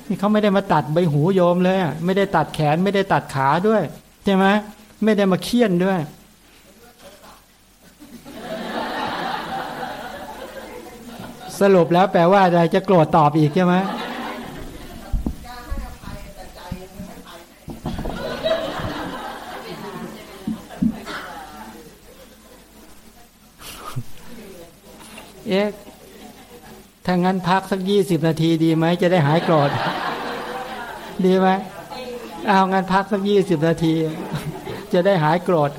นี่เขาไม่ได้มาตัดใบหูโยมเลยไม่ได้ตัดแขนไม่ได้ตัดขาด้วยใช่ไหมไม่ได้มาเคี่ยนด้วยสรุปแล้วแปลว่าอะไรจะโกรธตอบอีกใช่ไหม เอ๊ะถ้างั้นพักสักยี่สิบนาทีดีไหมจะได้หายโกรธดีไหมเอางั้นพักสักยี่สิบนาที จะได้หายโกรธ